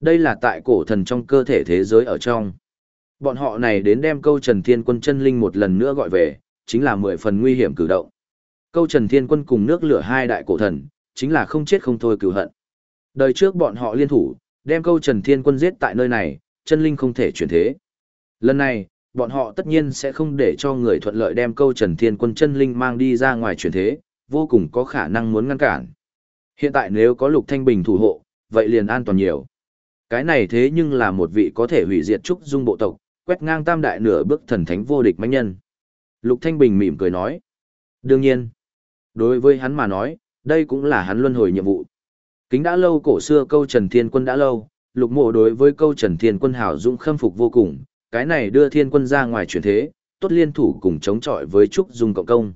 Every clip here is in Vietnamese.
Đây là tại cổ thần trong cơ thể thế giới ở trong. Bọn họ này đến đem câu Trần Thiên Quân chân linh một lần nữa gọi về, chính là mười phần nguy hiểm cử động. Câu Trần Thiên Quân cùng nước lửa hai đại cổ thần, chính là không chết không thôi cửu hận. Đời trước bọn họ liên thủ, đem câu Trần Thiên Quân giết tại nơi này, chân linh không thể chuyển thế. Lần này, bọn họ tất nhiên sẽ không để cho người thuận lợi đem câu Trần Thiên Quân chân linh mang đi ra ngoài chuyển thế, vô cùng có khả năng muốn ngăn cản. Hiện tại nếu có Lục Thanh Bình thủ hộ, vậy liền an toàn nhiều. Cái này thế nhưng là một vị có thể hủy diệt trúc dung bộ tộc, quét ngang tam đại nửa bước thần thánh vô địch mãnh nhân. Lục Thanh Bình mỉm cười nói. Đương nhiên, đối với hắn mà nói, đây cũng là hắn luân hồi nhiệm vụ. Kính đã lâu cổ xưa câu Trần Thiên Quân đã lâu, lục mộ đối với câu Trần Thiên Quân hảo dũng khâm phục vô cùng, cái này đưa Thiên Quân ra ngoài chuyển thế, tốt liên thủ cùng chống chọi với Trúc Dung cộng công.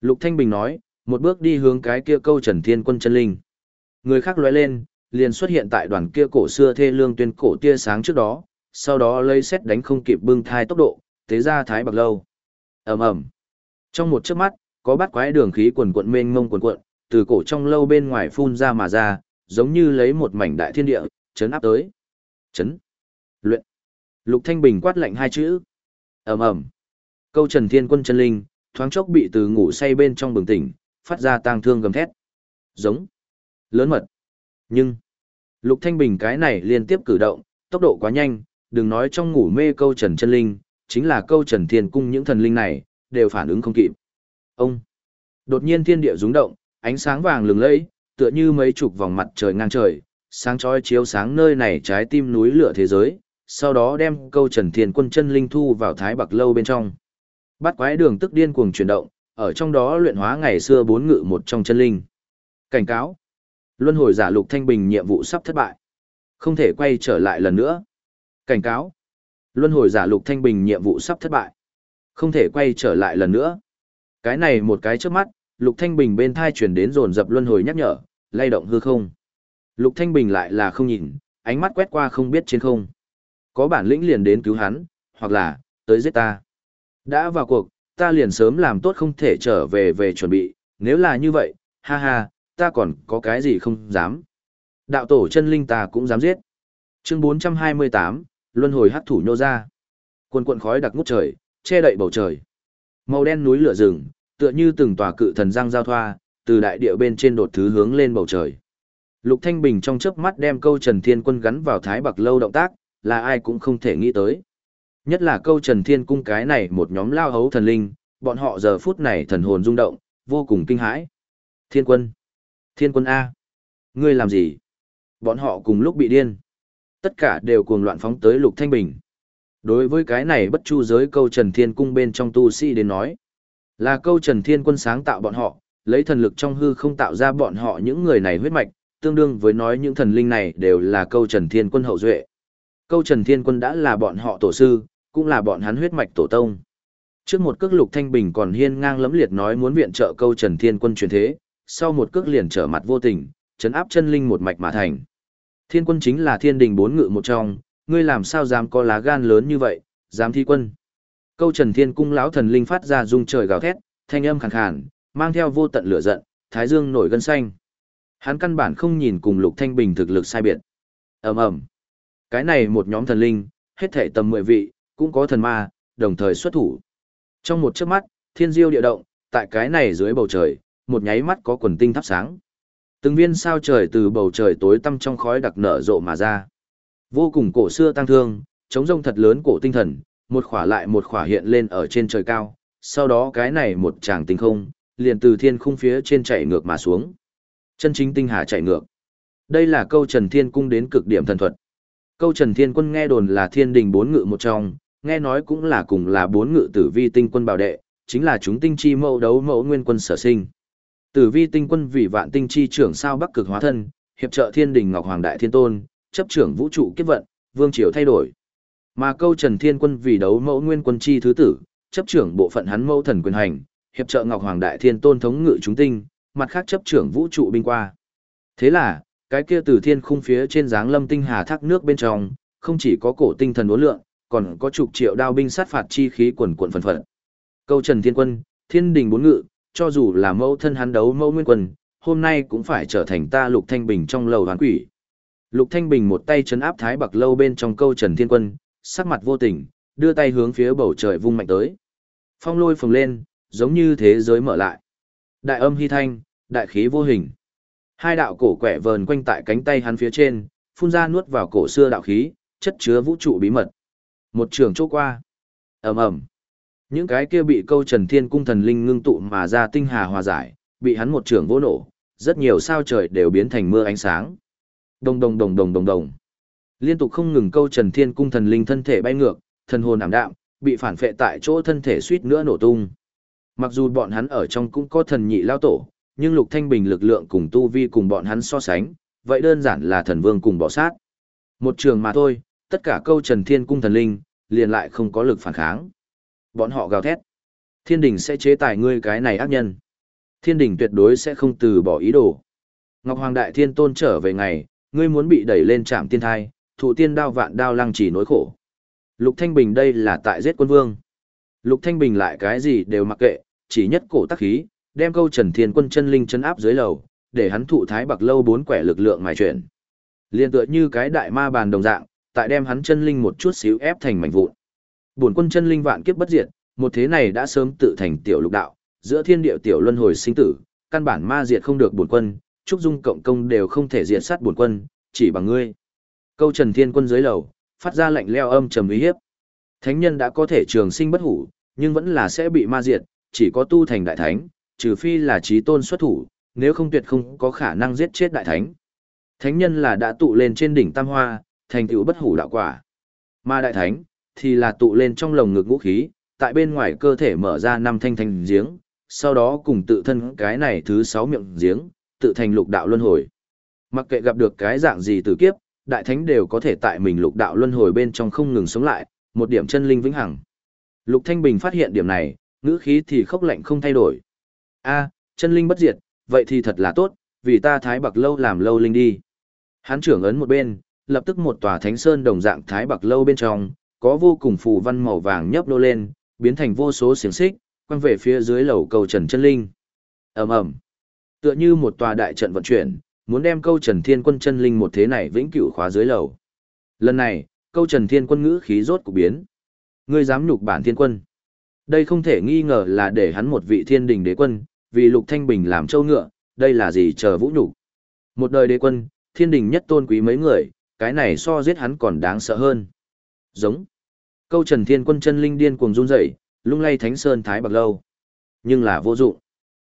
Lục Thanh Bình nói, một bước đi hướng cái kia câu Trần Thiên Quân chân linh. Người khác lóe lên, liền xuất hiện tại đoàn kia cổ xưa thê lương tuyên cổ tia sáng trước đó, sau đó lấy xét đánh không kịp bưng thai tốc độ, tế ra thái bạc lâu. ầm ầm Trong một chớp mắt, có bát quái đường khí quần quận mênh mông quần quận, từ cổ trong lâu bên ngoài phun ra mà ra, giống như lấy một mảnh đại thiên địa, chấn áp tới. Chấn. Luyện. Lục Thanh Bình quát lạnh hai chữ. ầm ầm Câu Trần Thiên Quân chân linh, thoáng chốc bị từ ngủ say bên trong bừng tỉnh, phát ra tang thương gầm thét. Giống. Lớn mật. Nhưng, Lục Thanh Bình cái này liên tiếp cử động, tốc độ quá nhanh, đừng nói trong ngủ mê câu Trần Chân Linh, chính là câu Trần Thiên Cung những thần linh này, đều phản ứng không kịp. Ông, đột nhiên thiên địa rung động, ánh sáng vàng lừng lẫy, tựa như mấy chục vòng mặt trời ngang trời, sáng chói chiếu sáng nơi này trái tim núi lửa thế giới, sau đó đem câu Trần Thiên Quân chân linh thu vào Thái Bạc lâu bên trong. Bắt quái đường tức điên cuồng chuyển động, ở trong đó luyện hóa ngày xưa bốn ngự một trong chân linh. Cảnh cáo, Luân hồi giả Lục Thanh Bình nhiệm vụ sắp thất bại. Không thể quay trở lại lần nữa. Cảnh cáo. Luân hồi giả Lục Thanh Bình nhiệm vụ sắp thất bại. Không thể quay trở lại lần nữa. Cái này một cái trước mắt, Lục Thanh Bình bên thai chuyển đến rồn dập luân hồi nhắc nhở, lay động hư không. Lục Thanh Bình lại là không nhìn, ánh mắt quét qua không biết trên không. Có bản lĩnh liền đến cứu hắn, hoặc là, tới giết ta. Đã vào cuộc, ta liền sớm làm tốt không thể trở về về chuẩn bị, nếu là như vậy, ha ha, ta còn có cái gì không dám. Đạo tổ chân linh ta cũng dám giết. Chương 428, Luân hồi hắc thủ nhô ra. Quần cuộn khói đặc ngút trời, che đậy bầu trời. Màu đen núi lửa rừng, tựa như từng tòa cự thần giang giao thoa, từ đại địa bên trên đột thứ hướng lên bầu trời. Lục Thanh Bình trong chớp mắt đem câu Trần Thiên Quân gắn vào Thái Bạc lâu động tác, là ai cũng không thể nghĩ tới. Nhất là câu Trần Thiên cung cái này một nhóm lao hấu thần linh, bọn họ giờ phút này thần hồn rung động, vô cùng kinh hãi. Thiên Quân, Thiên Quân A, ngươi làm gì? Bọn họ cùng lúc bị điên. Tất cả đều cuồng loạn phóng tới Lục Thanh Bình. Đối với cái này bất chu giới câu Trần Thiên cung bên trong tu sĩ đến nói, là câu Trần Thiên quân sáng tạo bọn họ, lấy thần lực trong hư không tạo ra bọn họ những người này huyết mạch, tương đương với nói những thần linh này đều là câu Trần Thiên quân hậu duệ. Câu Trần Thiên quân đã là bọn họ tổ sư, cũng là bọn hắn huyết mạch tổ tông. Trước một cước Lục Thanh Bình còn hiên ngang lẫm liệt nói muốn viện trợ câu Trần Thiên quân truyền thế, sau một cước liền trở mặt vô tình, chấn áp chân linh một mạch mà thành. Thiên quân chính là thiên đình bốn ngự một trong, ngươi làm sao dám có lá gan lớn như vậy, dám thi quân. Câu Trần Thiên cung lão thần linh phát ra rung trời gào thét, thanh âm khàn khàn, mang theo vô tận lửa giận, thái dương nổi gân xanh. Hắn căn bản không nhìn cùng Lục Thanh Bình thực lực sai biệt. Ầm ầm. Cái này một nhóm thần linh, hết thảy tầm 10 vị, cũng có thần ma, đồng thời xuất thủ. Trong một chớp mắt, thiên diêu địa động, tại cái này dưới bầu trời, một nháy mắt có quần tinh thắp sáng. Từng viên sao trời từ bầu trời tối tăm trong khói đặc nở rộ mà ra. Vô cùng cổ xưa tăng thương, chống rông thật lớn cổ tinh thần, một khỏa lại một khỏa hiện lên ở trên trời cao, sau đó cái này một tràng tinh không, liền từ thiên khung phía trên chạy ngược mà xuống. Chân chính tinh hà chạy ngược. Đây là câu Trần Thiên cung đến cực điểm thần thuật. Câu Trần Thiên quân nghe đồn là thiên đình bốn ngự một trong, nghe nói cũng là cùng là bốn ngự tử vi tinh quân bảo đệ, chính là chúng tinh chi mẫu đấu mẫu nguyên quân sở sinh. Tử vi tinh quân vì vạn tinh chi trưởng sao bắc cực hóa thân, hiệp trợ thiên đình ngọc hoàng đại thiên tôn, chấp trưởng vũ trụ kiếp vận, vương triều thay đổi. Mà câu Trần Thiên Quân vì đấu mẫu nguyên quân chi thứ tử, chấp trưởng bộ phận hắn mẫu thần quyền hành, hiệp trợ Ngọc Hoàng Đại Thiên Tôn thống ngự chúng tinh, mặt khác chấp trưởng vũ trụ binh qua. Thế là, cái kia từ thiên khung phía trên dáng lâm tinh hà thác nước bên trong, không chỉ có cổ tinh thần uốn lượng, còn có chục triệu đao binh sát phạt chi khí quần quần phần phần. Câu Trần Thiên Quân, Thiên Đình bốn ngự, cho dù là mẫu thân hắn đấu mẫu nguyên quân, hôm nay cũng phải trở thành ta lục thanh bình trong lầu đoán quỷ. Lục Thanh Bình một tay chấn áp Thái Bạc Lâu bên trong câu Trần Thiên Quân, sắc mặt vô tình, đưa tay hướng phía bầu trời vung mạnh tới. Phong lôi phồng lên, giống như thế giới mở lại. Đại âm hy thanh, đại khí vô hình. Hai đạo cổ quẻ vờn quanh tại cánh tay hắn phía trên, phun ra nuốt vào cổ xưa đạo khí, chất chứa vũ trụ bí mật. Một trường chỗ qua. ầm ầm những cái kia bị câu Trần Thiên Cung thần linh ngưng tụ mà ra tinh hà hòa giải, bị hắn một trường vô nổ, rất nhiều sao trời đều biến thành mưa ánh sáng. Đồng đồng đồng đồng đồng đồng. Liên tục không ngừng câu Trần Thiên Cung thần linh thân thể bay ngược, thần hồn ảm đạm, bị phản phệ tại chỗ thân thể suýt nữa nổ tung. Mặc dù bọn hắn ở trong cũng có thần nhị lao tổ, nhưng Lục Thanh Bình lực lượng cùng tu vi cùng bọn hắn so sánh, vậy đơn giản là thần vương cùng bỏ sát. Một trường mà thôi, tất cả câu Trần Thiên Cung thần linh, liền lại không có lực phản kháng. Bọn họ gào thét. Thiên đình sẽ chế tài ngươi cái này ác nhân. Thiên đình tuyệt đối sẽ không từ bỏ ý đồ. Ngọc Hoàng Đại Thiên Tôn trở về ngày, ngươi muốn bị đẩy lên trạm tiên thai, thụ tiên đao vạn đao lăng chỉ nỗi khổ. Lục Thanh Bình đây là tại giết quân vương. Lục Thanh Bình lại cái gì đều mặc kệ, chỉ nhất cổ tác khí, đem câu Trần Thiên Quân chân linh chấn áp dưới lầu, để hắn thụ thái bạc lâu bốn quẻ lực lượng mài chuyển. Liên tựa như cái đại ma bàn đồng dạng, tại đem hắn chân linh một chút xíu ép thành mảnh vụn. Bổn quân chân linh vạn kiếp bất diệt, một thế này đã sớm tự thành tiểu lục đạo, giữa thiên địa tiểu luân hồi sinh tử, căn bản ma diệt không được bổn quân, trúc dung cộng công đều không thể diệt sát bổn quân, chỉ bằng ngươi. Câu Trần Thiên Quân dưới lầu, phát ra lạnh leo âm trầm uy hiếp. Thánh nhân đã có thể trường sinh bất hủ, nhưng vẫn là sẽ bị ma diệt, chỉ có tu thành đại thánh, trừ phi là trí tôn xuất thủ, nếu không tuyệt không có khả năng giết chết đại thánh. Thánh nhân là đã tụ lên trên đỉnh tam hoa, thành tựu bất hủ đạo quả. Mà đại thánh, thì là tụ lên trong lồng ngực ngũ khí, tại bên ngoài cơ thể mở ra năm thanh thanh giếng, sau đó cùng tự thân cái này thứ sáu miệng giếng, tự thành lục đạo luân hồi. Mặc kệ gặp được cái dạng gì từ kiếp, đại thánh đều có thể tại mình lục đạo luân hồi bên trong không ngừng sống lại, một điểm chân linh vĩnh hằng. Lục Thanh Bình phát hiện điểm này, ngữ khí thì khốc lạnh không thay đổi. A, chân linh bất diệt, vậy thì thật là tốt, vì ta thái bạc lâu làm lâu linh đi. Hán trưởng ấn một bên, lập tức một tòa thánh sơn đồng dạng thái bạc lâu bên trong, có vô cùng phù văn màu vàng nhấp nô lên, biến thành vô số xiềng xích, quăng về phía dưới lầu cầu trần chân linh. ầm ầm, tựa như một tòa đại trận vận chuyển, muốn đem câu trần thiên quân chân linh một thế này vĩnh cửu khóa dưới lầu. Lần này, câu trần thiên quân ngữ khí rốt cục biến. Ngươi dám nhục bản thiên quân. Đây không thể nghi ngờ là để hắn một vị thiên đình đế quân, vì lục thanh bình làm châu ngựa, đây là gì chờ vũ nhục. Một đời đế quân, thiên đình nhất tôn quý mấy người, cái này so giết hắn còn đáng sợ hơn. Giống. Câu trần thiên quân chân linh điên cuồng run rẩy, lung lay thánh sơn thái bạc lâu. Nhưng là vô dụng.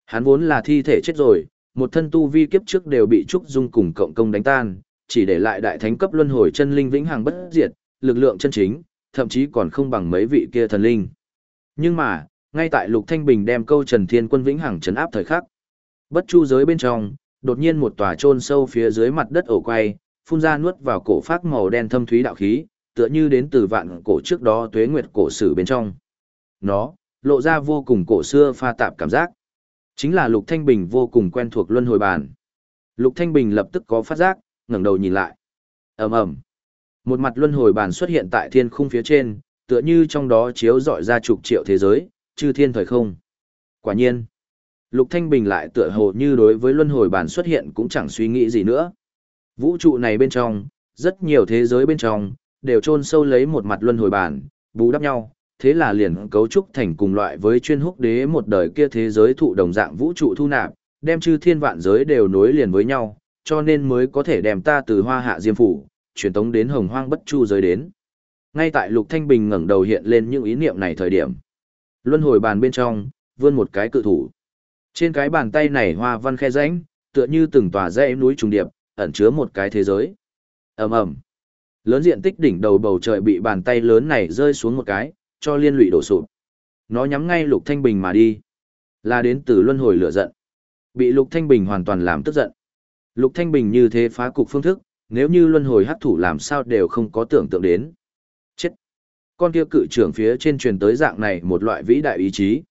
Hắn vốn là thi thể chết rồi, một thân tu vi kiếp trước đều bị trúc dung cùng cộng công đánh tan, chỉ để lại đại thánh cấp luân hồi chân linh vĩnh hằng bất diệt, lực lượng chân chính, thậm chí còn không bằng mấy vị kia thần linh. Nhưng mà, ngay tại Lục Thanh Bình đem câu Trần Thiên Quân vĩnh hằng trấn áp thời khắc, bất chu giới bên trong, đột nhiên một tòa chôn sâu phía dưới mặt đất ổ quay, phun ra nuốt vào cổ phát màu đen thâm thúy đạo khí, tựa như đến từ vạn cổ trước đó tuế nguyệt cổ sử bên trong. Nó, lộ ra vô cùng cổ xưa pha tạp cảm giác. Chính là Lục Thanh Bình vô cùng quen thuộc luân hồi bàn. Lục Thanh Bình lập tức có phát giác, ngẩng đầu nhìn lại. ầm ầm, một mặt luân hồi bàn xuất hiện tại thiên khung phía trên, tựa như trong đó chiếu rọi ra chục triệu thế giới, chư thiên thời không. Quả nhiên, Lục Thanh Bình lại tựa hồ như đối với luân hồi bàn xuất hiện cũng chẳng suy nghĩ gì nữa. Vũ trụ này bên trong, rất nhiều thế giới bên trong, đều chôn sâu lấy một mặt luân hồi bàn, bù đắp nhau, thế là liền cấu trúc thành cùng loại với chuyên húc đế một đời kia thế giới thụ đồng dạng vũ trụ thu nạp, đem chư thiên vạn giới đều nối liền với nhau, cho nên mới có thể đem ta từ hoa hạ diêm phủ, truyền tống đến hồng hoang bất chu giới đến. Ngay tại Lục Thanh Bình ngẩng đầu hiện lên những ý niệm này thời điểm. Luân hồi bàn bên trong, vươn một cái cự thủ. Trên cái bàn tay này hoa văn khe rãnh, tựa như từng tòa dãy núi trùng điệp, ẩn chứa một cái thế giới. ầm ầm, lớn diện tích đỉnh đầu bầu trời bị bàn tay lớn này rơi xuống một cái, cho liên lụy đổ sụp. Nó nhắm ngay Lục Thanh Bình mà đi, là đến từ luân hồi lửa giận. Bị Lục Thanh Bình hoàn toàn làm tức giận. Lục Thanh Bình như thế phá cục phương thức, nếu như luân hồi hắc thủ làm sao đều không có tưởng tượng đến. Chết! Con kia cự trưởng phía trên truyền tới dạng này một loại vĩ đại ý chí.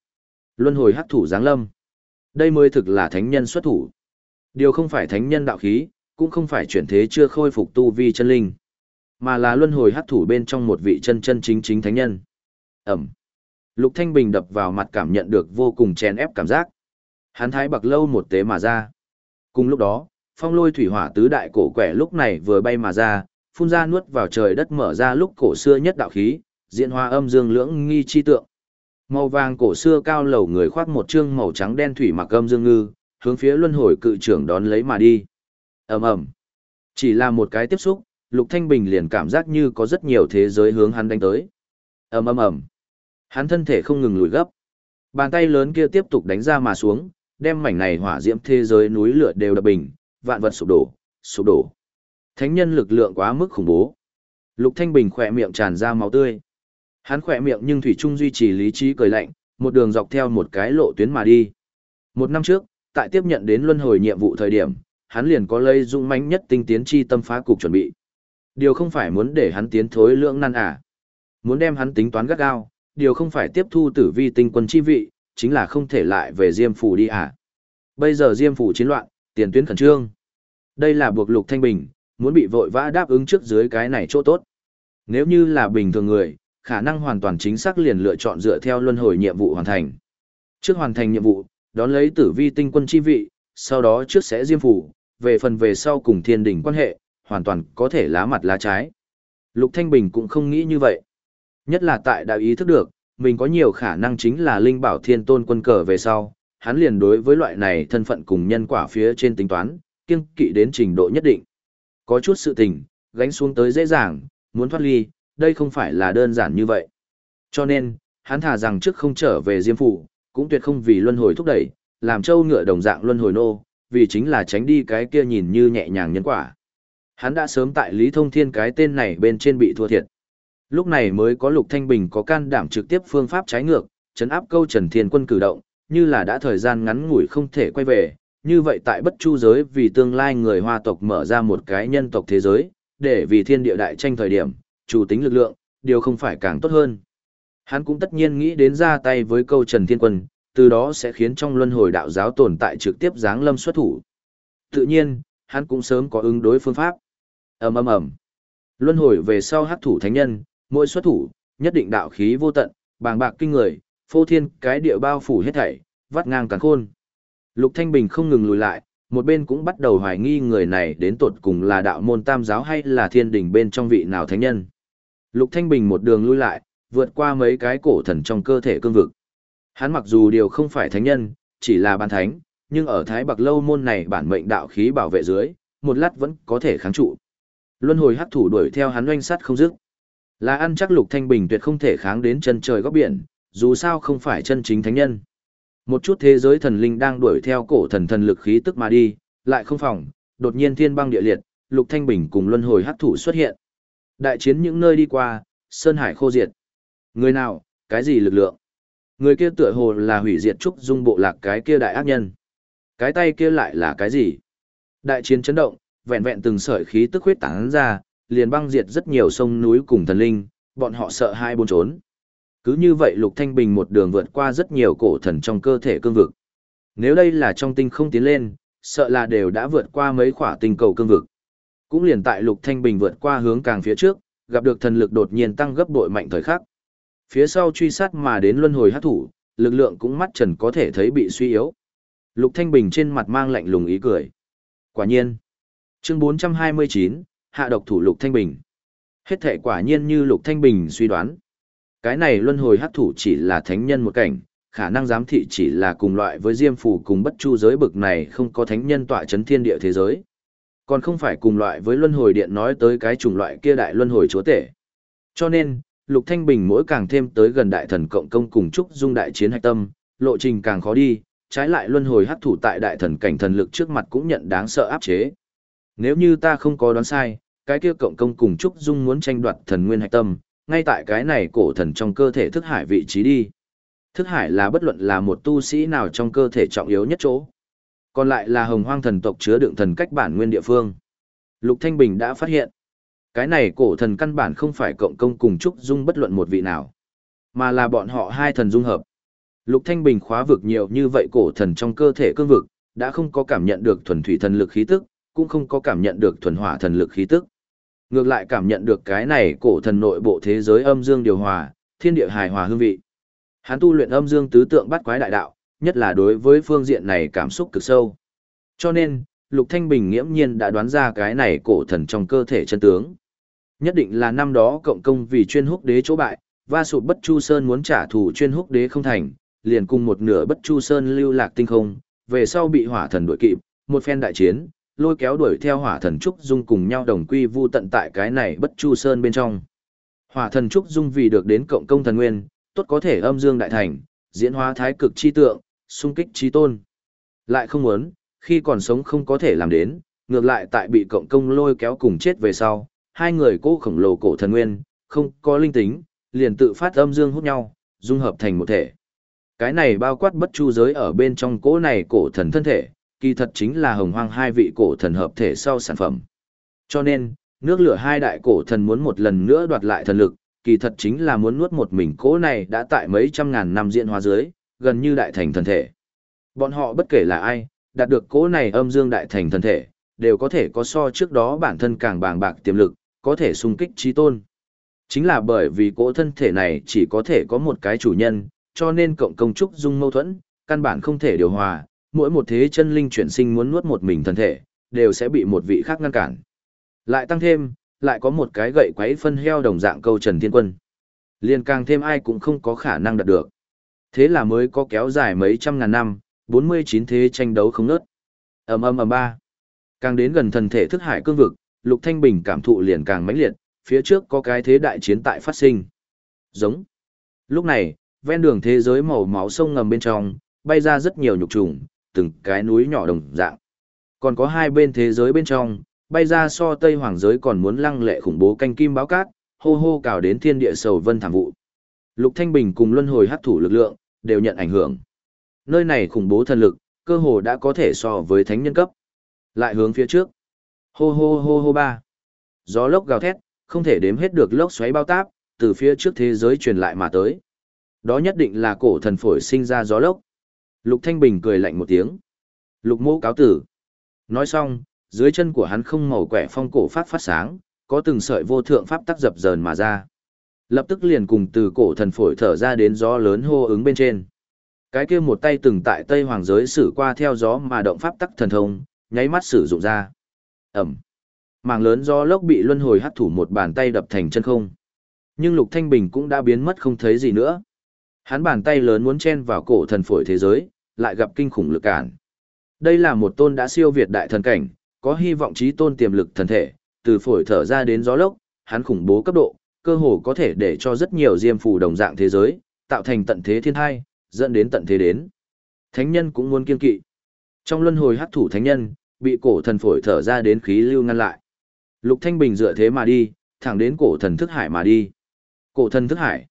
Luân hồi hắc thủ giáng lâm. Đây mới thực là thánh nhân xuất thủ. Điều không phải thánh nhân đạo khí, cũng không phải chuyển thế chưa khôi phục tu vi chân linh, mà là luân hồi hắc thủ bên trong một vị chân chân chính chính thánh nhân. Ẩm. Lục Thanh Bình đập vào mặt cảm nhận được vô cùng chèn ép cảm giác. Hắn thái bạc lâu một tế mà ra. Cùng lúc đó, phong lôi thủy hỏa tứ đại cổ quẻ lúc này vừa bay mà ra, phun ra nuốt vào trời đất mở ra lúc cổ xưa nhất đạo khí, diễn hoa âm dương lưỡng nghi chi tượng. Màu vàng cổ xưa cao lầu người khoác một trương màu trắng đen thủy mặc âm dương ngư, hướng phía luân hồi cự trưởng đón lấy mà đi. Ầm ầm. Chỉ là một cái tiếp xúc, Lục Thanh Bình liền cảm giác như có rất nhiều thế giới hướng hắn đánh tới. Ầm ầm ầm. Hắn thân thể không ngừng lùi gấp. Bàn tay lớn kia tiếp tục đánh ra mà xuống, đem mảnh này hỏa diễm thế giới núi lửa đều đập bình, vạn vật sụp đổ, sụp đổ. Thánh nhân lực lượng quá mức khủng bố. Lục Thanh Bình khỏe miệng tràn ra máu tươi. Hắn khỏe miệng nhưng thủy trung duy trì lý trí cười lạnh, một đường dọc theo một cái lộ tuyến mà đi. Một năm trước, tại tiếp nhận đến luân hồi nhiệm vụ thời điểm, hắn liền có lây dung mãnh nhất tinh tiến chi tâm phá cục chuẩn bị. Điều không phải muốn để hắn tiến thối lượng năn à. Muốn đem hắn tính toán gắt gao, điều không phải tiếp thu tử vi tinh quân chi vị, chính là không thể lại về Diêm Phủ đi à. Bây giờ Diêm Phủ chiến loạn, tiền tuyến khẩn trương. Đây là buộc lục thanh bình, muốn bị vội vã đáp ứng trước dưới cái này chỗ tốt. Nếu như là bình thường người, khả năng hoàn toàn chính xác liền lựa chọn dựa theo luân hồi nhiệm vụ hoàn thành. Trước hoàn thành nhiệm vụ, đón lấy tử vi tinh quân chi vị, sau đó trước sẽ diêm phủ, về phần về sau cùng thiên đỉnh quan hệ, hoàn toàn có thể lá mặt lá trái. Lục Thanh Bình cũng không nghĩ như vậy. Nhất là tại đã ý thức được, mình có nhiều khả năng chính là linh bảo thiên tôn quân cờ về sau, hắn liền đối với loại này thân phận cùng nhân quả phía trên tính toán, kiêng kỵ đến trình độ nhất định. Có chút sự tình, gánh xuống tới dễ dàng, muốn thoát ly, đây không phải là đơn giản như vậy. Cho nên, hắn thả rằng trước không trở về Diêm Phủ, cũng tuyệt không vì luân hồi thúc đẩy, làm châu ngựa đồng dạng luân hồi nô, vì chính là tránh đi cái kia nhìn như nhẹ nhàng nhân quả. Hắn đã sớm tại Lý Thông Thiên cái tên này bên trên bị thua thiệt. Lúc này mới có Lục Thanh Bình có can đảm trực tiếp phương pháp trái ngược, chấn áp câu Trần Thiên Quân cử động, như là đã thời gian ngắn ngủi không thể quay về, như vậy tại bất chu giới vì tương lai người hoa tộc mở ra một cái nhân tộc thế giới, để vì thiên địa đại tranh thời điểm, chủ tính lực lượng, điều không phải càng tốt hơn. Hắn cũng tất nhiên nghĩ đến ra tay với câu Trần Thiên Quân, từ đó sẽ khiến trong luân hồi đạo giáo tồn tại trực tiếp giáng lâm xuất thủ. Tự nhiên, hắn cũng sớm có ứng đối phương pháp. ầm ầm ầm. Luân hồi về sau hắc thủ thánh nhân, mỗi xuất thủ, nhất định đạo khí vô tận, bàng bạc kinh người, phô thiên cái địa bao phủ hết thảy, vắt ngang cả khôn. Lục Thanh Bình không ngừng lùi lại, một bên cũng bắt đầu hoài nghi người này đến tột cùng là đạo môn tam giáo hay là thiên đình bên trong vị nào thánh nhân. Lục Thanh Bình một đường lui lại, vượt qua mấy cái cổ thần trong cơ thể cương vực. Hắn mặc dù điều không phải thánh nhân, chỉ là ban thánh, nhưng ở Thái Bạc Lâu môn này bản mệnh đạo khí bảo vệ dưới, một lát vẫn có thể kháng trụ. Luân hồi hắc thủ đuổi theo hắn oanh sắt không dứt. Là ăn chắc Lục Thanh Bình tuyệt không thể kháng đến chân trời góc biển, dù sao không phải chân chính thánh nhân. Một chút thế giới thần linh đang đuổi theo cổ thần thần lực khí tức mà đi, lại không phòng, đột nhiên thiên băng địa liệt, Lục Thanh Bình cùng luân hồi hắc thủ xuất hiện. Đại chiến những nơi đi qua, sơn hải khô diệt. Người nào, cái gì lực lượng? Người kia tựa hồ là hủy diệt trúc dung bộ lạc cái kia đại ác nhân. Cái tay kia lại là cái gì? Đại chiến chấn động, vẹn vẹn từng sợi khí tức huyết tán ra, liền băng diệt rất nhiều sông núi cùng thần linh, bọn họ sợ hai bốn trốn. Cứ như vậy Lục Thanh Bình một đường vượt qua rất nhiều cổ thần trong cơ thể cương vực. Nếu đây là trong tinh không tiến lên, sợ là đều đã vượt qua mấy khỏa tinh cầu cương vực. Cũng liền tại Lục Thanh Bình vượt qua hướng càng phía trước, gặp được thần lực đột nhiên tăng gấp bội mạnh thời khắc. Phía sau truy sát mà đến luân hồi hắc thủ, lực lượng cũng mắt trần có thể thấy bị suy yếu. Lục Thanh Bình trên mặt mang lạnh lùng ý cười. Quả nhiên. Chương 429, hạ độc thủ Lục Thanh Bình. Hết thể quả nhiên như Lục Thanh Bình suy đoán. Cái này luân hồi hắc thủ chỉ là thánh nhân một cảnh, khả năng giám thị chỉ là cùng loại với diêm phủ cùng bất chu giới bực này không có thánh nhân tọa chấn thiên địa thế giới. Còn không phải cùng loại với luân hồi điện nói tới cái chủng loại kia đại luân hồi chúa tể. Cho nên, Lục Thanh Bình mỗi càng thêm tới gần đại thần cộng công cùng trúc dung đại chiến hạch tâm, lộ trình càng khó đi, trái lại luân hồi hắc thủ tại đại thần cảnh thần lực trước mặt cũng nhận đáng sợ áp chế. Nếu như ta không có đoán sai, cái kia cộng công cùng trúc dung muốn tranh đoạt thần nguyên hạch tâm, ngay tại cái này cổ thần trong cơ thể thức hải vị trí đi. Thức hải là bất luận là một tu sĩ nào trong cơ thể trọng yếu nhất chỗ. Còn lại là hồng hoang thần tộc chứa đựng thần cách bản nguyên địa phương. Lục Thanh Bình đã phát hiện. Cái này cổ thần căn bản không phải cộng công cùng Trúc Dung bất luận một vị nào. Mà là bọn họ hai thần dung hợp. Lục Thanh Bình khóa vực nhiều như vậy cổ thần trong cơ thể cương vực, đã không có cảm nhận được thuần thủy thần lực khí tức, cũng không có cảm nhận được thuần hỏa thần lực khí tức. Ngược lại cảm nhận được cái này cổ thần nội bộ thế giới âm dương điều hòa, thiên địa hài hòa hương vị. Hắn tu luyện âm dương tứ tượng bắt quái đại đạo, nhất là đối với phương diện này cảm xúc cực sâu. Cho nên, Lục Thanh Bình nghiễm nhiên đã đoán ra cái này cổ thần trong cơ thể chân tướng. Nhất định là năm đó cộng công vì chuyên húc đế chỗ bại, va sụp bất chu sơn muốn trả thù chuyên húc đế không thành, liền cùng một nửa bất chu sơn lưu lạc tinh không, về sau bị hỏa thần đuổi kịp, một phen đại chiến, lôi kéo đuổi theo hỏa thần Trúc Dung cùng nhau đồng quy vu tận tại cái này bất chu sơn bên trong. Hỏa thần Trúc Dung vì được đến cộng công thần nguyên, tốt có thể âm dương đại thành, diễn hóa thái cực chi tượng, xung kích chi tôn. Lại không muốn, khi còn sống không có thể làm đến, ngược lại tại bị cộng công lôi kéo cùng chết về sau, hai người cố khổng lồ cổ thần nguyên, không có linh tính, liền tự phát âm dương hút nhau, dung hợp thành một thể. Cái này bao quát bất chu giới ở bên trong cỗ này cổ thần thân thể, kỳ thật chính là hồng hoang hai vị cổ thần hợp thể sau sản phẩm. Cho nên, nước lửa hai đại cổ thần muốn một lần nữa đoạt lại thần lực, kỳ thật chính là muốn nuốt một mình cỗ này đã tại mấy trăm ngàn năm diễn hóa dưới, gần như đại thành thần thể. Bọn họ bất kể là ai, đạt được cỗ này âm dương đại thành thần thể, đều có thể có so trước đó bản thân càng bàng bạc tiềm lực, có thể xung kích trí tôn. Chính là bởi vì cỗ thân thể này chỉ có thể có một cái chủ nhân, cho nên cộng công trúc dung mâu thuẫn, căn bản không thể điều hòa, mỗi một thế chân linh chuyển sinh muốn nuốt một mình thân thể, đều sẽ bị một vị khác ngăn cản. Lại tăng thêm, lại có một cái gậy quấy phân heo đồng dạng câu Trần Thiên Quân. Liên càng thêm ai cũng không có khả năng đạt được. Thế là mới có kéo dài mấy trăm ngàn năm, 49 thế tranh đấu không ngớt. ầm ầm ầm ba. Càng đến gần thần thể thức hải cương vực, Lục Thanh Bình cảm thụ liền càng mãnh liệt, phía trước có cái thế đại chiến tại phát sinh. Giống. Lúc này, ven đường thế giới màu máu sông ngầm bên trong, bay ra rất nhiều nhục trùng, từng cái núi nhỏ đồng dạng. Còn có hai bên thế giới bên trong, bay ra so Tây Hoàng giới còn muốn lăng lệ khủng bố canh kim báo cát, hô hô cào đến thiên địa sầu vân thảm vụ. Lục Thanh Bình cùng luân hồi hắc thủ lực lượng, đều nhận ảnh hưởng. Nơi này khủng bố thần lực, cơ hồ đã có thể so với thánh nhân cấp. Lại hướng phía trước. Hô hô hô hô ba. Gió lốc gào thét, không thể đếm hết được lốc xoáy bao táp, từ phía trước thế giới truyền lại mà tới. Đó nhất định là cổ thần phổi sinh ra gió lốc. Lục Thanh Bình cười lạnh một tiếng. Lục mô cáo tử. Nói xong, dưới chân của hắn không màu quẻ phong cổ phát phát sáng, có từng sợi vô thượng pháp tắc dập dờn mà ra. Lập tức liền cùng từ cổ thần phổi thở ra đến gió lớn hô ứng bên trên. Cái kia một tay từng tại Tây Hoàng giới sử qua theo gió mà động pháp tắc thần thông, nháy mắt sử dụng ra. Ẩm. Mảng lớn do lốc bị luân hồi hắt thủ một bàn tay đập thành chân không. Nhưng Lục Thanh Bình cũng đã biến mất không thấy gì nữa. Hắn bàn tay lớn muốn chen vào cổ thần phổi thế giới, lại gặp kinh khủng lực cản. Đây là một tôn đã siêu việt đại thần cảnh, có hy vọng trí tôn tiềm lực thần thể, từ phổi thở ra đến gió lốc, hắn khủng bố cấp độ, cơ hồ có thể để cho rất nhiều diêm phù đồng dạng thế giới, tạo thành tận thế thiên thai, dẫn đến tận thế đến. Thánh nhân cũng muốn kiên kỵ. Trong luân hồi hắc thủ thánh nhân, bị cổ thần phổi thở ra đến khí lưu ngăn lại. Lục Thanh Bình dựa thế mà đi, thẳng đến cổ thần thức hải mà đi. Cổ thần thức hải.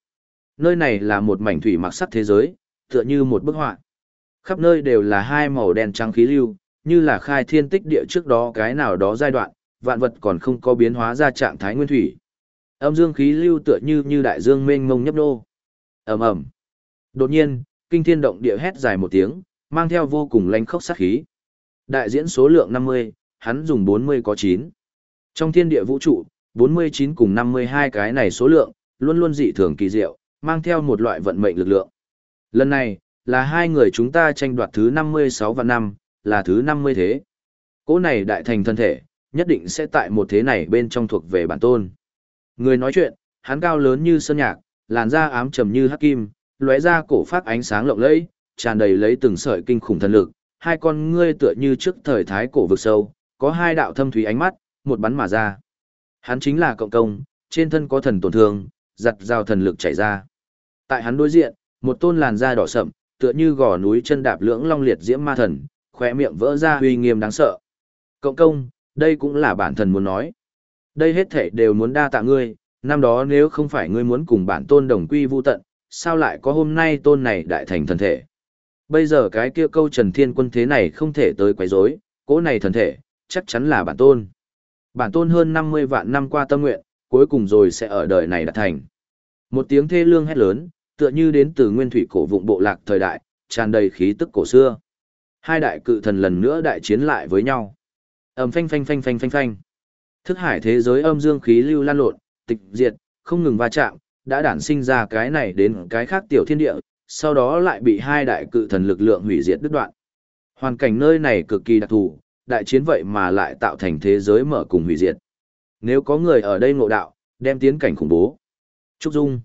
Nơi này là một mảnh thủy mặc sắc thế giới, tựa như một bức họa. Khắp nơi đều là hai màu đen trắng khí lưu, như là khai thiên tích địa trước đó cái nào đó giai đoạn, vạn vật còn không có biến hóa ra trạng thái nguyên thủy. Âm dương khí lưu tựa như như đại dương mênh mông nhấp nô. Ầm ầm. Đột nhiên, kinh thiên động địa hét dài một tiếng, mang theo vô cùng lanh khốc sát khí. Đại diễn số lượng 50, hắn dùng 40 có 9. Trong thiên địa vũ trụ, 49 cùng 52 cái này số lượng, luôn luôn dị thường kỳ diệu, mang theo một loại vận mệnh lực lượng. Lần này, là hai người chúng ta tranh đoạt thứ 56 và năm, là thứ 50 thế. Cỗ này đại thành thân thể, nhất định sẽ tại một thế này bên trong thuộc về bản tôn. Người nói chuyện, hắn cao lớn như sơn nhạc, làn da ám trầm như hắc kim, lóe ra cổ phát ánh sáng lộng lẫy, tràn đầy lấy từng sợi kinh khủng thần lực, hai con ngươi tựa như trước thời thái cổ vực sâu, có hai đạo thâm thúy ánh mắt, một bắn mà ra. Hắn chính là cộng công, trên thân có thần tổn thương, giật dao thần lực chảy ra. Tại hắn đối diện, một tôn làn da đỏ sậm, tựa như gò núi chân đạp lưỡng long liệt diễm ma thần, khóe miệng vỡ ra uy nghiêm đáng sợ. Cộng công, đây cũng là bản thần muốn nói. Đây hết thể đều muốn đa tạ ngươi, năm đó nếu không phải ngươi muốn cùng bản tôn đồng quy vu tận, sao lại có hôm nay tôn này đại thành thần thể. Bây giờ cái kia câu Trần Thiên Quân thế này không thể tới quấy rối, cỗ này thần thể, chắc chắn là bản tôn. Bản tôn hơn 50 vạn năm qua tâm nguyện, cuối cùng rồi sẽ ở đời này đạt thành. Một tiếng thê lương hét lớn, tựa như đến từ nguyên thủy cổ vụng bộ lạc thời đại, tràn đầy khí tức cổ xưa. Hai đại cự thần lần nữa đại chiến lại với nhau. Ầm phanh phanh phanh phanh phanh phanh. Thức hải thế giới âm dương khí lưu lan lộn, tịch diệt, không ngừng va chạm, đã đản sinh ra cái này đến cái khác tiểu thiên địa, sau đó lại bị hai đại cự thần lực lượng hủy diệt đứt đoạn. Hoàn cảnh nơi này cực kỳ đặc thù, đại chiến vậy mà lại tạo thành thế giới mở cùng hủy diệt. Nếu có người ở đây ngộ đạo, đem tiến cảnh khủng bố. Trúc Dung,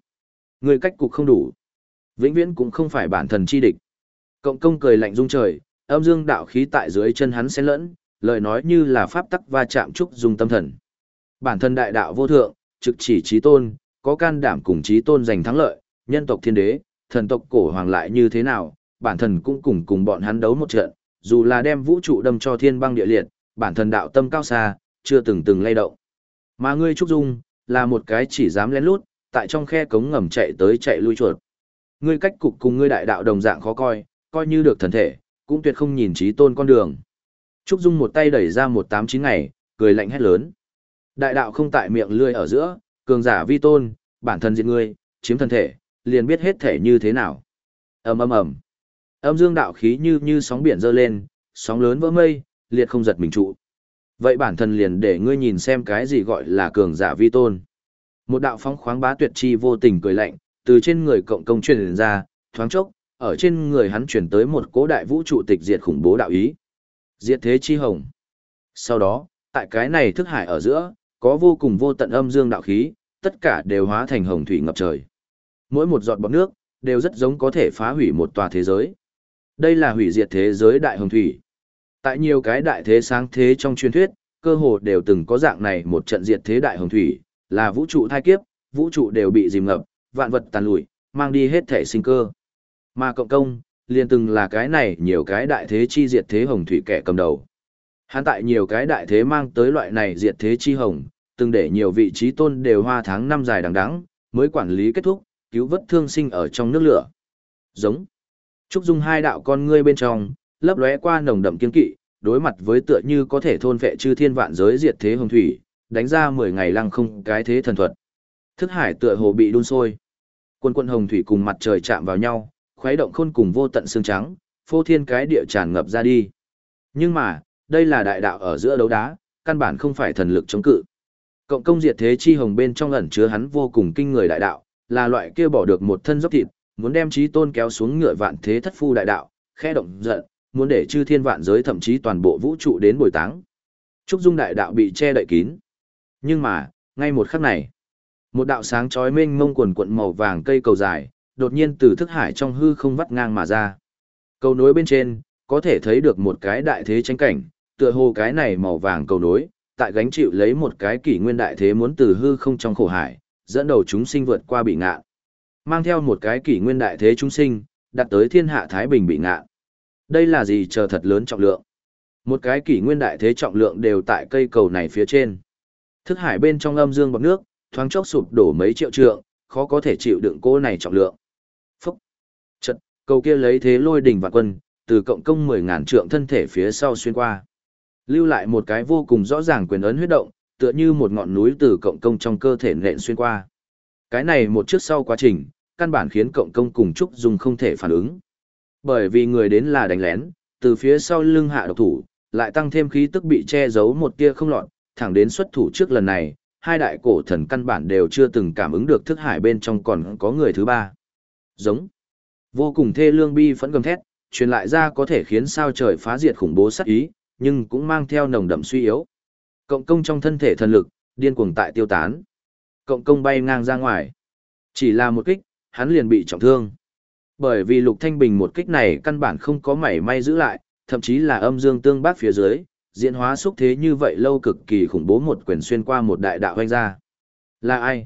người cách cục không đủ. Vĩnh viễn cũng không phải bản thần chi địch. Cộng công cười lạnh rung trời, âm dương đạo khí tại dưới chân hắn xen lẫn, lời nói như là pháp tắc va chạm Trúc dùng tâm thần. Bản thân đại đạo vô thượng, trực chỉ trí tôn, có can đảm cùng trí tôn giành thắng lợi, nhân tộc thiên đế, thần tộc cổ hoàng lại như thế nào, bản thân cũng cùng cùng bọn hắn đấu một trận, dù là đem vũ trụ đâm cho thiên băng địa liệt, bản thân đạo tâm cao xa, chưa từng từng lay động. Mà ngươi Trúc Dung, là một cái chỉ dám lén lút, tại trong khe cống ngầm chạy tới chạy lui chuột. Ngươi cách cục cùng ngươi đại đạo đồng dạng khó coi, coi như được thần thể, cũng tuyệt không nhìn trí tôn con đường. Trúc Dung một tay đẩy ra một tám chín ngày, cười lạnh hét lớn. Đại đạo không tại miệng lươi ở giữa, cường giả vi tôn, bản thân diệt ngươi, chiếm thân thể, liền biết hết thể như thế nào. ầm ầm ầm, âm dương đạo khí như như sóng biển dơ lên, sóng lớn vỡ mây, liệt không giật mình trụ. Vậy bản thân liền để ngươi nhìn xem cái gì gọi là cường giả vi tôn. Một đạo phóng khoáng bá tuyệt chi vô tình cười lạnh, từ trên người cộng công truyền ra, thoáng chốc, ở trên người hắn chuyển tới một cố đại vũ trụ tịch diệt khủng bố đạo ý. Diệt thế chi hồng. Sau đó, tại cái này thức hải ở giữa, có vô cùng vô tận âm dương đạo khí, tất cả đều hóa thành hồng thủy ngập trời. Mỗi một giọt bọt nước, đều rất giống có thể phá hủy một tòa thế giới. Đây là hủy diệt thế giới đại hồng thủy. Tại nhiều cái đại thế sáng thế trong truyền thuyết, cơ hồ đều từng có dạng này một trận diệt thế đại hồng thủy, là vũ trụ thai kiếp, vũ trụ đều bị dìm ngập, vạn vật tàn lụi, mang đi hết thể sinh cơ. Mà cộng công, liền từng là cái này nhiều cái đại thế chi diệt thế hồng thủy kẻ cầm đầu. Hắn tại nhiều cái đại thế mang tới loại này diệt thế chi hồng, từng để nhiều vị trí tôn đều hoa tháng năm dài đằng đẵng, mới quản lý kết thúc, cứu vớt thương sinh ở trong nước lửa. Giống. Trúc Dung hai đạo con ngươi bên trong, lấp lóe qua nồng đậm kiên kỵ, đối mặt với tựa như có thể thôn vệ chư thiên vạn giới diệt thế hồng thủy, đánh ra 10 ngày lăng không cái thế thần thuật. Thức hải tựa hồ bị đun sôi. Quân quân hồng thủy cùng mặt trời chạm vào nhau, khuấy động khôn cùng vô tận xương trắng, phô thiên cái địa tràn ngập ra đi. Nhưng mà, đây là đại đạo ở giữa đấu đá, căn bản không phải thần lực chống cự. Cộng công diệt thế chi hồng bên trong ẩn chứa hắn vô cùng kinh người đại đạo, là loại kia bỏ được một thân dốc thịt, muốn đem chí tôn kéo xuống ngựa vạn thế thất phu đại đạo, khẽ động giận, muốn để chư thiên vạn giới thậm chí toàn bộ vũ trụ đến bồi táng. Trúc Dung đại đạo bị che đậy kín. Nhưng mà, ngay một khắc này, một đạo sáng chói mênh mông quần quận màu vàng cây cầu dài, đột nhiên từ thức hải trong hư không vắt ngang mà ra. Cầu nối bên trên, có thể thấy được một cái đại thế tranh cảnh, tựa hồ cái này màu vàng cầu nối, tại gánh chịu lấy một cái kỷ nguyên đại thế muốn từ hư không trong khổ hải, dẫn đầu chúng sinh vượt qua bị ngạ. Mang theo một cái kỷ nguyên đại thế chúng sinh, đặt tới thiên hạ Thái Bình bị ngạ. Đây là gì chờ thật lớn trọng lượng. Một cái kỷ nguyên đại thế trọng lượng đều tại cây cầu này phía trên. Thức hải bên trong âm dương bọc nước, thoáng chốc sụp đổ mấy triệu trượng, khó có thể chịu đựng cô này trọng lượng. Phúc! Chật, cầu kia lấy thế lôi đỉnh và quân, từ cộng công 10.000 trượng thân thể phía sau xuyên qua. Lưu lại một cái vô cùng rõ ràng quyền ấn huyết động, tựa như một ngọn núi từ cộng công trong cơ thể nện xuyên qua. Cái này một trước sau quá trình, căn bản khiến cộng công cùng Trúc Dung không thể phản ứng. Bởi vì người đến là đánh lén, từ phía sau lưng hạ độc thủ, lại tăng thêm khí tức bị che giấu một tia không lọt, thẳng đến xuất thủ trước lần này, hai đại cổ thần căn bản đều chưa từng cảm ứng được thức hải bên trong còn có người thứ ba. Giống. Vô cùng thê lương bi phẫn gầm thét, truyền lại ra có thể khiến sao trời phá diệt khủng bố sát ý, nhưng cũng mang theo nồng đậm suy yếu. Cộng công trong thân thể thần lực, điên cuồng tại tiêu tán. Cộng công bay ngang ra ngoài. Chỉ là một kích, hắn liền bị trọng thương. Bởi vì Lục Thanh Bình một kích này căn bản không có mảy may giữ lại, thậm chí là âm dương tương bác phía dưới, diễn hóa xúc thế như vậy lâu cực kỳ khủng bố một quyền xuyên qua một đại đạo hoanh ra. Là ai?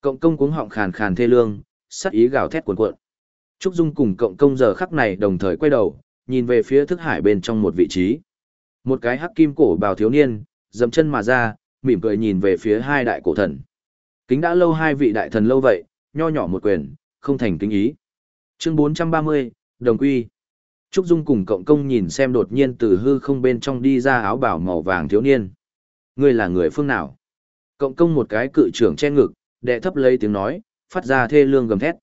Cộng công cuống họng khàn khàn thê lương, sắc ý gào thét cuồn cuộn. Trúc Dung cùng cộng công giờ khắc này đồng thời quay đầu, nhìn về phía thức hải bên trong một vị trí. Một cái hắc kim cổ bào thiếu niên, dầm chân mà ra, mỉm cười nhìn về phía hai đại cổ thần. Kính đã lâu hai vị đại thần lâu vậy, nho nhỏ một quyền, không thành kính ý. Chương 430, Đồng Quy. Trúc Dung cùng cộng công nhìn xem đột nhiên từ hư không bên trong đi ra áo bảo màu vàng thiếu niên. Ngươi là người phương nào? Cộng công một cái cự trưởng che ngực, đệ thấp lấy tiếng nói, phát ra thê lương gầm thét.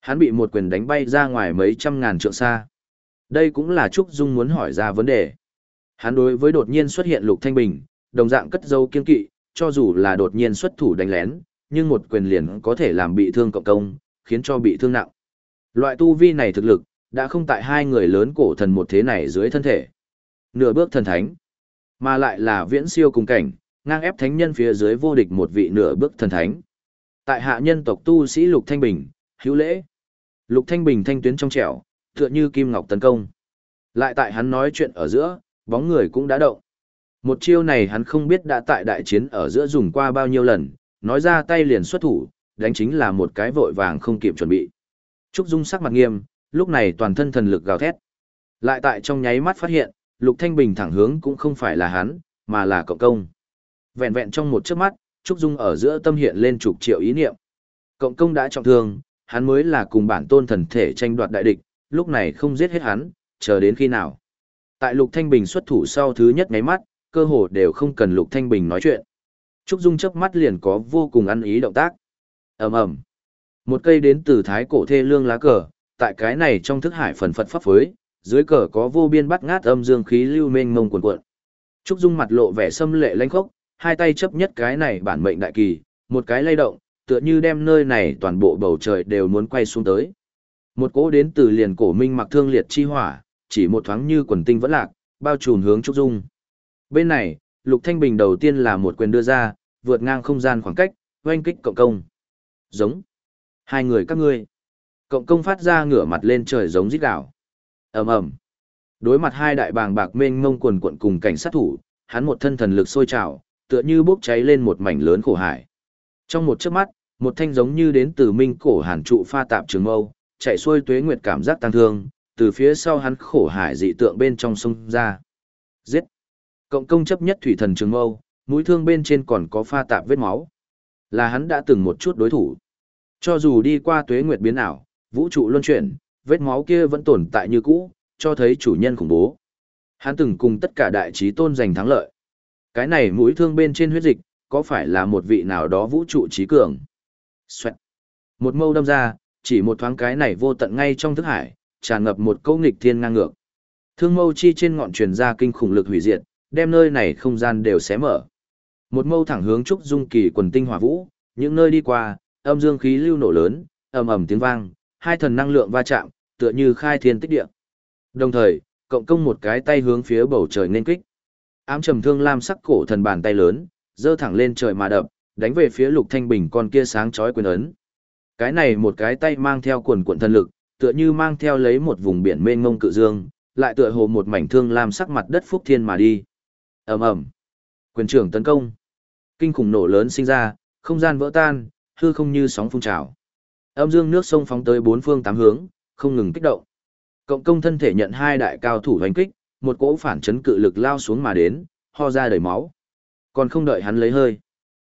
Hắn bị một quyền đánh bay ra ngoài mấy trăm ngàn trượng xa. Đây cũng là Trúc Dung muốn hỏi ra vấn đề. Hắn đối với đột nhiên xuất hiện Lục Thanh Bình, đồng dạng cất dấu kiên kỵ, cho dù là đột nhiên xuất thủ đánh lén, nhưng một quyền liền có thể làm bị thương cộng công, khiến cho bị thương nặng. Loại tu vi này thực lực, đã không tại hai người lớn cổ thần một thế này dưới thân thể. Nửa bước thần thánh. Mà lại là viễn siêu cùng cảnh, ngang ép thánh nhân phía dưới vô địch một vị nửa bước thần thánh. Tại hạ nhân tộc tu sĩ Lục Thanh Bình, hữu lễ. Lục Thanh Bình thanh tuyến trong trẻo, tựa như kim ngọc tấn công. Lại tại hắn nói chuyện ở giữa, bóng người cũng đã động. Một chiêu này hắn không biết đã tại đại chiến ở giữa dùng qua bao nhiêu lần, nói ra tay liền xuất thủ, đánh chính là một cái vội vàng không kịp chuẩn bị. Trúc Dung sắc mặt nghiêm, lúc này toàn thân thần lực gào thét. Lại tại trong nháy mắt phát hiện, Lục Thanh Bình thẳng hướng cũng không phải là hắn, mà là cộng công. Vẹn vẹn trong một chớp mắt, Trúc Dung ở giữa tâm hiện lên chục triệu ý niệm. Cộng công đã trọng thương, hắn mới là cùng bản tôn thần thể tranh đoạt đại địch, lúc này không giết hết hắn, chờ đến khi nào. Tại Lục Thanh Bình xuất thủ sau thứ nhất ngáy mắt, cơ hồ đều không cần Lục Thanh Bình nói chuyện. Trúc Dung chớp mắt liền có vô cùng ăn ý động tác. ầm ầm, Một cây đến từ thái cổ thê lương lá cờ, tại cái này trong thức hải phần phật pháp phối, dưới cờ có vô biên bắt ngát âm dương khí lưu mênh mông cuồn cuộn. Trúc Dung mặt lộ vẻ xâm lệ lanh khốc, hai tay chấp nhất cái này bản mệnh đại kỳ, một cái lay động, tựa như đem nơi này toàn bộ bầu trời đều muốn quay xuống tới. Một cỗ đến từ liền cổ minh mặc thương liệt chi hỏa, chỉ một thoáng như quần tinh vẫn lạc, bao trùm hướng Trúc Dung. Bên này, Lục Thanh Bình đầu tiên là một quyền đưa ra, vượt ngang không gian khoảng cách, oanh kích cộng công. Giống. Hai người các ngươi. Cộng công phát ra ngửa mặt lên trời giống rít gào. ầm ầm. Đối mặt hai đại bàng bạc mênh mông quần quận cùng cảnh sát thủ, hắn một thân thần lực sôi trào, tựa như bốc cháy lên một mảnh lớn khổ hải. Trong một chớp mắt, một thanh giống như đến từ minh cổ hàn trụ pha tạp trường mâu, chạy xuôi tuế nguyệt cảm giác tăng thương, từ phía sau hắn khổ hải dị tượng bên trong sông ra. Giết! Cộng công chấp nhất thủy thần trường mâu, mũi thương bên trên còn có pha tạp vết máu. Là hắn đã từng một chút đối thủ. Cho dù đi qua tuế nguyệt biến ảo, vũ trụ luân chuyển, vết máu kia vẫn tồn tại như cũ, cho thấy chủ nhân khủng bố. Hắn từng cùng tất cả đại trí tôn giành thắng lợi. Cái này mũi thương bên trên huyết dịch, có phải là một vị nào đó vũ trụ trí cường? Xoẹt. Một mâu đâm ra, chỉ một thoáng cái này vô tận ngay trong thức hải, tràn ngập một câu nghịch thiên ngang ngược. Thương mâu chi trên ngọn truyền ra kinh khủng lực hủy diệt, đem nơi này không gian đều xé mở. Một mâu thẳng hướng trúc dung kỳ quần tinh hỏa vũ, những nơi đi qua, âm dương khí lưu nổ lớn, ầm ầm tiếng vang, hai thần năng lượng va chạm, tựa như khai thiên tích địa. Đồng thời, cộng công một cái tay hướng phía bầu trời nên kích. Ám trầm thương lam sắc cổ thần bàn tay lớn, giơ thẳng lên trời mà đập, đánh về phía Lục Thanh Bình con kia sáng chói quyền ấn. Cái này một cái tay mang theo quần cuộn thần lực, tựa như mang theo lấy một vùng biển mênh mông cự dương, lại tựa hồ một mảnh thương lam sắc mặt đất phúc thiên mà đi. Ầm ầm. Quyền trưởng tấn công. Kinh khủng nổ lớn sinh ra, không gian vỡ tan, hư không như sóng phun trào. Âm dương nước sông phóng tới bốn phương tám hướng, không ngừng kích động. Cộng công thân thể nhận hai đại cao thủ hoành kích, một cỗ phản chấn cự lực lao xuống mà đến, ho ra đầy máu. Còn không đợi hắn lấy hơi.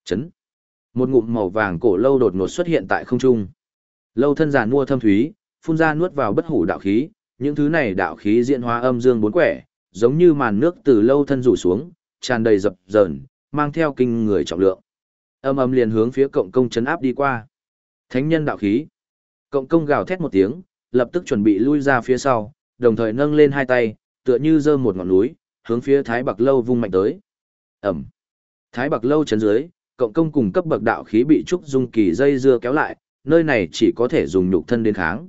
Chấn. Một ngụm màu vàng cổ lâu đột ngột xuất hiện tại không trung. Lâu thân giàn mua thâm thúy, phun ra nuốt vào bất hủ đạo khí, những thứ này đạo khí diễn hóa âm dương bốn quẻ, giống như màn nước từ lâu thân rủ xuống, tràn đầy dập dờn, mang theo kinh người trọng lượng. Âm âm liền hướng phía cộng công chấn áp đi qua. Thánh nhân đạo khí. Cộng công gào thét một tiếng, lập tức chuẩn bị lui ra phía sau, đồng thời nâng lên hai tay, tựa như giơ một ngọn núi, hướng phía Thái Bạc Lâu vung mạnh tới. Ẩm. Thái Bạc Lâu chấn dưới, cộng công cùng cấp bậc đạo khí bị trúc dung kỳ dây dưa kéo lại, nơi này chỉ có thể dùng nhục thân đến kháng.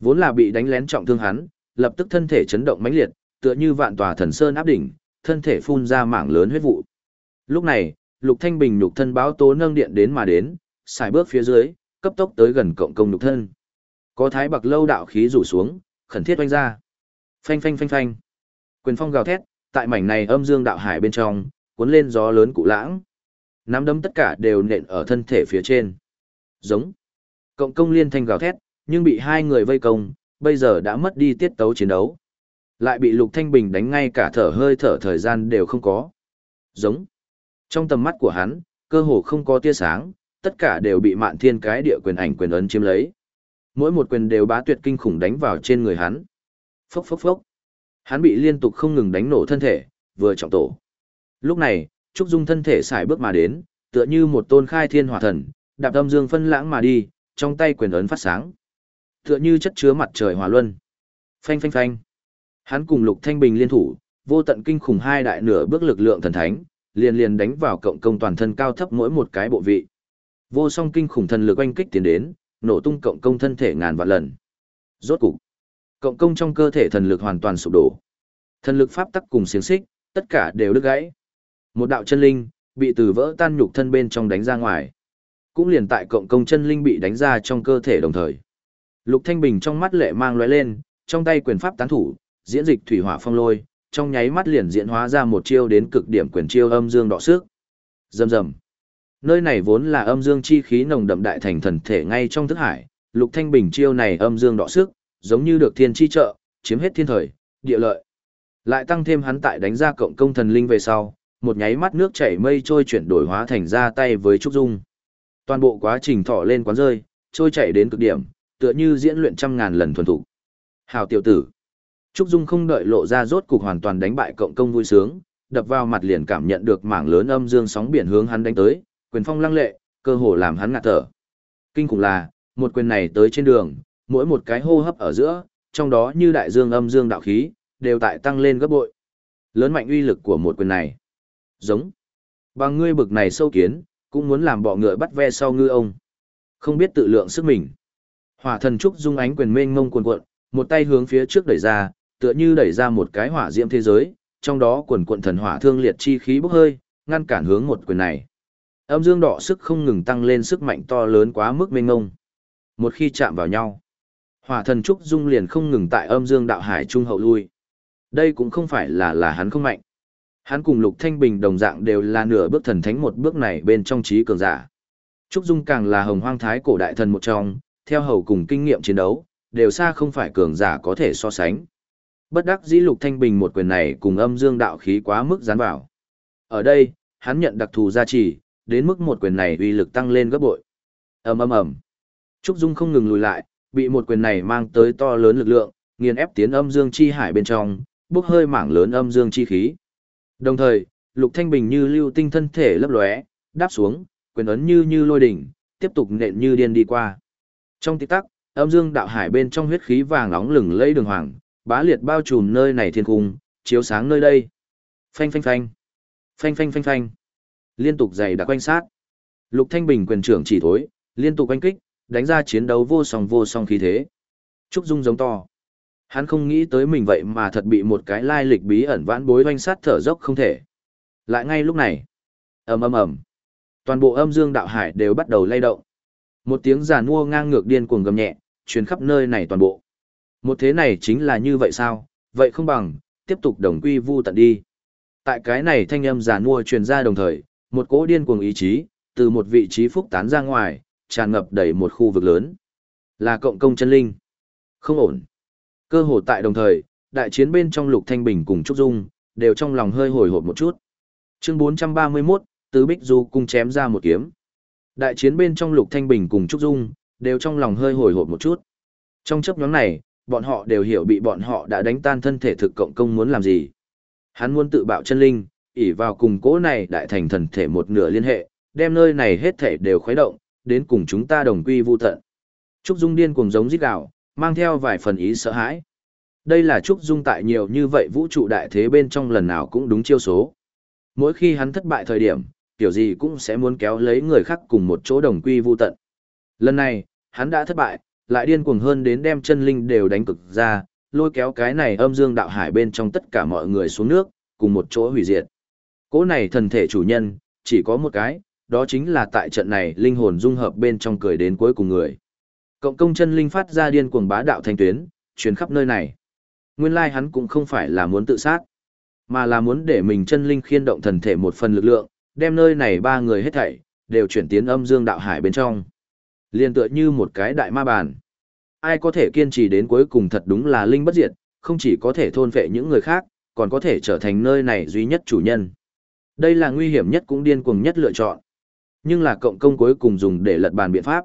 Vốn là bị đánh lén trọng thương hắn, lập tức thân thể chấn động mãnh liệt, tựa như vạn tòa thần sơn áp đỉnh, thân thể phun ra mảng lớn huyết vụ. Lúc này, Lục Thanh Bình nhục thân báo tố nâng điện đến mà đến, xài bước phía dưới, cấp tốc tới gần cộng công nhục thân. Có thái bạc lâu đạo khí rủ xuống, khẩn thiết oanh ra. Phanh phanh phanh phanh. Quyền phong gào thét, tại mảnh này âm dương đạo hải bên trong, cuốn lên gió lớn cụ lãng. Nắm đấm tất cả đều nện ở thân thể phía trên. Giống. Cộng công liên thanh gào thét, nhưng bị hai người vây công, bây giờ đã mất đi tiết tấu chiến đấu. Lại bị Lục Thanh Bình đánh ngay cả thở hơi thở thời gian đều không có. Giống. Trong tầm mắt của hắn, cơ hồ không có tia sáng, tất cả đều bị mạn thiên cái địa quyền ảnh quyền ấn chiếm lấy. Mỗi một quyền đều bá tuyệt kinh khủng đánh vào trên người hắn. Phốc phốc phốc. Hắn bị liên tục không ngừng đánh nổ thân thể, vừa trọng tổ. Lúc này, Trúc Dung thân thể xài bước mà đến, tựa như một tôn khai thiên hỏa thần, đạp âm dương phân lãng mà đi, trong tay quyền ấn phát sáng. Tựa như chất chứa mặt trời hòa luân. Phanh phanh phanh. Hắn cùng Lục Thanh Bình liên thủ, vô tận kinh khủng hai đại nửa bước lực lượng thần thánh, liền liền đánh vào cộng công toàn thân cao thấp mỗi một cái bộ vị. Vô song kinh khủng thần lực oanh kích tiến đến, nổ tung cộng công thân thể ngàn vạn lần. Rốt cục, cộng công trong cơ thể thần lực hoàn toàn sụp đổ. Thần lực pháp tắc cùng xiềng xích, tất cả đều đứt gãy. Một đạo chân linh, bị từ vỡ tan nhục thân bên trong đánh ra ngoài. Cũng liền tại cộng công chân linh bị đánh ra trong cơ thể đồng thời. Lục Thanh Bình trong mắt lệ mang lóe lên, trong tay quyền pháp tán thủ, diễn dịch thủy hỏa phong lôi, trong nháy mắt liền diễn hóa ra một chiêu đến cực điểm quyền chiêu âm dương đọ sức. Rầm rầm. Nơi này vốn là âm dương chi khí nồng đậm đại thành thần thể ngay trong thức hải, Lục Thanh Bình chiêu này âm dương đọ sức, giống như được thiên chi trợ, chiếm hết thiên thời, địa lợi. Lại tăng thêm hắn tại đánh ra cộng công thần linh về sau, một nháy mắt nước chảy mây trôi chuyển đổi hóa thành ra tay với Trúc Dung. Toàn bộ quá trình thọ lên quán rơi, trôi chảy đến cực điểm, tựa như diễn luyện trăm ngàn lần thuần thục. Hào tiểu tử. Trúc Dung không đợi lộ ra rốt cục hoàn toàn đánh bại cộng công vui sướng, đập vào mặt liền cảm nhận được mảng lớn âm dương sóng biển hướng hắn đánh tới, quyền phong lăng lệ, cơ hồ làm hắn ngạt thở. Kinh khủng là, một quyền này tới trên đường, mỗi một cái hô hấp ở giữa, trong đó như đại dương âm dương đạo khí, đều tại tăng lên gấp bội. Lớn mạnh uy lực của một quyền này. Giống. Bằng ngươi bực này sâu kiến, cũng muốn làm bọ ngựa bắt ve sau ngư ông. Không biết tự lượng sức mình. Hỏa thần trúc dung ánh quyền mênh mông cuồn cuộn, một tay hướng phía trước đẩy ra, tựa như đẩy ra một cái hỏa diễm thế giới, trong đó quần cuộn thần hỏa thương liệt chi khí bốc hơi, ngăn cản hướng một quyền này. Âm dương đỏ sức không ngừng tăng lên sức mạnh to lớn quá mức mênh mông. Một khi chạm vào nhau, hỏa thần trúc dung liền không ngừng tại âm dương đạo hải trung hậu lui. Đây cũng không phải là là hắn không mạnh. Hắn cùng Lục Thanh Bình đồng dạng đều là nửa bước thần thánh một bước này bên trong trí cường giả. Trúc Dung càng là hồng hoang thái cổ đại thần một trong, theo hầu cùng kinh nghiệm chiến đấu, đều xa không phải cường giả có thể so sánh. Bất đắc dĩ Lục Thanh Bình một quyền này cùng âm dương đạo khí quá mức dán vào. Ở đây, hắn nhận đặc thù gia trì, đến mức một quyền này uy lực tăng lên gấp bội. ầm ầm ầm, Trúc Dung không ngừng lùi lại, bị một quyền này mang tới to lớn lực lượng, nghiền ép tiến âm dương chi hải bên trong, bốc hơi mảng lớn âm dương chi khí. Đồng thời, Lục Thanh Bình như lưu tinh thân thể lấp lóe, đáp xuống, quyền ấn như như lôi đỉnh, tiếp tục nện như điên đi qua. Trong tích tắc, âm dương đạo hải bên trong huyết khí vàng nóng lừng lẫy đường hoàng, bá liệt bao trùm nơi này thiên cung, chiếu sáng nơi đây. Phanh phanh phanh. Phanh phanh phanh phanh. Liên tục dày đặc quanh sát. Lục Thanh Bình quyền trưởng chỉ thối, liên tục quanh kích, đánh ra chiến đấu vô song vô song khí thế. Trúc Dung giống to. Hắn không nghĩ tới mình vậy mà thật bị một cái lai lịch bí ẩn vãn bối oanh sát thở dốc không thể. Lại ngay lúc này, ầm ầm ầm, toàn bộ âm dương đạo hải đều bắt đầu lay động. Một tiếng giàn mua ngang ngược điên cuồng gầm nhẹ, truyền khắp nơi này toàn bộ. Một thế này chính là như vậy sao, vậy không bằng, tiếp tục đồng quy vu tận đi. Tại cái này thanh âm giàn mua truyền ra đồng thời, một cỗ điên cuồng ý chí, từ một vị trí phúc tán ra ngoài, tràn ngập đầy một khu vực lớn. Là cộng công chân linh. Không ổn. Cơ hồ tại đồng thời, đại chiến bên trong Lục Thanh Bình cùng Trúc Dung, đều trong lòng hơi hồi hộp một chút. Chương 431, Tứ Bích Du cung chém ra một kiếm. Đại chiến bên trong Lục Thanh Bình cùng Trúc Dung, đều trong lòng hơi hồi hộp một chút. Trong chấp nhóm này, bọn họ đều hiểu bị bọn họ đã đánh tan thân thể thực cộng công muốn làm gì. Hắn muốn tự bạo chân linh, ỉ vào cùng cố này đại thành thần thể một nửa liên hệ, đem nơi này hết thể đều khuấy động, đến cùng chúng ta đồng quy vu tận. Trúc Dung điên cuồng giống rít gào, mang theo vài phần ý sợ hãi. Đây là Trúc Dung tại nhiều như vậy vũ trụ đại thế bên trong lần nào cũng đúng chiêu số. Mỗi khi hắn thất bại thời điểm, kiểu gì cũng sẽ muốn kéo lấy người khác cùng một chỗ đồng quy vu tận. Lần này, hắn đã thất bại, lại điên cuồng hơn đến đem chân linh đều đánh cực ra, lôi kéo cái này âm dương đạo hải bên trong tất cả mọi người xuống nước, cùng một chỗ hủy diệt. Cố này thần thể chủ nhân, chỉ có một cái, đó chính là tại trận này linh hồn dung hợp bên trong cười đến cuối cùng người. Cộng công chân linh phát ra điên cuồng bá đạo thanh tuyến, truyền khắp nơi này. Nguyên lai hắn cũng không phải là muốn tự sát, mà là muốn để mình chân linh khiên động thần thể một phần lực lượng, đem nơi này ba người hết thảy, đều chuyển tiến âm dương đạo hải bên trong. Liên tựa như một cái đại ma bàn. Ai có thể kiên trì đến cuối cùng thật đúng là linh bất diệt, không chỉ có thể thôn phệ những người khác, còn có thể trở thành nơi này duy nhất chủ nhân. Đây là nguy hiểm nhất cũng điên cuồng nhất lựa chọn. Nhưng là cộng công cuối cùng dùng để lật bàn biện pháp.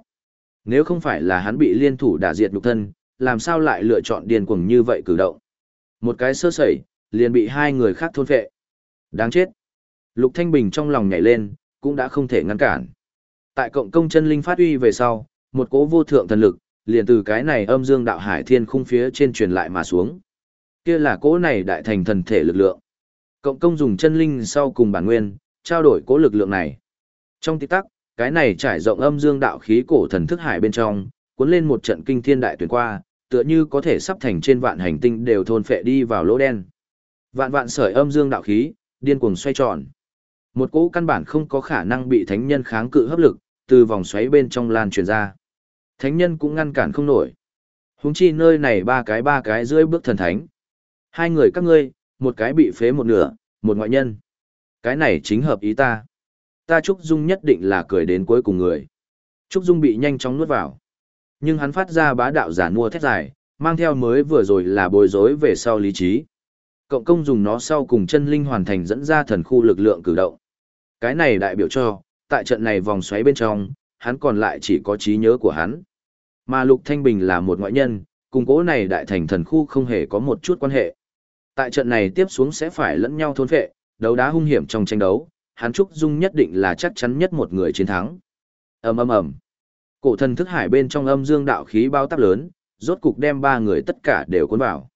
Nếu không phải là hắn bị liên thủ đả diệt nhục thân, làm sao lại lựa chọn điên cuồng như vậy cử động. Một cái sơ sẩy, liền bị hai người khác thôn phệ. Đáng chết. Lục Thanh Bình trong lòng nhảy lên, cũng đã không thể ngăn cản. Tại cộng công chân linh phát uy về sau, một cỗ vô thượng thần lực, liền từ cái này âm dương đạo hải thiên khung phía trên truyền lại mà xuống. Kia là cỗ này đại thành thần thể lực lượng. Cộng công dùng chân linh sau cùng bản nguyên, trao đổi cố lực lượng này. Trong tích tắc, cái này trải rộng âm dương đạo khí cổ thần thức hải bên trong, cuốn lên một trận kinh thiên đại tuyển qua, tựa như có thể sắp thành trên vạn hành tinh đều thôn phệ đi vào lỗ đen. Vạn vạn sợi âm dương đạo khí, điên cuồng xoay tròn. Một cỗ căn bản không có khả năng bị thánh nhân kháng cự hấp lực, từ vòng xoáy bên trong lan truyền ra. Thánh nhân cũng ngăn cản không nổi. Húng chi nơi này ba cái ba cái dưới bước thần thánh. Hai người các ngươi, một cái bị phế một nửa, một ngoại nhân. Cái này chính hợp ý ta. Ta Trúc Dung nhất định là cười đến cuối cùng người. Trúc Dung bị nhanh chóng nuốt vào. Nhưng hắn phát ra bá đạo giả mua thét dài, mang theo mới vừa rồi là bối rối về sau lý trí. Cộng công dùng nó sau cùng chân linh hoàn thành dẫn ra thần khu lực lượng cử động. Cái này đại biểu cho, tại trận này vòng xoáy bên trong, hắn còn lại chỉ có trí nhớ của hắn. Mà Lục Thanh Bình là một ngoại nhân, cùng cố này đại thành thần khu không hề có một chút quan hệ. Tại trận này tiếp xuống sẽ phải lẫn nhau thôn phệ, đấu đá hung hiểm trong tranh đấu, hắn Trúc Dung nhất định là chắc chắn nhất một người chiến thắng. ầm ầm ầm, cổ thần thức hải bên trong âm dương đạo khí bao táp lớn, rốt cục đem ba người tất cả đều cuốn vào.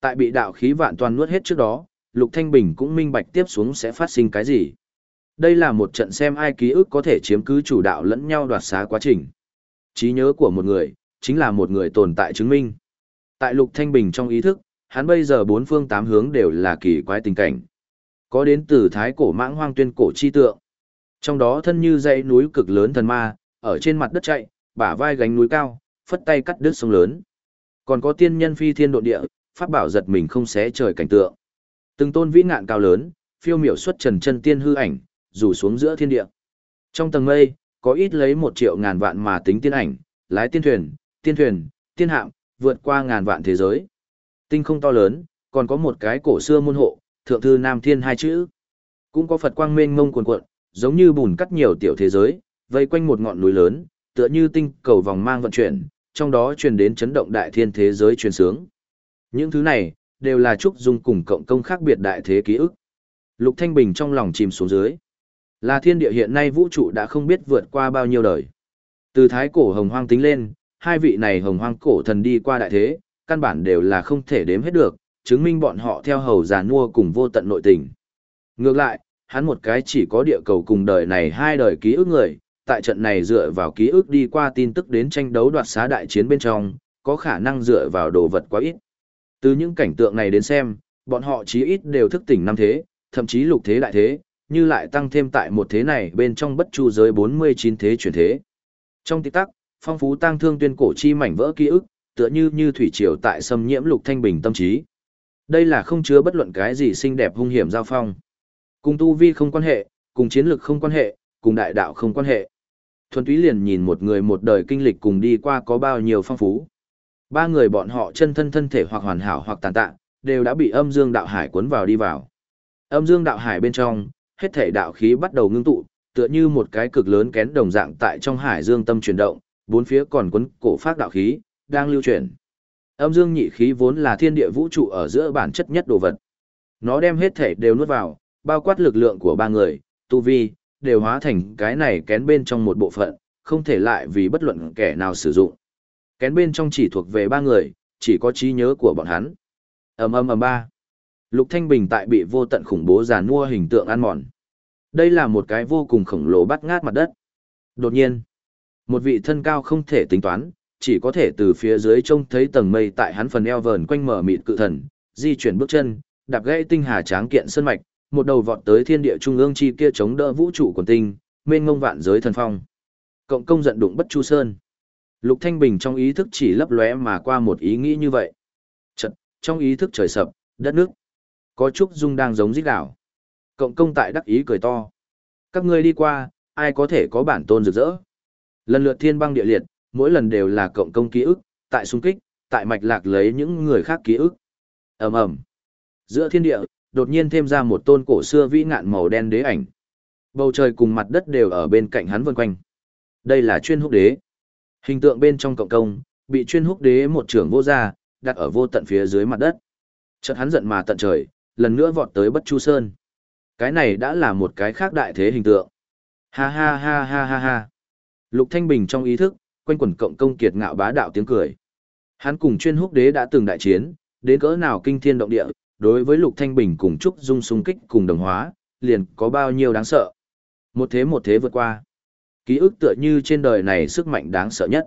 Tại bị đạo khí vạn toàn nuốt hết trước đó, Lục Thanh Bình cũng minh bạch tiếp xuống sẽ phát sinh cái gì. Đây là một trận xem ai ký ức có thể chiếm cứ chủ đạo lẫn nhau đoạt xá quá trình. Trí nhớ của một người, chính là một người tồn tại chứng minh. Tại Lục Thanh Bình trong ý thức, hắn bây giờ bốn phương tám hướng đều là kỳ quái tình cảnh. Có đến từ thái cổ mãng hoang tuyên cổ chi tượng. Trong đó thân như dãy núi cực lớn thần ma, ở trên mặt đất chạy, bả vai gánh núi cao, phất tay cắt đứt sông lớn. Còn có tiên nhân phi thiên độ địa, pháp bảo giật mình không xé trời cảnh tượng. Từng tôn vĩ ngạn cao lớn, phiêu miểu xuất trần chân tiên hư ảnh, rủ xuống giữa thiên địa. Trong tầng mây, có ít lấy một triệu ngàn vạn mà tính tiên ảnh, lái tiên thuyền, tiên thuyền, tiên hạm, vượt qua ngàn vạn thế giới. Tinh không to lớn, còn có một cái cổ xưa môn hộ, thượng thư Nam Thiên hai chữ. Cũng có Phật quang mênh mông cuồn cuộn, giống như bùn cắt nhiều tiểu thế giới, vây quanh một ngọn núi lớn, tựa như tinh cầu vòng mang vận chuyển, trong đó truyền đến chấn động đại thiên thế giới truyền sướng. Những thứ này, đều là trúc dung cùng cộng công khác biệt đại thế ký ức. Lục Thanh Bình trong lòng chìm xuống dưới. Là thiên địa hiện nay vũ trụ đã không biết vượt qua bao nhiêu đời. Từ thái cổ hồng hoang tính lên, hai vị này hồng hoang cổ thần đi qua đại thế, căn bản đều là không thể đếm hết được, chứng minh bọn họ theo hầu già nua cùng vô tận nội tình. Ngược lại, hắn một cái chỉ có địa cầu cùng đời này hai đời ký ức người, tại trận này dựa vào ký ức đi qua tin tức đến tranh đấu đoạt xá đại chiến bên trong, có khả năng dựa vào đồ vật quá ít. Từ những cảnh tượng này đến xem, bọn họ chí ít đều thức tỉnh năm thế, thậm chí lục thế đại thế, như lại tăng thêm tại một thế này bên trong bất chu giới 49 thế chuyển thế. Trong tích tắc, phong phú tăng thương tuyên cổ chi mảnh vỡ ký ức, tựa như như thủy triều tại xâm nhiễm lục thanh bình tâm trí. Đây là không chứa bất luận cái gì xinh đẹp hung hiểm giao phong. Cùng tu vi không quan hệ, cùng chiến lược không quan hệ, cùng đại đạo không quan hệ. Thuần túy liền nhìn một người một đời kinh lịch cùng đi qua có bao nhiêu phong phú. Ba người bọn họ chân thân thân thể hoặc hoàn hảo hoặc tàn tạ, đều đã bị âm dương đạo hải cuốn vào đi vào. Âm dương đạo hải bên trong, hết thể đạo khí bắt đầu ngưng tụ, tựa như một cái cực lớn kén đồng dạng tại trong hải dương tâm chuyển động, bốn phía còn quấn cổ phát đạo khí, đang lưu truyền. Âm dương nhị khí vốn là thiên địa vũ trụ ở giữa bản chất nhất đồ vật. Nó đem hết thể đều nuốt vào, bao quát lực lượng của ba người, tu vi, đều hóa thành cái này kén bên trong một bộ phận, không thể lại vì bất luận kẻ nào sử dụng. Kén bên trong chỉ thuộc về ba người, chỉ có trí nhớ của bọn hắn. ầm ầm ầm ba. Lục Thanh Bình tại bị vô tận khủng bố giàn mua hình tượng ăn mòn. Đây là một cái vô cùng khổng lồ bắt ngát mặt đất. Đột nhiên, một vị thân cao không thể tính toán, chỉ có thể từ phía dưới trông thấy tầng mây tại hắn phần eo vờn quanh mở mịt cự thần, di chuyển bước chân, đạp gãy tinh hà tráng kiện sơn mạch, một đầu vọt tới thiên địa trung ương chi kia chống đỡ vũ trụ quần tinh, mênh ngông vạn giới thần phong. Cộng công giận đụng bất chu sơn. Lục Thanh Bình trong ý thức chỉ lấp lóe mà qua một ý nghĩ như vậy. Chợt, trong ý thức trời sập, đất nước. Có Trúc Dung đang giống rít đảo. Cộng công tại đắc ý cười to. Các ngươi đi qua, ai có thể có bản tôn rực rỡ. Lần lượt thiên băng địa liệt, mỗi lần đều là cộng công ký ức, tại xung kích, tại mạch lạc lấy những người khác ký ức. ầm ầm Giữa thiên địa, đột nhiên thêm ra một tôn cổ xưa vĩ ngạn màu đen đế ảnh. Bầu trời cùng mặt đất đều ở bên cạnh hắn vân quanh. Đây là chuyên húc đế. Hình tượng bên trong cộng công, bị chuyên húc đế một trưởng vô ra, đặt ở vô tận phía dưới mặt đất. Chợt hắn giận mà tận trời, lần nữa vọt tới Bất Chu Sơn. Cái này đã là một cái khác đại thế hình tượng. Ha ha ha ha ha ha. Lục Thanh Bình trong ý thức, quanh quẩn cộng công kiệt ngạo bá đạo tiếng cười. Hắn cùng chuyên húc đế đã từng đại chiến, đến cỡ nào kinh thiên động địa, đối với Lục Thanh Bình cùng Trúc Dung xung kích cùng đồng hóa, liền có bao nhiêu đáng sợ. Một thế một thế vượt qua. Ký ức tựa như trên đời này sức mạnh đáng sợ nhất.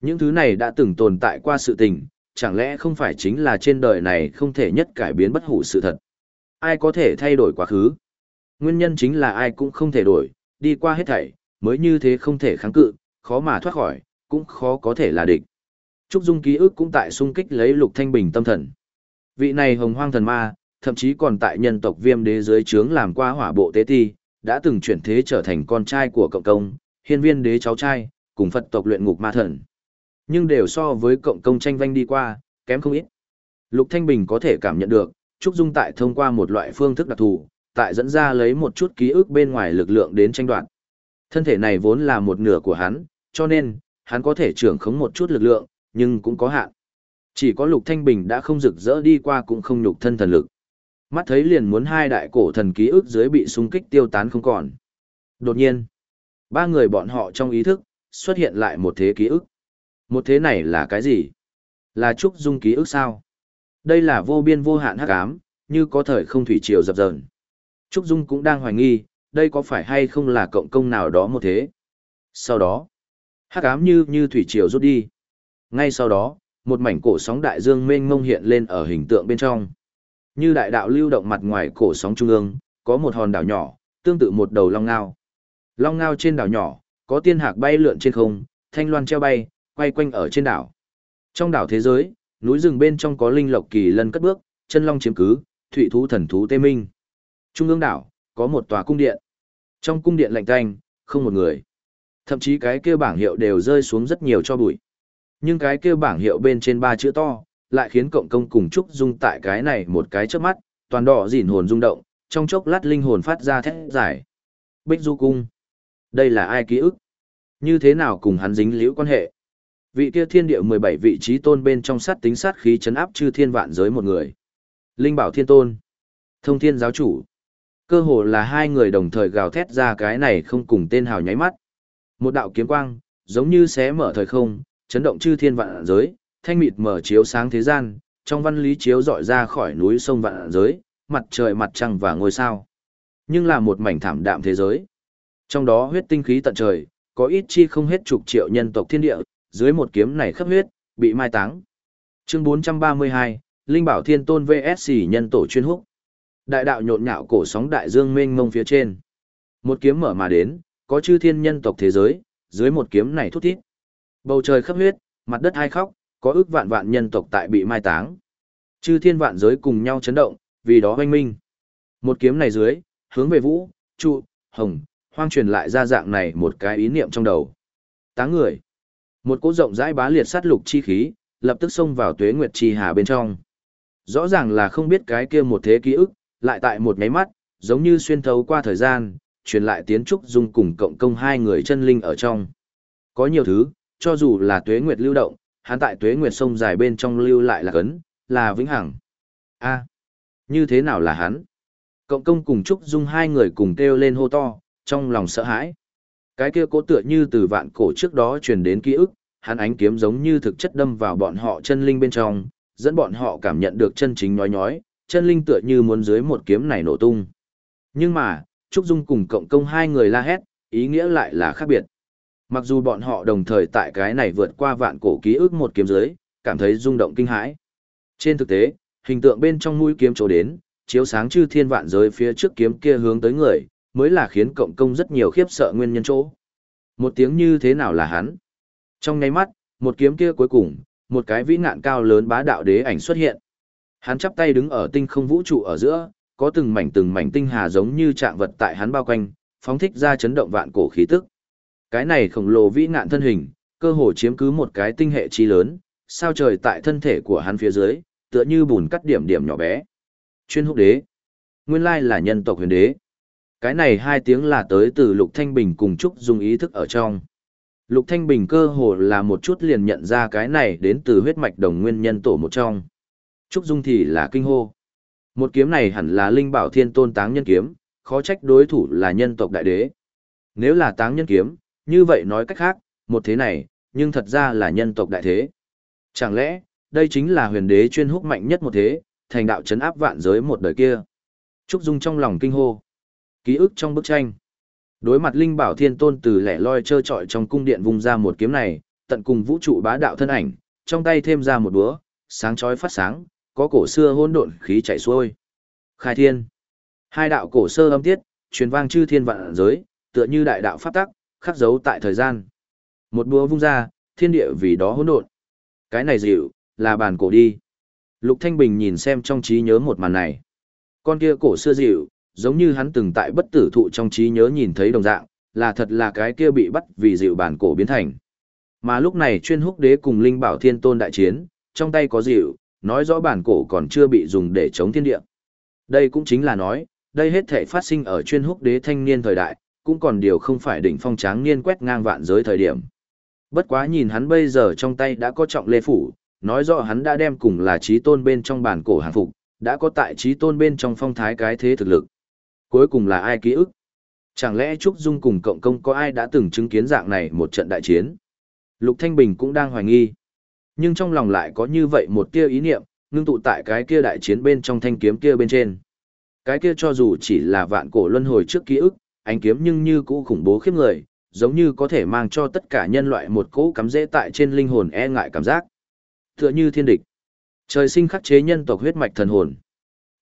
Những thứ này đã từng tồn tại qua sự tình, chẳng lẽ không phải chính là trên đời này không thể nhất cải biến bất hủ sự thật. ai có thể thay đổi quá khứ? Nguyên nhân chính là ai cũng không thể đổi, đi qua hết thảy, mới như thế không thể kháng cự, khó mà thoát khỏi, cũng khó có thể là địch. Trúc Dung ký ức cũng tại xung kích lấy Lục Thanh Bình tâm thần. Vị này hồng hoang thần ma, thậm chí còn tại nhân tộc viêm đế dưới trướng làm qua hỏa bộ tế ti, đã từng chuyển thế trở thành con trai của cộng công, hiên viên đế cháu trai, cùng Phật tộc luyện ngục ma thần. Nhưng đều so với cộng công tranh vanh đi qua, kém không ít. Lục Thanh Bình có thể cảm nhận được, Trúc Dung tại thông qua một loại phương thức đặc thù, tại dẫn ra lấy một chút ký ức bên ngoài lực lượng đến tranh đoạt. Thân thể này vốn là một nửa của hắn, cho nên, hắn có thể trưởng khống một chút lực lượng, nhưng cũng có hạn. Chỉ có Lục Thanh Bình đã không rực rỡ đi qua cũng không nhục thân thần lực. Mắt thấy liền muốn hai đại cổ thần ký ức dưới bị xung kích tiêu tán không còn. Đột nhiên, ba người bọn họ trong ý thức, xuất hiện lại một thế ký ức. Một thế này là cái gì? Là Trúc Dung ký ức sao? Đây là vô biên vô hạn hắc ám, như có thời không thủy triều dập dờn. Trúc Dung cũng đang hoài nghi, đây có phải hay không là cộng công nào đó một thế. Sau đó, hắc ám như như thủy triều rút đi. Ngay sau đó, một mảnh cổ sóng đại dương mênh mông hiện lên ở hình tượng bên trong. Như đại đạo lưu động mặt ngoài cổ sóng trung ương, có một hòn đảo nhỏ, tương tự một đầu long ngao. Long ngao trên đảo nhỏ, có tiên hạc bay lượn trên không, thanh loan treo bay, quay quanh ở trên đảo. Trong đảo thế giới, núi rừng bên trong có linh lộc kỳ lân cất bước, chân long chiếm cứ, thụy thú thần thú tê minh. Trung ương đảo, có một tòa cung điện. Trong cung điện lạnh tanh, không một người. Thậm chí cái kia bảng hiệu đều rơi xuống rất nhiều cho bụi. Nhưng cái kia bảng hiệu bên trên ba chữ to, lại khiến cộng công cùng Trúc Dung tại cái này một cái trước mắt, toàn đỏ dỉn hồn rung động, trong chốc lát linh hồn phát ra thét giải. Bích Du Cung. Đây là ai ký ức? Như thế nào cùng hắn dính liễu quan hệ? Vị kia thiên địa 17 vị trí tôn bên trong sát tính sát khí chấn áp chư thiên vạn giới một người. Linh bảo thiên tôn. Thông thiên giáo chủ. Cơ hồ là hai người đồng thời gào thét ra cái này không cùng tên hào nháy mắt. Một đạo kiếm quang, giống như xé mở thời không, chấn động chư thiên vạn giới, thanh mịt mở chiếu sáng thế gian, trong văn lý chiếu dọi ra khỏi núi sông vạn giới, mặt trời mặt trăng và ngôi sao. Nhưng là một mảnh thảm đạm thế giới. Trong đó huyết tinh khí tận trời, có ít chi không hết chục triệu nhân tộc thiên địa, dưới một kiếm này khắp huyết, bị mai táng. Chương 432, Linh Bảo Thiên Tôn VS nhân tổ chuyên húc. Đại đạo nhộn nhạo cổ sóng đại dương mênh mông phía trên. Một kiếm mở mà đến, có chư thiên nhân tộc thế giới, dưới một kiếm này thút thít. Bầu trời khắp huyết, mặt đất hai khóc, có ước vạn vạn nhân tộc tại bị mai táng. Chư thiên vạn giới cùng nhau chấn động, vì đó hoanh minh. Một kiếm này dưới, hướng về vũ, trụ, hồng, hoang truyền lại ra dạng này một cái ý niệm trong đầu. Táng người. Một cỗ rộng rãi bá liệt sát lục chi khí, lập tức xông vào tuế nguyệt chi hà bên trong. Rõ ràng là không biết cái kia một thế ký ức, lại tại một nháy mắt, giống như xuyên thấu qua thời gian, truyền lại tiến trúc dung cùng cộng công hai người chân linh ở trong. Có nhiều thứ, cho dù là tuế nguyệt lưu động, hắn tại tuế nguyệt sông dài bên trong lưu lại là cấn, là vĩnh hằng. A, như thế nào là hắn? Cộng công cùng trúc dung hai người cùng kêu lên hô to, trong lòng sợ hãi. Cái kia cố tựa như từ vạn cổ trước đó truyền đến ký ức, hắn ánh kiếm giống như thực chất đâm vào bọn họ chân linh bên trong, dẫn bọn họ cảm nhận được chân chính nhói nhói, chân linh tựa như muốn dưới một kiếm này nổ tung. Nhưng mà, Trúc Dung cùng cộng công hai người la hét, ý nghĩa lại là khác biệt. Mặc dù bọn họ đồng thời tại cái này vượt qua vạn cổ ký ức một kiếm dưới, cảm thấy rung động kinh hãi. Trên thực tế, hình tượng bên trong mũi kiếm chỗ đến, chiếu sáng chư thiên vạn giới phía trước kiếm kia hướng tới người, mới là khiến cộng công rất nhiều khiếp sợ nguyên nhân chỗ. Một tiếng như thế nào là hắn? Trong ngay mắt, một kiếm kia cuối cùng, một cái vĩ ngạn cao lớn bá đạo đế ảnh xuất hiện. Hắn chắp tay đứng ở tinh không vũ trụ ở giữa, có từng mảnh từng mảnh tinh hà giống như trạng vật tại hắn bao quanh, phóng thích ra chấn động vạn cổ khí tức. Cái này khổng lồ vĩ ngạn thân hình, cơ hồ chiếm cứ một cái tinh hệ chi lớn, sao trời tại thân thể của hắn phía dưới, tựa như bùn cắt điểm điểm nhỏ bé. Chuyên húc đế. Nguyên lai là nhân tộc huyền đế. Cái này hai tiếng là tới từ Lục Thanh Bình cùng Trúc Dung ý thức ở trong. Lục Thanh Bình cơ hồ là một chút liền nhận ra cái này đến từ huyết mạch đồng nguyên nhân tổ một trong. Trúc Dung thì là kinh hô. Một kiếm này hẳn là linh bảo thiên tôn táng nhân kiếm, khó trách đối thủ là nhân tộc đại đế. Nếu là táng nhân kiếm, như vậy nói cách khác, một thế này, nhưng thật ra là nhân tộc đại thế. Chẳng lẽ, đây chính là huyền đế chuyên húc mạnh nhất một thế, thành đạo chấn áp vạn giới một đời kia. Trúc Dung trong lòng kinh hô. Ký ức trong bức tranh. Đối mặt Linh Bảo Thiên Tôn từ lẻ loi trơ trọi trong cung điện vùng ra một kiếm này, tận cùng vũ trụ bá đạo thân ảnh, trong tay thêm ra một búa, sáng chói phát sáng, có cổ xưa hỗn độn khí chảy xuôi. Khai thiên. Hai đạo cổ sơ âm tiết, truyền vang chư thiên vạn giới, tựa như đại đạo pháp tắc, khắc dấu tại thời gian. Một búa vung ra, thiên địa vì đó hỗn độn. Cái này dịu, là bản cổ đi. Lục Thanh Bình nhìn xem trong trí nhớ một màn này. Con kia cổ xưa dịu, giống như hắn từng tại bất tử thụ trong trí nhớ nhìn thấy đồng dạng, là thật là cái kia bị bắt vì dịu bản cổ biến thành. Mà lúc này chuyên húc đế cùng Linh Bảo Thiên Tôn đại chiến, trong tay có dịu, nói rõ bản cổ còn chưa bị dùng để chống thiên địa. Đây cũng chính là nói, đây hết thể phát sinh ở chuyên húc đế thanh niên thời đại, cũng còn điều không phải đỉnh phong tráng niên quét ngang vạn giới thời điểm. Bất quá nhìn hắn bây giờ trong tay đã có trọng lê phủ, nói rõ hắn đã đem cùng là trí tôn bên trong bản cổ hàng phục, đã có tại trí tôn bên trong phong thái cái thế thực lực. Cuối cùng là ai ký ức? Chẳng lẽ Trúc Dung cùng cộng công có ai đã từng chứng kiến dạng này một trận đại chiến? Lục Thanh Bình cũng đang hoài nghi. Nhưng trong lòng lại có như vậy một tia ý niệm, ngưng tụ tại cái kia đại chiến bên trong thanh kiếm kia bên trên. Cái kia cho dù chỉ là vạn cổ luân hồi trước ký ức, ánh kiếm nhưng như cũ khủng bố khiếp người, giống như có thể mang cho tất cả nhân loại một cỗ cắm dễ tại trên linh hồn e ngại cảm giác. Tựa như thiên địch. Trời sinh khắc chế nhân tộc huyết mạch thần hồn.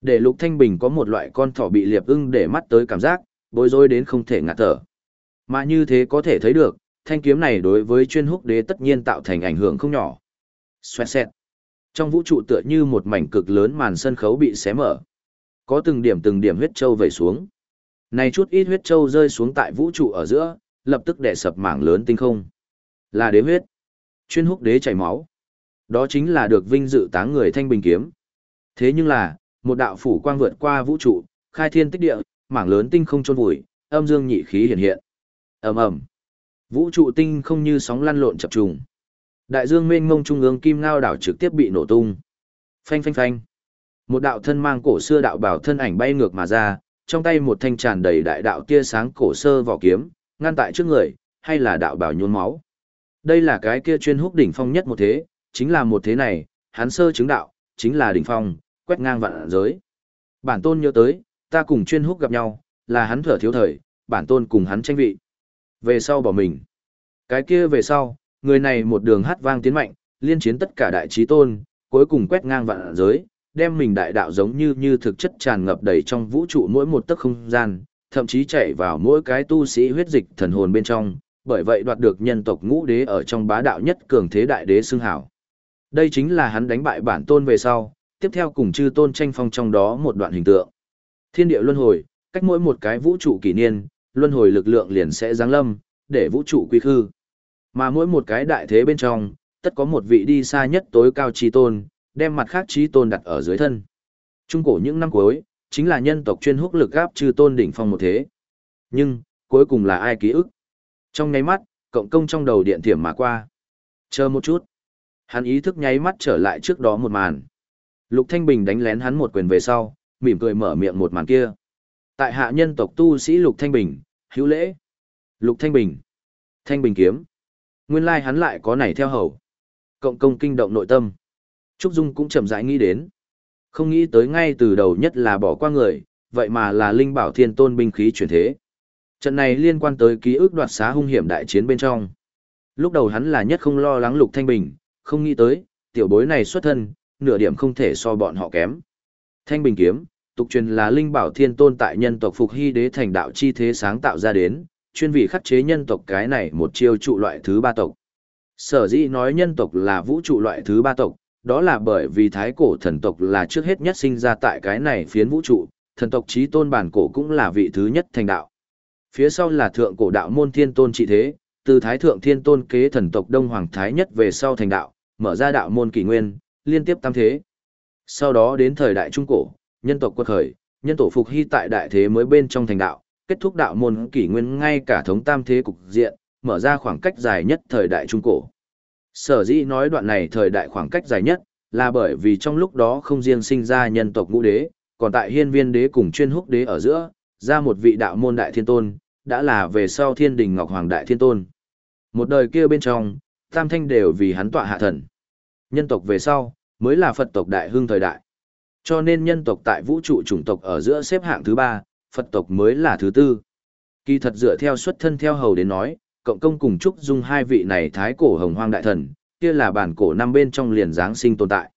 Để Lục Thanh Bình có một loại con thỏ bị liệp ưng để mắt tới cảm giác, bối rối đến không thể ngạt thở. Mà như thế có thể thấy được, thanh kiếm này đối với chuyên húc đế tất nhiên tạo thành ảnh hưởng không nhỏ. Xoẹt xẹt. Trong vũ trụ tựa như một mảnh cực lớn màn sân khấu bị xé mở. Có từng điểm từng điểm huyết châu vẩy xuống. Này chút ít huyết châu rơi xuống tại vũ trụ ở giữa, lập tức đè sập mảng lớn tinh không. Là đế huyết. Chuyên húc đế chảy máu. Đó chính là được vinh dự táng người thanh bình kiếm. Thế nhưng là, một đạo phủ quang vượt qua vũ trụ, khai thiên tích địa, mảng lớn tinh không trôn vùi, âm dương nhị khí hiện hiện. Ầm ầm. Vũ trụ tinh không như sóng lăn lộn chập trùng. Đại dương mênh mông trung ương kim ngao đảo trực tiếp bị nổ tung. Phanh phanh phanh. Một đạo thân mang cổ xưa đạo bảo thân ảnh bay ngược mà ra, trong tay một thanh tràn đầy đại đạo tia sáng cổ sơ vỏ kiếm, ngăn tại trước người, hay là đạo bảo nhuôn máu. Đây là cái kia chuyên húc đỉnh phong nhất một thế, chính là một thế này, hắn sơ chứng đạo, chính là đỉnh phong, quét ngang vạn giới. Bản tôn nhớ tới, ta cùng chuyên húc gặp nhau, là hắn thở thiếu thời, bản tôn cùng hắn tranh vị. Về sau bỏ mình. Cái kia về sau, người này một đường hát vang tiến mạnh, liên chiến tất cả đại trí tôn, cuối cùng quét ngang vạn giới, đem mình đại đạo giống như như thực chất tràn ngập đầy trong vũ trụ mỗi một tấc không gian, thậm chí chạy vào mỗi cái tu sĩ huyết dịch thần hồn bên trong, bởi vậy đoạt được nhân tộc ngũ đế ở trong bá đạo nhất cường thế đại đế xưng hảo. Đây chính là hắn đánh bại bản tôn về sau, tiếp theo cùng chư tôn tranh phong trong đó một đoạn hình tượng. Thiên địa luân hồi, cách mỗi một cái vũ trụ kỷ niên, luân hồi lực lượng liền sẽ giáng lâm, để vũ trụ quy khư. Mà mỗi một cái đại thế bên trong, tất có một vị đi xa nhất tối cao trí tôn, đem mặt khác trí tôn đặt ở dưới thân. Trung cổ những năm cuối, chính là nhân tộc chuyên húc lực gáp trừ tôn đỉnh phong một thế. Nhưng, cuối cùng là ai ký ức? Trong nháy mắt, cộng công trong đầu điện thiểm mà qua. Chờ một chút. Hắn ý thức nháy mắt trở lại trước đó một màn. Lục Thanh Bình đánh lén hắn một quyền về sau, mỉm cười mở miệng một màn kia. Tại hạ nhân tộc tu sĩ Lục Thanh Bình, hữu lễ. Lục Thanh Bình. Thanh Bình kiếm. Nguyên lai hắn lại có này theo hầu. Cộng công kinh động nội tâm. Trúc Dung cũng chậm rãi nghĩ đến. Không nghĩ tới ngay từ đầu nhất là bỏ qua người, vậy mà là linh bảo thiên tôn binh khí chuyển thế. Trận này liên quan tới ký ức đoạt xá hung hiểm đại chiến bên trong. Lúc đầu hắn là nhất không lo lắng Lục Thanh Bình, không nghĩ tới, tiểu bối này xuất thân, nửa điểm không thể so bọn họ kém. Thanh Bình kiếm, tục truyền là linh bảo thiên tôn tại nhân tộc phục hy đế thành đạo chi thế sáng tạo ra đến, chuyên vị khắc chế nhân tộc cái này một chiêu trụ loại thứ ba tộc. Sở dĩ nói nhân tộc là vũ trụ loại thứ ba tộc, đó là bởi vì thái cổ thần tộc là trước hết nhất sinh ra tại cái này phiến vũ trụ, thần tộc trí tôn bản cổ cũng là vị thứ nhất thành đạo. Phía sau là thượng cổ đạo môn thiên tôn trị thế, từ thái thượng thiên tôn kế thần tộc đông hoàng thái nhất về sau thành đạo, mở ra đạo môn kỷ nguyên, liên tiếp tam thế. Sau đó đến thời đại trung cổ, nhân tộc quật khởi, nhân tổ phục hy tại đại thế mới bên trong thành đạo, kết thúc đạo môn kỷ nguyên ngay cả thống tam thế cục diện, mở ra khoảng cách dài nhất thời đại trung cổ. Sở dĩ nói đoạn này thời đại khoảng cách dài nhất, là bởi vì trong lúc đó không riêng sinh ra nhân tộc ngũ đế, còn tại hiên viên đế cùng chuyên húc đế ở giữa, ra một vị đạo môn đại thiên tôn, đã là về sau thiên đình ngọc hoàng đại thiên tôn. Một đời kia bên trong, tam thanh đều vì hắn tọa hạ thần. Nhân tộc về sau, mới là Phật tộc đại hưng thời đại. Cho nên nhân tộc tại vũ trụ chủng tộc ở giữa xếp hạng thứ ba, Phật tộc mới là thứ tư. Kỳ thật dựa theo xuất thân theo hầu đến nói, cộng công cùng Trúc Dung hai vị này thái cổ hồng hoang đại thần, kia là bản cổ năm bên trong liền giáng sinh tồn tại.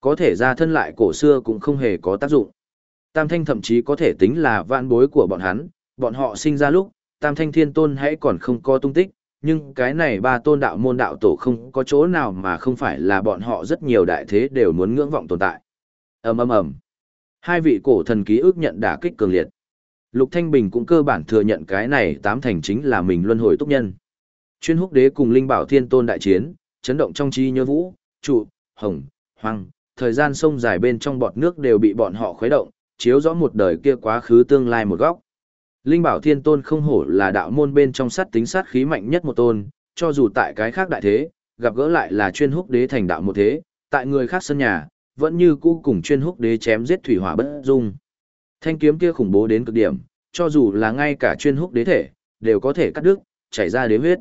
Có thể ra thân lại cổ xưa cũng không hề có tác dụng. Tam thanh thậm chí có thể tính là vạn bối của bọn hắn, bọn họ sinh ra lúc, tam thanh thiên tôn hãy còn không có tung tích, nhưng cái này ba tôn đạo môn đạo tổ không có chỗ nào mà không phải là bọn họ rất nhiều đại thế đều muốn ngưỡng vọng tồn tại. ầm ầm ầm Hai vị cổ thần ký ức nhận đả kích cường liệt. Lục Thanh Bình cũng cơ bản thừa nhận cái này tám thành chính là mình luân hồi túc nhân. Chuyên húc đế cùng Linh Bảo Thiên Tôn đại chiến, chấn động trong chi nhớ vũ, trụ, hồng, hoang, thời gian sông dài bên trong bọt nước đều bị bọn họ khuấy động, chiếu rõ một đời kia quá khứ tương lai một góc. Linh Bảo Thiên Tôn không hổ là đạo môn bên trong sát tính sát khí mạnh nhất một tôn, cho dù tại cái khác đại thế, gặp gỡ lại là chuyên húc đế thành đạo một thế, tại người khác sân nhà, vẫn như cũ cùng chuyên húc đế chém giết thủy hỏa bất dung. Thanh kiếm kia khủng bố đến cực điểm, cho dù là ngay cả chuyên húc đế thể, đều có thể cắt đứt, chảy ra đế huyết.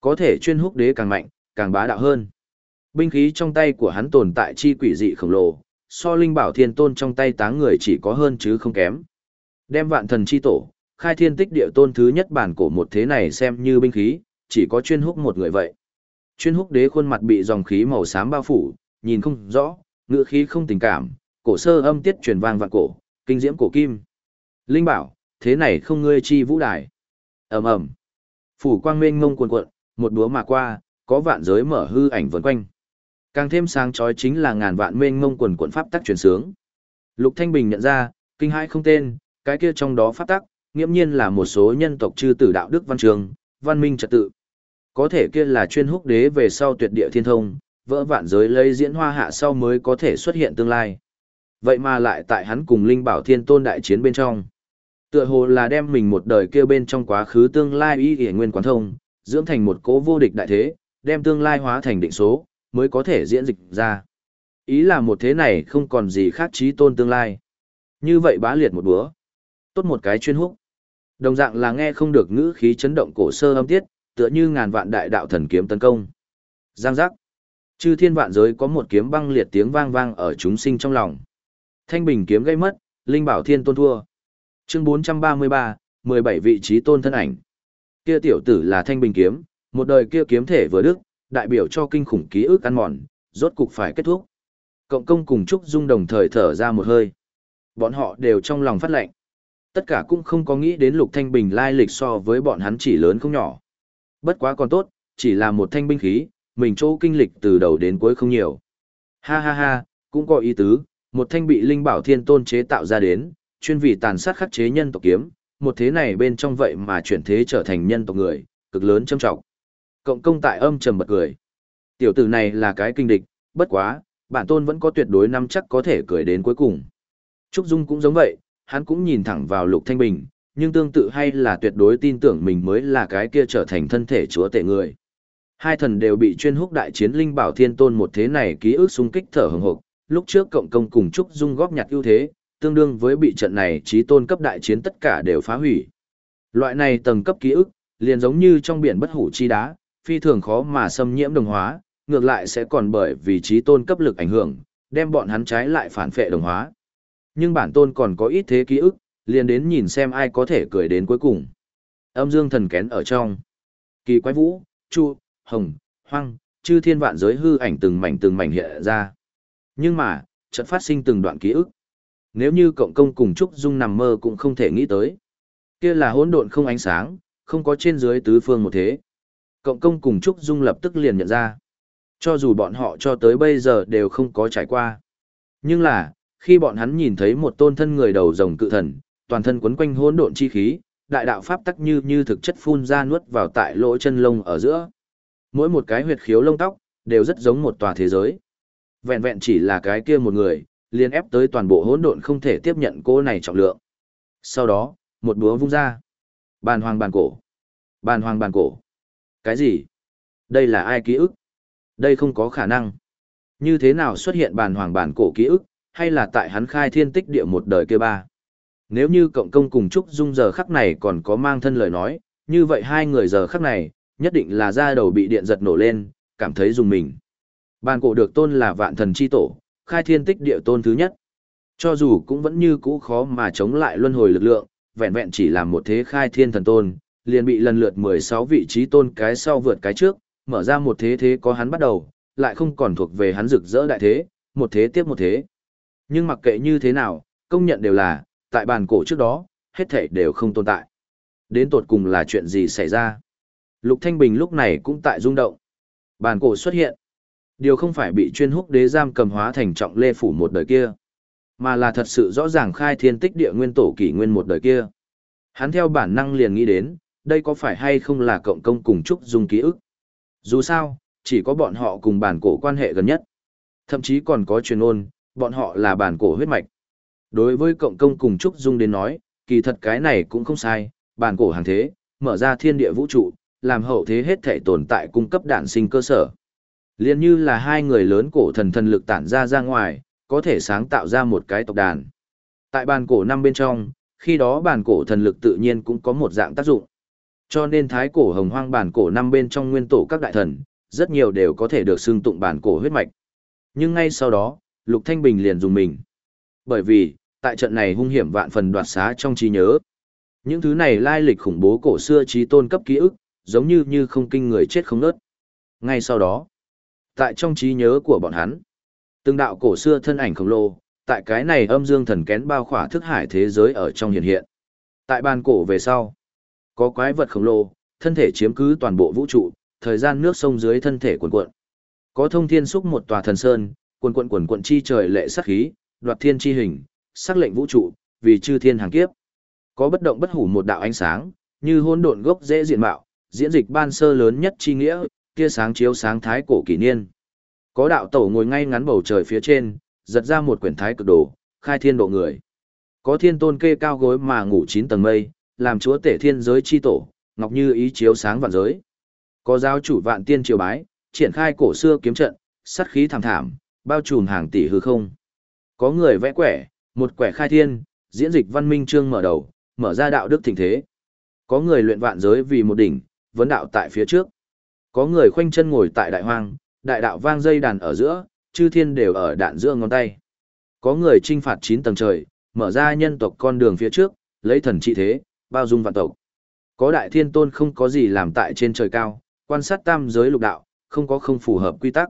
Có thể chuyên húc đế càng mạnh, càng bá đạo hơn. Binh khí trong tay của hắn tồn tại chi quỷ dị khổng lồ, so linh bảo thiên tôn trong tay táng người chỉ có hơn chứ không kém. Đem vạn thần chi tổ, khai thiên tích địa tôn thứ nhất bản cổ một thế này xem như binh khí, chỉ có chuyên húc một người vậy. Chuyên húc đế khuôn mặt bị dòng khí màu xám bao phủ, nhìn không rõ, ngựa khí không tình cảm, cổ sơ âm tiết truyền vang vạn cổ, kinh diễm cổ kim. Linh bảo, thế này không ngươi chi vũ đài. ầm ầm Phủ quang mênh ngông cuồn cuộn, một búa mà qua, có vạn giới mở hư ảnh vần quanh. Càng thêm sáng chói chính là ngàn vạn mênh ngông quần cuộn pháp tắc truyền sướng. Lục Thanh Bình nhận ra, kinh hãi không tên, cái kia trong đó pháp tắc, nghiễm nhiên là một số nhân tộc chư tử đạo đức văn trường, văn minh trật tự. Có thể kia là chuyên húc đế về sau tuyệt địa thiên thông, vỡ vạn giới lấy diễn hoa hạ sau mới có thể xuất hiện tương lai. Vậy mà lại tại hắn cùng Linh Bảo Thiên Tôn đại chiến bên trong. Tựa hồ là đem mình một đời kia bên trong quá khứ tương lai y nghĩa nguyên quán thông, dưỡng thành một cố vô địch đại thế, đem tương lai hóa thành định số, mới có thể diễn dịch ra. Ý là một thế này không còn gì khác trí tôn tương lai. Như vậy bá liệt một búa. Tốt một cái chuyên húc. Đồng dạng là nghe không được ngữ khí chấn động cổ sơ âm tiết, tựa như ngàn vạn đại đạo thần kiếm tấn công. Giang giác. Chư thiên vạn giới có một kiếm băng liệt tiếng vang vang ở chúng sinh trong lòng. Thanh bình kiếm gây mất, linh bảo thiên tôn thua. Chương 433, 17 vị trí tôn thân ảnh. Kia tiểu tử là thanh bình kiếm, một đời kia kiếm thể vừa đức, đại biểu cho kinh khủng ký ức ăn mòn, rốt cục phải kết thúc. Cộng công cùng Trúc Dung đồng thời thở ra một hơi. Bọn họ đều trong lòng phát lệnh. Tất cả cũng không có nghĩ đến Lục Thanh Bình lai lịch so với bọn hắn chỉ lớn không nhỏ. Bất quá còn tốt, chỉ là một thanh binh khí, mình chỗ kinh lịch từ đầu đến cuối không nhiều. Ha ha ha, cũng có ý tứ, một thanh bị linh bảo thiên tôn chế tạo ra đến, chuyên vì tàn sát khắc chế nhân tộc kiếm, một thế này bên trong vậy mà chuyển thế trở thành nhân tộc người, cực lớn châm trọng. Cộng công tại âm trầm bật cười. Tiểu tử này là cái kinh địch, bất quá, bản tôn vẫn có tuyệt đối năm chắc có thể cười đến cuối cùng. Trúc Dung cũng giống vậy, hắn cũng nhìn thẳng vào Lục Thanh Bình, nhưng tương tự hay là tuyệt đối tin tưởng mình mới là cái kia trở thành thân thể chúa tể người. Hai thần đều bị chuyên húc đại chiến linh bảo thiên tôn một thế này ký ức xung kích thở hừng hực, lúc trước cộng công cùng Trúc Dung góp nhặt ưu thế, tương đương với bị trận này trí tôn cấp đại chiến tất cả đều phá hủy. Loại này tầng cấp ký ức, liền giống như trong biển bất hủ chi đá, phi thường khó mà xâm nhiễm đồng hóa, ngược lại sẽ còn bởi vì trí tôn cấp lực ảnh hưởng, đem bọn hắn trái lại phản phệ đồng hóa. Nhưng bản tôn còn có ít thế ký ức, liền đến nhìn xem ai có thể cười đến cuối cùng. Âm dương thần kén ở trong. Kỳ quái vũ, chu, hồng, hoang, chư thiên vạn giới hư ảnh từng mảnh từng mảnh hiện ra. Nhưng mà, trận phát sinh từng đoạn ký ức. Nếu như cộng công cùng Trúc Dung nằm mơ cũng không thể nghĩ tới. Kia là hỗn độn không ánh sáng, không có trên dưới tứ phương một thế. Cộng công cùng Trúc Dung lập tức liền nhận ra. Cho dù bọn họ cho tới bây giờ đều không có trải qua. Nhưng là, khi bọn hắn nhìn thấy một tôn thân người đầu rồng cự thần, toàn thân quấn quanh hỗn độn chi khí, đại đạo pháp tắc như như thực chất phun ra nuốt vào tại lỗ chân lông ở giữa. Mỗi một cái huyệt khiếu lông tóc đều rất giống một tòa thế giới. Vẹn vẹn chỉ là cái kia một người, liền ép tới toàn bộ hỗn độn không thể tiếp nhận cô này trọng lượng. Sau đó, một búa vung ra. Bàn hoàng bàn cổ. Bàn hoàng bàn cổ. Cái gì? Đây là ai ký ức? Đây không có khả năng. Như thế nào xuất hiện bàn hoàng bàn cổ ký ức, hay là tại hắn khai thiên tích địa một đời kia ba? Nếu như cộng công cùng Trúc Dung giờ khắc này còn có mang thân lời nói, như vậy hai người giờ khắc này, nhất định là da đầu bị điện giật nổ lên, cảm thấy dùng mình. Bàn cổ được tôn là vạn thần chi tổ, khai thiên tích địa tôn thứ nhất. Cho dù cũng vẫn như cũ khó mà chống lại luân hồi lực lượng, vẹn vẹn chỉ là một thế khai thiên thần tôn, liền bị lần lượt 16 vị trí tôn cái sau vượt cái trước, mở ra một thế thế có hắn bắt đầu, lại không còn thuộc về hắn rực rỡ đại thế, một thế tiếp một thế. Nhưng mặc kệ như thế nào, công nhận đều là, tại bàn cổ trước đó, hết thảy đều không tồn tại. Đến tột cùng là chuyện gì xảy ra? Lục Thanh Bình lúc này cũng tại rung động. Bàn cổ xuất hiện. Điều không phải bị chuyên húc đế giam cầm hóa thành trọng lê phủ một đời kia, mà là thật sự rõ ràng khai thiên tích địa nguyên tổ kỷ nguyên một đời kia. Hắn theo bản năng liền nghĩ đến, đây có phải hay không là cộng công cùng Trúc Dung ký ức. Dù sao, chỉ có bọn họ cùng bản cổ quan hệ gần nhất. Thậm chí còn có truyền ôn, bọn họ là bản cổ huyết mạch. Đối với cộng công cùng Trúc Dung đến nói, kỳ thật cái này cũng không sai, bản cổ hàng thế, mở ra thiên địa vũ trụ, làm hậu thế hết thể tồn tại cung cấp đạn sinh cơ sở. Liên như là hai người lớn cổ thần thần lực tản ra ra ngoài, có thể sáng tạo ra một cái tộc đàn. Tại bàn cổ năm bên trong, khi đó bàn cổ thần lực tự nhiên cũng có một dạng tác dụng. Cho nên thái cổ hồng hoang bản cổ năm bên trong nguyên tổ các đại thần, rất nhiều đều có thể được xưng tụng bản cổ huyết mạch. Nhưng ngay sau đó, Lục Thanh Bình liền dùng mình. Bởi vì, tại trận này hung hiểm vạn phần đoạt xá trong trí nhớ. Những thứ này lai lịch khủng bố cổ xưa trí tôn cấp ký ức, giống như như không kinh người chết không nớt. Ngay sau đó, tại trong trí nhớ của bọn hắn, từng đạo cổ xưa thân ảnh khổng lồ, tại cái này âm dương thần kén bao khỏa thức hải thế giới ở trong hiện hiện. Tại bàn cổ về sau, có quái vật khổng lồ, thân thể chiếm cứ toàn bộ vũ trụ, thời gian nước sông dưới thân thể cuộn cuộn. Có thông thiên xúc một tòa thần sơn, cuộn cuộn cuộn cuộn chi trời lệ sắc khí, đoạt thiên chi hình, sắc lệnh vũ trụ, vì chư thiên hàng kiếp. Có bất động bất hủ một đạo ánh sáng, như hôn độn gốc dễ diện mạo, diễn dịch ban sơ lớn nhất chi nghĩa, tia sáng chiếu sáng thái cổ kỷ niên. Có đạo tổ ngồi ngay ngắn bầu trời phía trên, giật ra một quyển thái cực đồ, khai thiên độ người. Có thiên tôn kê cao gối mà ngủ chín tầng mây, làm chúa tể thiên giới chi tổ, ngọc như ý chiếu sáng vạn giới. Có giáo chủ vạn tiên triều bái, triển khai cổ xưa kiếm trận, sắt khí thảm thảm, bao trùm hàng tỷ hư không. Có người vẽ quẻ, một quẻ khai thiên, diễn dịch văn minh trương mở đầu, mở ra đạo đức thịnh thế. Có người luyện vạn giới vì một đỉnh, vấn đạo tại phía trước. Có người khoanh chân ngồi tại đại hoang, đại đạo vang dây đàn ở giữa, chư thiên đều ở đạn giữa ngón tay. Có người trinh phạt chín tầng trời, mở ra nhân tộc con đường phía trước, lấy thần trị thế, bao dung vạn tộc. Có đại thiên tôn không có gì làm tại trên trời cao, quan sát tam giới lục đạo, không có không phù hợp quy tắc.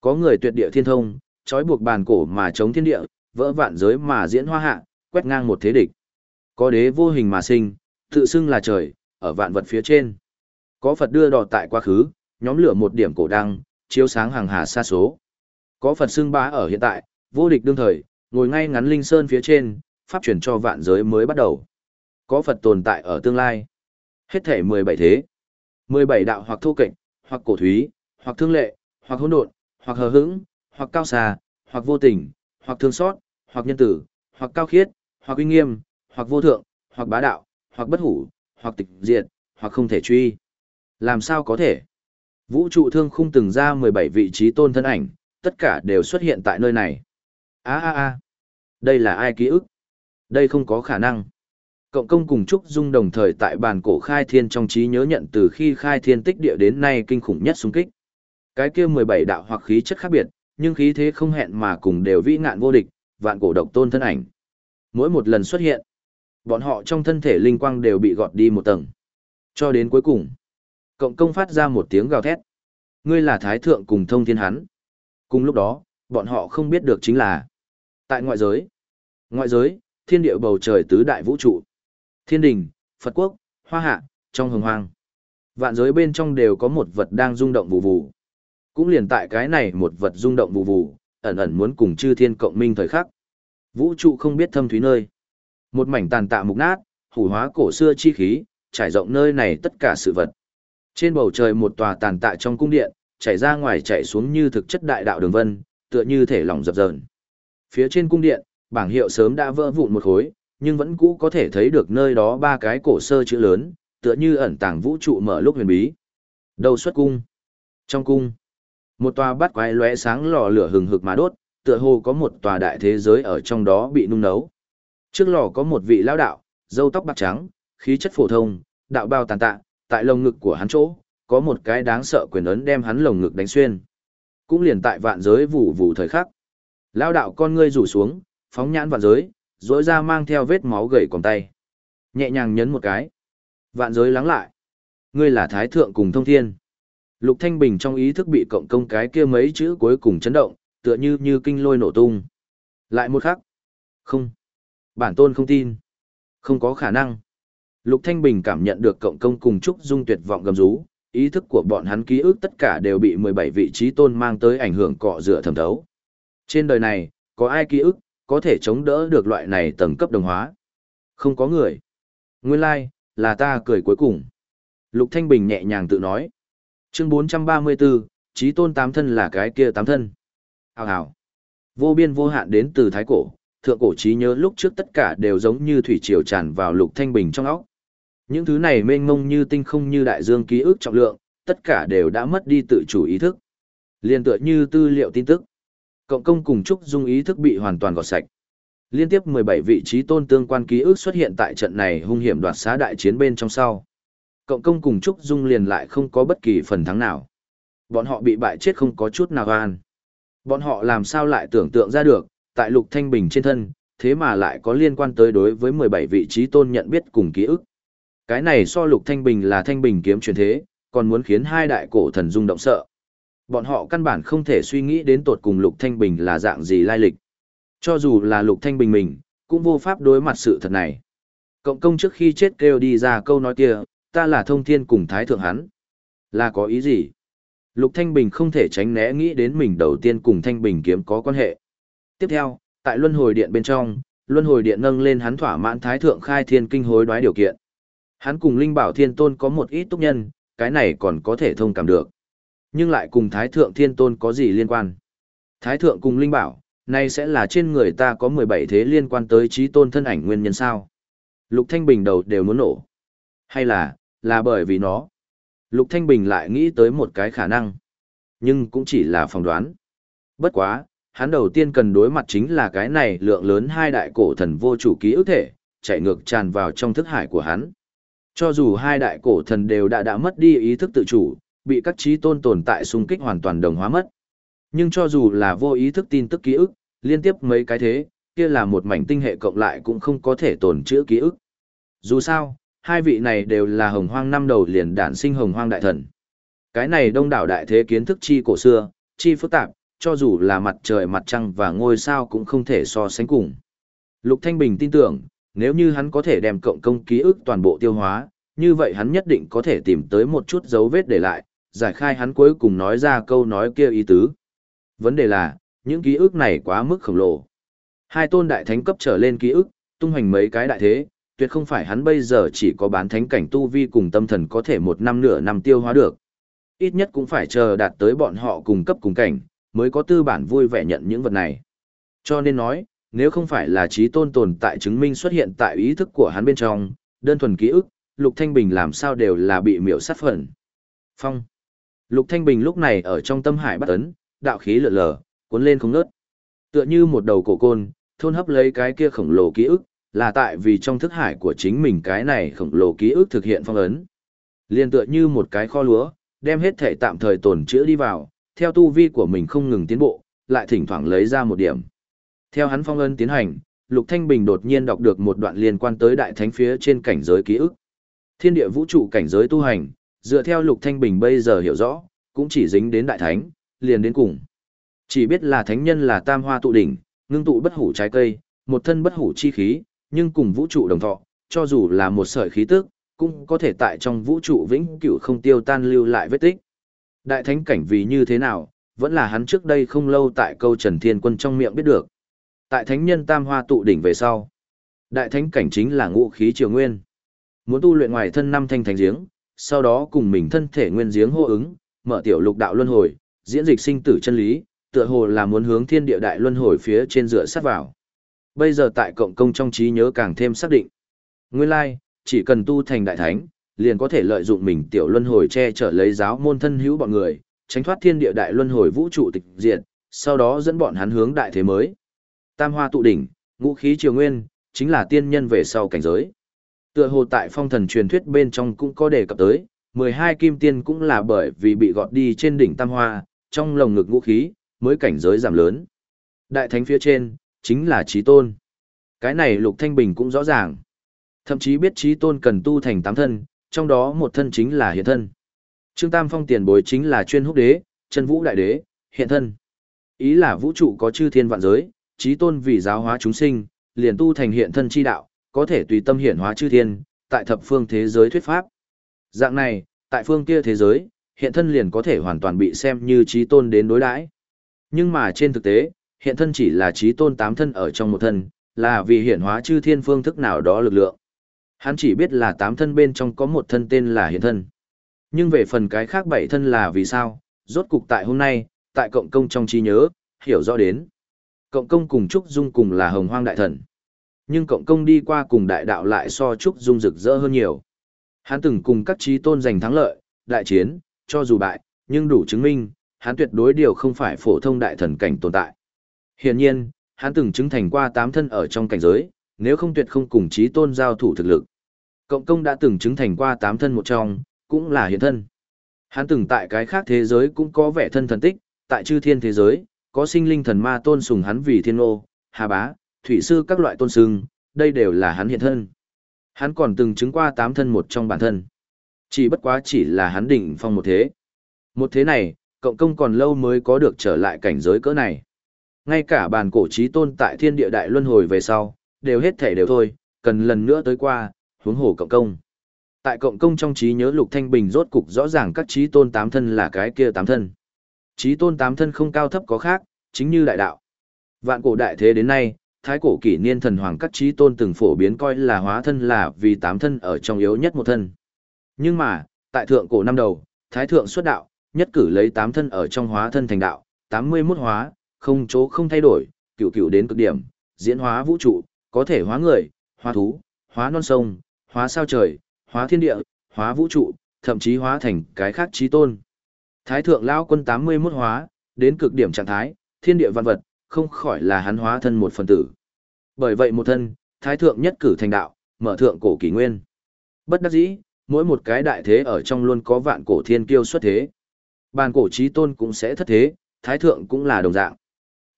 Có người tuyệt địa thiên thông, trói buộc bàn cổ mà chống thiên địa, vỡ vạn giới mà diễn hoa hạ, quét ngang một thế địch. Có đế vô hình mà sinh, tự xưng là trời, ở vạn vật phía trên. Có Phật đưa đò tại quá khứ, nhóm lửa một điểm cổ đăng, chiếu sáng hàng hà xa số. Có Phật xưng bá ở hiện tại, vô địch đương thời, ngồi ngay ngắn linh sơn phía trên, pháp chuyển cho vạn giới mới bắt đầu. Có Phật tồn tại ở tương lai. Hết thể 17 thế. 17 đạo hoặc thô kệch, hoặc cổ thúy, hoặc thương lệ, hoặc hỗn độn, hoặc hờ hững, hoặc cao xa, hoặc vô tình, hoặc thương xót, hoặc nhân tử, hoặc cao khiết, hoặc uy nghiêm, hoặc vô thượng, hoặc bá đạo, hoặc bất hủ, hoặc tịch diệt, hoặc không thể truy. Làm sao có thể? Vũ trụ thương khung từng ra 17 vị trí tôn thân ảnh, tất cả đều xuất hiện tại nơi này. a a a đây là ai ký ức? Đây không có khả năng. Cộng công cùng Trúc Dung đồng thời tại bàn cổ khai thiên trong trí nhớ nhận từ khi khai thiên tích địa đến nay kinh khủng nhất xung kích. Cái kia 17 đạo hoặc khí chất khác biệt, nhưng khí thế không hẹn mà cùng đều vĩ ngạn vô địch, vạn cổ độc tôn thân ảnh. Mỗi một lần xuất hiện, bọn họ trong thân thể linh quang đều bị gọt đi một tầng. Cho đến cuối cùng, cộng công phát ra một tiếng gào thét. Ngươi là thái thượng cùng thông thiên hắn. Cùng lúc đó, bọn họ không biết được chính là tại ngoại giới. Ngoại giới, thiên địa bầu trời tứ đại vũ trụ. Thiên đình, Phật quốc, Hoa hạ, trong hồng hoang. Vạn giới bên trong đều có một vật đang rung động vù vù. Cũng liền tại cái này một vật rung động vù vù, ẩn ẩn muốn cùng chư thiên cộng minh thời khắc. Vũ trụ không biết thâm thúy nơi. Một mảnh tàn tạ mục nát, hủ hóa cổ xưa chi khí, trải rộng nơi này tất cả sự vật. Trên bầu trời một tòa tàn tạ trong cung điện, chảy ra ngoài chảy xuống như thực chất đại đạo đường vân, tựa như thể lỏng dập dờn. Phía trên cung điện, bảng hiệu sớm đã vỡ vụn một khối, nhưng vẫn cũ có thể thấy được nơi đó ba cái cổ sơ chữ lớn, tựa như ẩn tàng vũ trụ mở lúc huyền bí. Đầu xuất cung. Trong cung, một tòa bát quái lóe sáng lò lửa hừng hực mà đốt, tựa hồ có một tòa đại thế giới ở trong đó bị nung nấu. Trước lò có một vị lão đạo, râu tóc bạc trắng, khí chất phổ thông, đạo bao tàn tạ, tại lồng ngực của hắn chỗ, có một cái đáng sợ quyền ấn đem hắn lồng ngực đánh xuyên. Cũng liền tại vạn giới vụ vụ thời khắc. Lão đạo con ngươi rủ xuống, phóng nhãn vạn giới, rỗi ra mang theo vết máu gầy còng tay. Nhẹ nhàng nhấn một cái. Vạn giới lắng lại. Ngươi là thái thượng cùng thông thiên. Lục Thanh Bình trong ý thức bị cộng công cái kia mấy chữ cuối cùng chấn động, tựa như như kinh lôi nổ tung. Lại một khắc. Không. Bản tôn không tin. Không có khả năng. Lục Thanh Bình cảm nhận được cộng công cùng Trúc Dung tuyệt vọng gầm rú, ý thức của bọn hắn ký ức tất cả đều bị 17 vị trí tôn mang tới ảnh hưởng cọ rửa thẩm thấu. Trên đời này, có ai ký ức, có thể chống đỡ được loại này tầng cấp đồng hóa? Không có người. Nguyên lai, like, là ta cười cuối cùng. Lục Thanh Bình nhẹ nhàng tự nói. Chương 434, trí tôn tám thân là cái kia tám thân. Hào hào. Vô biên vô hạn đến từ thái cổ, thượng cổ trí nhớ lúc trước tất cả đều giống như thủy triều tràn vào Lục Thanh Bình trong óc. Những thứ này mênh mông như tinh không như đại dương ký ức trọng lượng, tất cả đều đã mất đi tự chủ ý thức. Liên tựa như tư liệu tin tức. Cộng công cùng Trúc Dung ý thức bị hoàn toàn gọt sạch. Liên tiếp 17 vị trí tôn tương quan ký ức xuất hiện tại trận này hung hiểm đoạt xá đại chiến bên trong sau. Cộng công cùng Trúc Dung liền lại không có bất kỳ phần thắng nào. Bọn họ bị bại chết không có chút nào an. Bọn họ làm sao lại tưởng tượng ra được, tại Lục Thanh Bình trên thân, thế mà lại có liên quan tới đối với 17 vị trí tôn nhận biết cùng ký ức. Cái này so Lục Thanh Bình là Thanh Bình kiếm truyền thế, còn muốn khiến hai đại cổ thần rung động sợ. Bọn họ căn bản không thể suy nghĩ đến tột cùng Lục Thanh Bình là dạng gì lai lịch. Cho dù là Lục Thanh Bình mình, cũng vô pháp đối mặt sự thật này. Cộng công trước khi chết kêu đi ra câu nói kia, ta là thông thiên cùng thái thượng hắn. Là có ý gì? Lục Thanh Bình không thể tránh né nghĩ đến mình đầu tiên cùng Thanh Bình kiếm có quan hệ. Tiếp theo, tại Luân Hồi Điện bên trong, Luân Hồi Điện nâng lên hắn thỏa mãn Thái Thượng Khai Thiên Kinh hối đoái điều kiện. Hắn cùng Linh Bảo Thiên Tôn có một ít túc nhân, cái này còn có thể thông cảm được. Nhưng lại cùng Thái Thượng Thiên Tôn có gì liên quan? Thái Thượng cùng Linh Bảo, nay sẽ là trên người ta có 17 thế liên quan tới trí tôn thân ảnh nguyên nhân sao? Lục Thanh Bình đầu đều muốn nổ. Hay là, là bởi vì nó? Lục Thanh Bình lại nghĩ tới một cái khả năng. Nhưng cũng chỉ là phỏng đoán. Bất quá, hắn đầu tiên cần đối mặt chính là cái này lượng lớn hai đại cổ thần vô chủ ký ức thể, chạy ngược tràn vào trong thức hải của hắn. Cho dù hai đại cổ thần đều đã đã mất đi ý thức tự chủ, bị các trí tôn tồn tại xung kích hoàn toàn đồng hóa mất. Nhưng cho dù là vô ý thức tin tức ký ức, liên tiếp mấy cái thế, kia là một mảnh tinh hệ cộng lại cũng không có thể tồn chữa ký ức. Dù sao, hai vị này đều là hồng hoang năm đầu liền đản sinh hồng hoang đại thần. Cái này đông đảo đại thế kiến thức chi cổ xưa, chi phức tạp, cho dù là mặt trời mặt trăng và ngôi sao cũng không thể so sánh cùng. Lục Thanh Bình tin tưởng, nếu như hắn có thể đem cộng công ký ức toàn bộ tiêu hóa, như vậy hắn nhất định có thể tìm tới một chút dấu vết để lại, giải khai hắn cuối cùng nói ra câu nói kia ý tứ. Vấn đề là, những ký ức này quá mức khổng lồ. Hai tôn đại thánh cấp trở lên ký ức, tung hoành mấy cái đại thế, tuyệt không phải hắn bây giờ chỉ có bán thánh cảnh tu vi cùng tâm thần có thể một năm nửa năm tiêu hóa được. Ít nhất cũng phải chờ đạt tới bọn họ cùng cấp cùng cảnh, mới có tư bản vui vẻ nhận những vật này. Cho nên nói, nếu không phải là trí tôn tồn tại chứng minh xuất hiện tại ý thức của hắn bên trong, đơn thuần ký ức, Lục Thanh Bình làm sao đều là bị miểu sát phần. Phong. Lục Thanh Bình lúc này ở trong tâm hải bắt ấn, đạo khí lượn lờ, cuốn lên không ngớt. Tựa như một đầu cổ côn, thôn hấp lấy cái kia khổng lồ ký ức, là tại vì trong thức hải của chính mình cái này khổng lồ ký ức thực hiện phong ấn. Liên tựa như một cái kho lúa, đem hết thể tạm thời tồn chữa đi vào, theo tu vi của mình không ngừng tiến bộ, lại thỉnh thoảng lấy ra một điểm. Theo hắn phong ấn tiến hành, Lục Thanh Bình đột nhiên đọc được một đoạn liên quan tới đại thánh phía trên cảnh giới ký ức. Thiên địa vũ trụ cảnh giới tu hành, dựa theo Lục Thanh Bình bây giờ hiểu rõ, cũng chỉ dính đến đại thánh, liền đến cùng. Chỉ biết là thánh nhân là tam hoa tụ đỉnh, ngưng tụ bất hủ trái cây, một thân bất hủ chi khí, nhưng cùng vũ trụ đồng thọ, cho dù là một sợi khí tức, cũng có thể tại trong vũ trụ vĩnh cửu không tiêu tan lưu lại vết tích. Đại thánh cảnh vì như thế nào, vẫn là hắn trước đây không lâu tại câu Trần Thiên Quân trong miệng biết được. Tại thánh nhân tam hoa tụ đỉnh về sau. Đại thánh cảnh chính là ngũ khí triều nguyên. Muốn tu luyện ngoài thân năm thanh thành giếng, sau đó cùng mình thân thể nguyên giếng hô ứng, mở tiểu lục đạo luân hồi, diễn dịch sinh tử chân lý, tựa hồ là muốn hướng thiên địa đại luân hồi phía trên dựa sát vào. Bây giờ tại cộng công trong trí nhớ càng thêm xác định. Nguyên lai, chỉ cần tu thành đại thánh, liền có thể lợi dụng mình tiểu luân hồi che chở lấy giáo môn thân hữu bọn người, tránh thoát thiên địa đại luân hồi vũ trụ tịch diệt, sau đó dẫn bọn hắn hướng đại thế mới. Tam hoa tụ đỉnh, ngũ khí triều nguyên, chính là tiên nhân về sau cảnh giới. Tựa hồ tại phong thần truyền thuyết bên trong cũng có đề cập tới, 12 kim tiên cũng là bởi vì bị gọt đi trên đỉnh tam hoa, trong lồng ngực ngũ khí, mới cảnh giới giảm lớn. Đại thánh phía trên, chính là trí tôn. Cái này Lục Thanh Bình cũng rõ ràng. Thậm chí biết trí tôn cần tu thành tám thân, trong đó một thân chính là hiện thân. Trương Tam Phong tiền bối chính là chuyên húc đế, chân vũ đại đế, hiện thân. Ý là vũ trụ có chư thiên vạn giới, trí tôn vì giáo hóa chúng sinh, liền tu thành hiện thân chi đạo, có thể tùy tâm hiện hóa chư thiên, tại thập phương thế giới thuyết pháp. Dạng này, tại phương kia thế giới, hiện thân liền có thể hoàn toàn bị xem như trí tôn đến đối đãi. Nhưng mà trên thực tế, hiện thân chỉ là trí tôn tám thân ở trong một thân, là vì hiện hóa chư thiên phương thức nào đó lực lượng. Hắn chỉ biết là tám thân bên trong có một thân tên là hiện thân. Nhưng về phần cái khác bảy thân là vì sao, rốt cục tại hôm nay, tại cộng công trong trí nhớ, hiểu rõ đến. Cộng công cùng Trúc Dung cùng là hồng hoang đại thần. Nhưng cộng công đi qua cùng đại đạo lại so Trúc Dung rực rỡ hơn nhiều. Hắn từng cùng các trí tôn giành thắng lợi, đại chiến, cho dù bại, nhưng đủ chứng minh, hắn tuyệt đối điều không phải phổ thông đại thần cảnh tồn tại. Hiển nhiên, hắn từng chứng thành qua tám thân ở trong cảnh giới, nếu không tuyệt không cùng trí tôn giao thủ thực lực. Cộng công đã từng chứng thành qua tám thân một trong, cũng là hiện thân. Hắn từng tại cái khác thế giới cũng có vẻ thân thần tích, tại chư thiên thế giới, có sinh linh thần ma tôn sùng hắn vì thiên ô, hà bá, thủy sư các loại tôn sưng, đây đều là hắn hiện thân. Hắn còn từng chứng qua tám thân một trong bản thân. Chỉ bất quá chỉ là hắn đỉnh phong một thế. Một thế này, cộng công còn lâu mới có được trở lại cảnh giới cỡ này. Ngay cả bàn cổ trí tôn tại thiên địa đại luân hồi về sau, đều hết thể đều thôi, cần lần nữa tới qua, huống hồ cộng công. Tại cộng công trong trí nhớ Lục Thanh Bình rốt cục rõ ràng các trí tôn tám thân là cái kia tám thân. Chí tôn tám thân không cao thấp có khác, chính như đại đạo. Vạn cổ đại thế đến nay, thái cổ kỷ niên thần hoàng các chí tôn từng phổ biến coi là hóa thân là vì tám thân ở trong yếu nhất một thân. Nhưng mà, tại thượng cổ năm đầu, thái thượng xuất đạo, nhất cử lấy tám thân ở trong hóa thân thành đạo, tám mươi 81 hóa, không chỗ không thay đổi, cửu cửu đến cực điểm, diễn hóa vũ trụ, có thể hóa người, hóa thú, hóa non sông, hóa sao trời, hóa thiên địa, hóa vũ trụ, thậm chí hóa thành cái khác chí tôn. Thái thượng lão quân 81 hóa, đến cực điểm trạng thái, thiên địa văn vật, không khỏi là hắn hóa thân một phần tử. Bởi vậy một thân, thái thượng nhất cử thành đạo, mở thượng cổ kỳ nguyên. Bất đắc dĩ, mỗi một cái đại thế ở trong luôn có vạn cổ thiên kiêu xuất thế. Bàn cổ trí tôn cũng sẽ thất thế, thái thượng cũng là đồng dạng.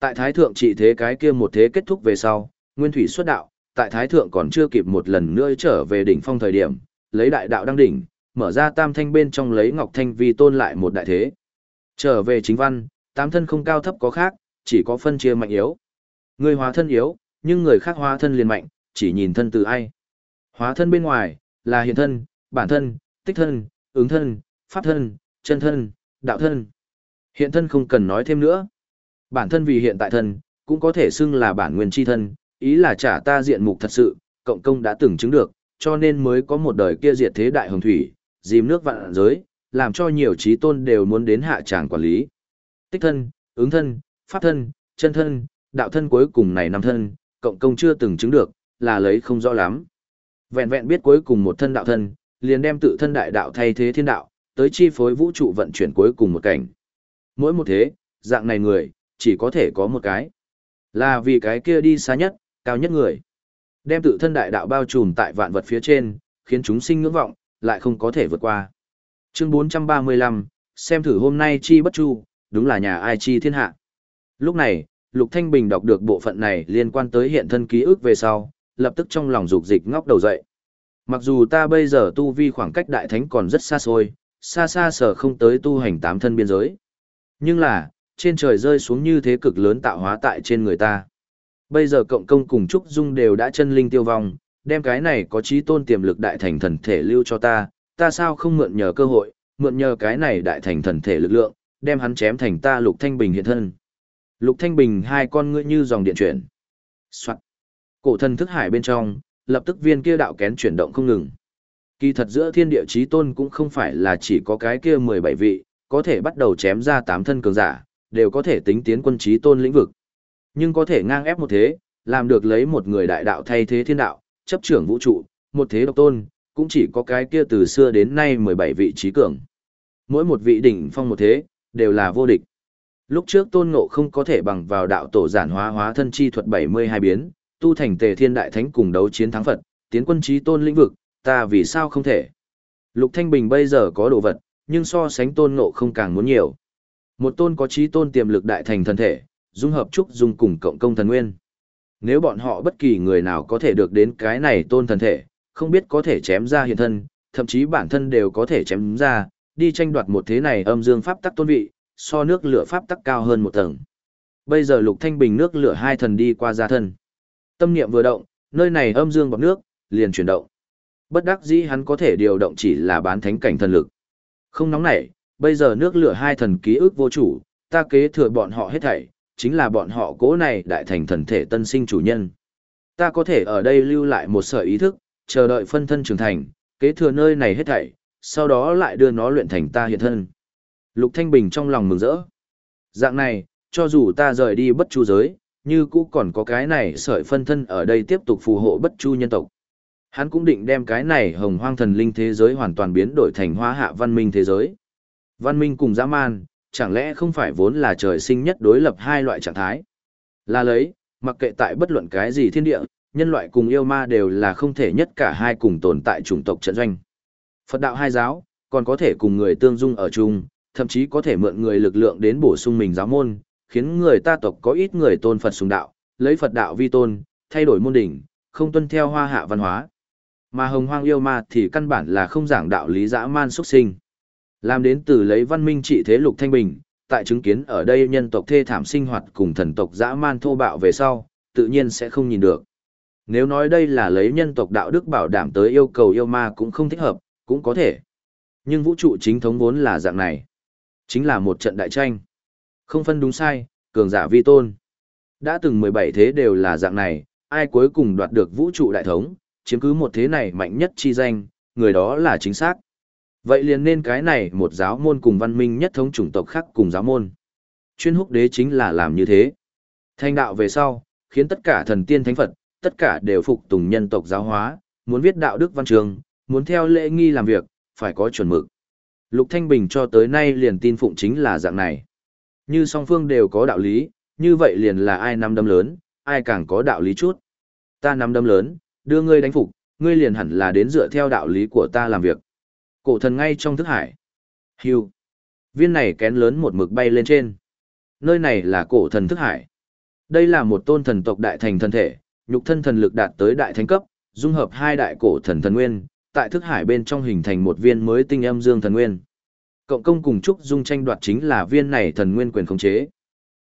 Tại thái thượng trị thế cái kia một thế kết thúc về sau, nguyên thủy xuất đạo, tại thái thượng còn chưa kịp một lần nữa trở về đỉnh phong thời điểm, lấy đại đạo đăng đỉnh, mở ra tam thanh bên trong lấy ngọc thanh vi tôn lại một đại thế. Trở về chính văn, tám thân không cao thấp có khác, chỉ có phân chia mạnh yếu. Người hóa thân yếu, nhưng người khác hóa thân liền mạnh, chỉ nhìn thân từ ai. Hóa thân bên ngoài, là hiện thân, bản thân, tích thân, ứng thân, pháp thân, chân thân, đạo thân. Hiện thân không cần nói thêm nữa. Bản thân vì hiện tại thân, cũng có thể xưng là bản nguyên chi thân, ý là trả ta diện mục thật sự, cộng công đã từng chứng được, cho nên mới có một đời kia diệt thế đại hồng thủy, dìm nước vạn giới, làm cho nhiều trí tôn đều muốn đến hạ tràng quản lý. Tích thân, ứng thân, pháp thân, chân thân, đạo thân cuối cùng này năm thân, cộng công chưa từng chứng được, là lấy không rõ lắm. Vẹn vẹn biết cuối cùng một thân đạo thân, liền đem tự thân đại đạo thay thế thiên đạo, tới chi phối vũ trụ vận chuyển cuối cùng một cảnh. Mỗi một thế, dạng này người, chỉ có thể có một cái. Là vì cái kia đi xa nhất, cao nhất người. Đem tự thân đại đạo bao trùm tại vạn vật phía trên, khiến chúng sinh ngưỡng vọng, lại không có thể vượt qua. Chương 435, xem thử hôm nay chi bất chu, đúng là nhà ai chi thiên hạ. Lúc này, Lục Thanh Bình đọc được bộ phận này liên quan tới hiện thân ký ức về sau, lập tức trong lòng dục dịch ngóc đầu dậy. Mặc dù ta bây giờ tu vi khoảng cách đại thánh còn rất xa xôi, xa xa sở không tới tu hành tám thân biên giới. Nhưng là, trên trời rơi xuống như thế cực lớn tạo hóa tại trên người ta. Bây giờ cộng công cùng Trúc Dung đều đã chân linh tiêu vong, đem cái này có trí tôn tiềm lực đại thành thần thể lưu cho ta, ta sao không mượn nhờ cơ hội, mượn nhờ cái này đại thành thần thể lực lượng, đem hắn chém thành ta Lục Thanh Bình hiện thân. Lục Thanh Bình hai con ngựa như dòng điện chuyển. Soạn. Cổ thần thức hải bên trong, lập tức viên kia đạo kén chuyển động không ngừng. Kỳ thật giữa thiên địa trí tôn cũng không phải là chỉ có cái kia 17 vị, có thể bắt đầu chém ra tám thân cường giả, đều có thể tính tiến quân trí tôn lĩnh vực. Nhưng có thể ngang ép một thế, làm được lấy một người đại đạo thay thế thiên đạo, chấp trưởng vũ trụ, một thế độc tôn, cũng chỉ có cái kia từ xưa đến nay 17 vị trí cường. Mỗi một vị đỉnh phong một thế, đều là vô địch. Lúc trước tôn ngộ không có thể bằng vào đạo tổ giản hóa hóa thân chi thuật 72 biến, tu thành tề thiên đại thánh cùng đấu chiến thắng Phật, tiến quân trí tôn lĩnh vực, ta vì sao không thể. Lục Thanh Bình bây giờ có đồ vật, nhưng so sánh tôn ngộ không càng muốn nhiều. Một tôn có trí tôn tiềm lực đại thành thân thể, dung hợp trúc dung cùng cộng công thần nguyên. Nếu bọn họ bất kỳ người nào có thể được đến cái này tôn thần thể, không biết có thể chém ra hiện thân, thậm chí bản thân đều có thể chém ra, đi tranh đoạt một thế này âm dương pháp tắc tôn vị, so nước lửa pháp tắc cao hơn một tầng. Bây giờ Lục Thanh Bình nước lửa hai thần đi qua gia thân. Tâm niệm vừa động, nơi này âm dương bọt nước, liền chuyển động. Bất đắc dĩ hắn có thể điều động chỉ là bán thánh cảnh thần lực. Không nóng nảy, bây giờ nước lửa hai thần ký ức vô chủ, ta kế thừa bọn họ hết thảy, chính là bọn họ cố này đại thành thần thể tân sinh chủ nhân. Ta có thể ở đây lưu lại một sợi ý thức, chờ đợi phân thân trưởng thành, kế thừa nơi này hết thảy, sau đó lại đưa nó luyện thành ta hiện thân. Lục Thanh Bình trong lòng mừng rỡ. Dạng này, cho dù ta rời đi bất chu giới, như cũ còn có cái này sợi phân thân ở đây tiếp tục phù hộ bất chu nhân tộc. Hắn cũng định đem cái này hồng hoang thần linh thế giới hoàn toàn biến đổi thành hoa hạ văn minh thế giới. Văn minh cùng dã man, chẳng lẽ không phải vốn là trời sinh nhất đối lập hai loại trạng thái? Là lấy, mặc kệ tại bất luận cái gì thiên địa, nhân loại cùng yêu ma đều là không thể nhất cả hai cùng tồn tại chủng tộc trận doanh. Phật đạo hai giáo, còn có thể cùng người tương dung ở chung, thậm chí có thể mượn người lực lượng đến bổ sung mình giáo môn, khiến người ta tộc có ít người tôn Phật sùng đạo, lấy Phật đạo vi tôn, thay đổi môn đỉnh, không tuân theo hoa hạ văn hóa. Mà hồng hoang yêu ma thì căn bản là không giảng đạo lý dã man xuất sinh. Làm đến từ lấy văn minh trị thế lục thanh bình, tại chứng kiến ở đây nhân tộc thê thảm sinh hoạt cùng thần tộc dã man thô bạo về sau, tự nhiên sẽ không nhìn được. Nếu nói đây là lấy nhân tộc đạo đức bảo đảm tới yêu cầu yêu ma cũng không thích hợp, cũng có thể. Nhưng vũ trụ chính thống vốn là dạng này. Chính là một trận đại tranh. Không phân đúng sai, cường giả vi tôn. Đã từng 17 thế đều là dạng này, ai cuối cùng đoạt được vũ trụ đại thống, chiếm cứ một thế này mạnh nhất chi danh, người đó là chính xác. Vậy liền nên cái này một giáo môn cùng văn minh nhất thống chủng tộc khác cùng giáo môn. Chuyên húc đế chính là làm như thế. Thanh đạo về sau, khiến tất cả thần tiên thánh Phật, tất cả đều phục tùng nhân tộc giáo hóa, muốn viết đạo đức văn trường, muốn theo lễ nghi làm việc, phải có chuẩn mực. Lục Thanh Bình cho tới nay liền tin phụng chính là dạng này. Như song phương đều có đạo lý, như vậy liền là ai nắm đấm lớn, ai càng có đạo lý chút. Ta nắm đấm lớn, đưa ngươi đánh phục, ngươi liền hẳn là đến dựa theo đạo lý của ta làm việc. Cổ thần ngay trong thức hải. Hưu. Viên này kén lớn một mực bay lên trên. Nơi này là cổ thần thức hải. Đây là một tôn thần tộc đại thành thân thể, nhục thân thần lực đạt tới đại thánh cấp, dung hợp hai đại cổ thần thần nguyên, tại thức hải bên trong hình thành một viên mới tinh âm dương thần nguyên. Cộng công cùng Trúc Dung tranh đoạt chính là viên này thần nguyên quyền khống chế.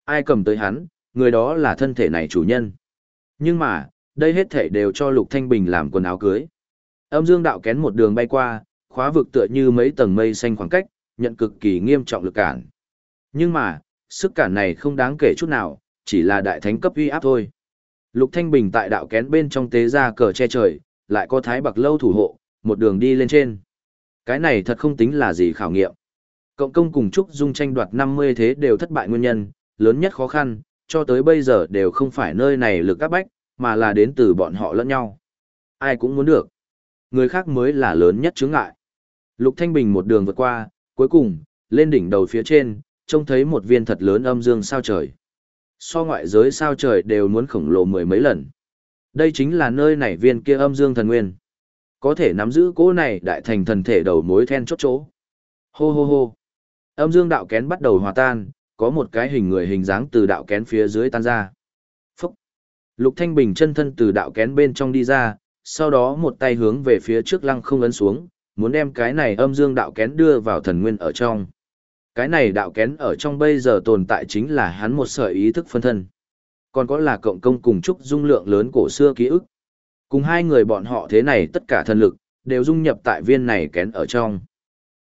Ai cầm tới hắn, người đó là thân thể này chủ nhân. Nhưng mà, đây hết thể đều cho Lục Thanh Bình làm quần áo cưới. Âm dương đạo kén một đường bay qua, khóa vực tựa như mấy tầng mây xanh khoảng cách, nhận cực kỳ nghiêm trọng lực cản. Nhưng mà, sức cản này không đáng kể chút nào, chỉ là đại thánh cấp uy áp thôi. Lục Thanh Bình tại đạo kén bên trong tế ra cờ che trời, lại có thái bạc lâu thủ hộ, một đường đi lên trên. Cái này thật không tính là gì khảo nghiệm. Cộng công cùng Trúc Dung tranh đoạt 50 thế đều thất bại nguyên nhân, lớn nhất khó khăn, cho tới bây giờ đều không phải nơi này lực áp bách, mà là đến từ bọn họ lẫn nhau. Ai cũng muốn được. Người khác mới là lớn nhất chướng ngại. Lục Thanh Bình một đường vượt qua, cuối cùng, lên đỉnh đầu phía trên, trông thấy một viên thật lớn âm dương sao trời. So ngoại giới sao trời đều muốn khổng lồ mười mấy lần. Đây chính là nơi này viên kia âm dương thần nguyên. Có thể nắm giữ cỗ này đại thành thần thể đầu mối then chốt chỗ. Hô hô hô. Âm dương đạo kén bắt đầu hòa tan, có một cái hình người hình dáng từ đạo kén phía dưới tan ra. Phúc. Lục Thanh Bình chân thân từ đạo kén bên trong đi ra, sau đó một tay hướng về phía trước lăng không ấn xuống, muốn đem cái này âm dương đạo kén đưa vào thần nguyên ở trong. Cái này đạo kén ở trong bây giờ tồn tại chính là hắn một sợi ý thức phân thân. Còn có là cộng công cùng chúc dung lượng lớn cổ xưa ký ức. Cùng hai người bọn họ thế này tất cả thần lực, đều dung nhập tại viên này kén ở trong.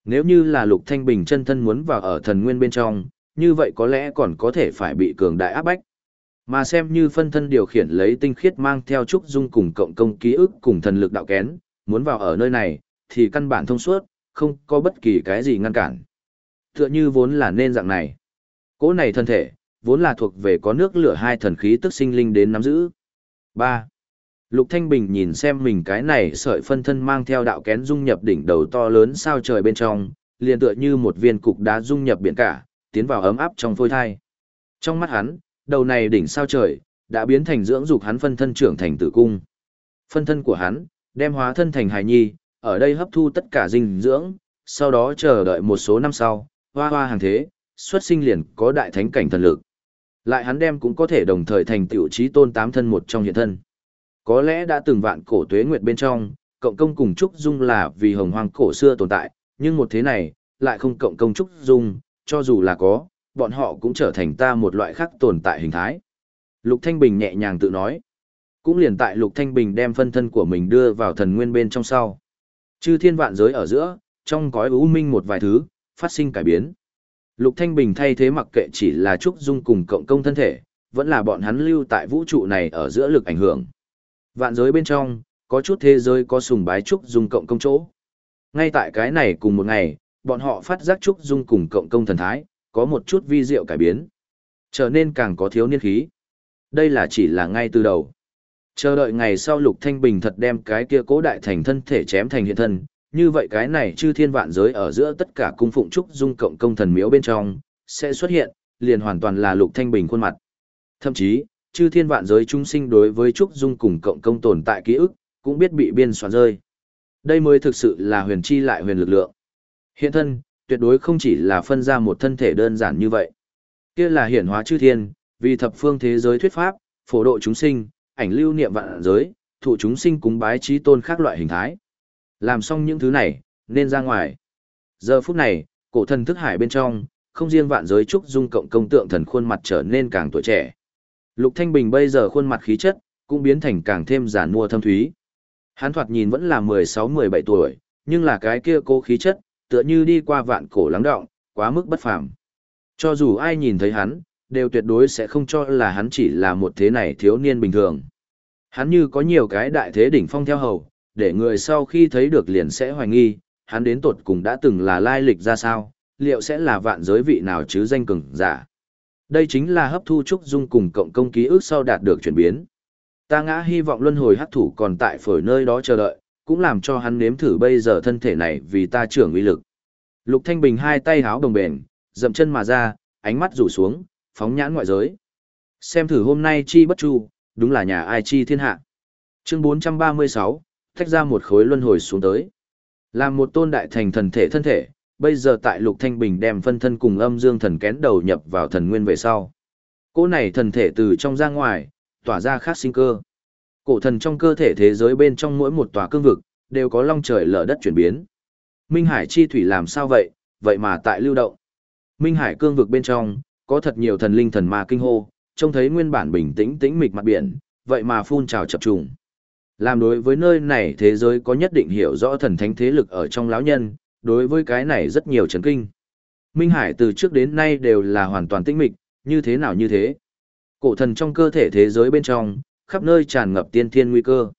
Nếu như là lục thanh bình chân thân muốn vào ở thần nguyên bên trong, như vậy có lẽ còn có thể phải bị cường đại áp bách. Mà xem như phân thân điều khiển lấy tinh khiết mang theo trúc dung cùng cộng công ký ức cùng thần lực đạo kén, muốn vào ở nơi này, thì căn bản thông suốt, không có bất kỳ cái gì ngăn cản. Tựa như vốn là nên dạng này. Cỗ này thân thể, vốn là thuộc về có nước lửa hai thần khí tức sinh linh đến nắm giữ. 3. Lục Thanh Bình nhìn xem mình cái này sợi phân thân mang theo đạo kén dung nhập đỉnh đầu to lớn sao trời bên trong, liền tựa như một viên cục đá dung nhập biển cả, tiến vào ấm áp trong phôi thai. Trong mắt hắn, đầu này đỉnh sao trời, đã biến thành dưỡng dục hắn phân thân trưởng thành tử cung. Phân thân của hắn, đem hóa thân thành hài nhi, ở đây hấp thu tất cả dinh dưỡng, sau đó chờ đợi một số năm sau, hoa hoa hàng thế, xuất sinh liền có đại thánh cảnh thần lực. Lại hắn đem cũng có thể đồng thời thành tiểu trí tôn tám thân một trong hiện thân. Có lẽ đã từng vạn cổ tuế nguyệt bên trong, cộng công cùng Trúc Dung là vì hồng hoang cổ xưa tồn tại, nhưng một thế này, lại không cộng công Trúc Dung, cho dù là có, bọn họ cũng trở thành ta một loại khác tồn tại hình thái. Lục Thanh Bình nhẹ nhàng tự nói. Cũng liền tại Lục Thanh Bình đem phân thân của mình đưa vào thần nguyên bên trong sau. Chư thiên vạn giới ở giữa, trong gói u minh một vài thứ, phát sinh cải biến. Lục Thanh Bình thay thế mặc kệ chỉ là Trúc Dung cùng cộng công thân thể, vẫn là bọn hắn lưu tại vũ trụ này ở giữa lực ảnh hưởng. Vạn giới bên trong, có chút thế giới có sùng bái Trúc Dung cộng công chỗ. Ngay tại cái này cùng một ngày, bọn họ phát giác Trúc Dung cùng cộng công thần thái, có một chút vi diệu cải biến. Trở nên càng có thiếu niên khí. Đây là chỉ là ngay từ đầu. Chờ đợi ngày sau Lục Thanh Bình thật đem cái kia cố đại thành thân thể chém thành hiện thân, như vậy cái này chư thiên vạn giới ở giữa tất cả cung phụng trúc dung cộng công thần miếu bên trong, sẽ xuất hiện, liền hoàn toàn là Lục Thanh Bình khuôn mặt. Thậm chí, chư thiên vạn giới chúng sinh đối với trúc dung cùng cộng công tồn tại ký ức, cũng biết bị biên soạn rơi. Đây mới thực sự là huyền chi lại huyền lực lượng. Hiện thân, tuyệt đối không chỉ là phân ra một thân thể đơn giản như vậy. Kia là hiển hóa chư thiên, vì thập phương thế giới thuyết pháp, phổ độ chúng sinh, ảnh lưu niệm vạn giới, thụ chúng sinh cúng bái trí tôn khác loại hình thái. Làm xong những thứ này, nên ra ngoài. Giờ phút này, cổ thần thức hải bên trong, không riêng vạn giới trúc dung cộng công tượng thần khuôn mặt trở nên càng tuổi trẻ. Lục Thanh Bình bây giờ khuôn mặt khí chất, cũng biến thành càng thêm giản mua thâm thúy. Hắn thoạt nhìn vẫn là 16-17 tuổi, nhưng là cái kia cô khí chất, tựa như đi qua vạn cổ lắng động, quá mức bất phàm. Cho dù ai nhìn thấy hắn, đều tuyệt đối sẽ không cho là hắn chỉ là một thế này thiếu niên bình thường. Hắn như có nhiều cái đại thế đỉnh phong theo hầu, để người sau khi thấy được liền sẽ hoài nghi, hắn đến tột cùng đã từng là lai lịch ra sao, liệu sẽ là vạn giới vị nào chứ danh cường giả. Đây chính là hấp thu trúc dung cùng cộng công ký ức sau đạt được chuyển biến. Ta ngã hy vọng luân hồi hắc thủ còn tại phổi nơi đó chờ đợi, cũng làm cho hắn nếm thử bây giờ thân thể này vì ta trưởng uy lực. Lục Thanh Bình hai tay háo đồng bền, dậm chân mà ra, ánh mắt rủ xuống, phóng nhãn ngoại giới. Xem thử hôm nay chi bất chu, đúng là nhà ai chi thiên hạ. Chương 436, tách ra một khối luân hồi xuống tới. Làm một tôn đại thành thần thể thân thể, bây giờ tại Lục Thanh Bình đem phân thân cùng âm dương thần kén đầu nhập vào thần nguyên về sau. Cô này thần thể từ trong ra ngoài, tỏa ra khác sinh cơ. Cổ thần trong cơ thể thế giới bên trong mỗi một tòa cương vực, đều có long trời lở đất chuyển biến. Minh Hải chi thủy làm sao vậy, vậy mà tại lưu động. Minh Hải cương vực bên trong, có thật nhiều thần linh thần ma kinh hô, trông thấy nguyên bản bình tĩnh tĩnh mịch mặt biển, vậy mà phun trào chập trùng. Làm đối với nơi này thế giới có nhất định hiểu rõ thần thánh thế lực ở trong lão nhân, đối với cái này rất nhiều chấn kinh. Minh Hải từ trước đến nay đều là hoàn toàn tĩnh mịch, như thế nào như thế. Cổ thần trong cơ thể thế giới bên trong, khắp nơi tràn ngập tiên thiên nguy cơ.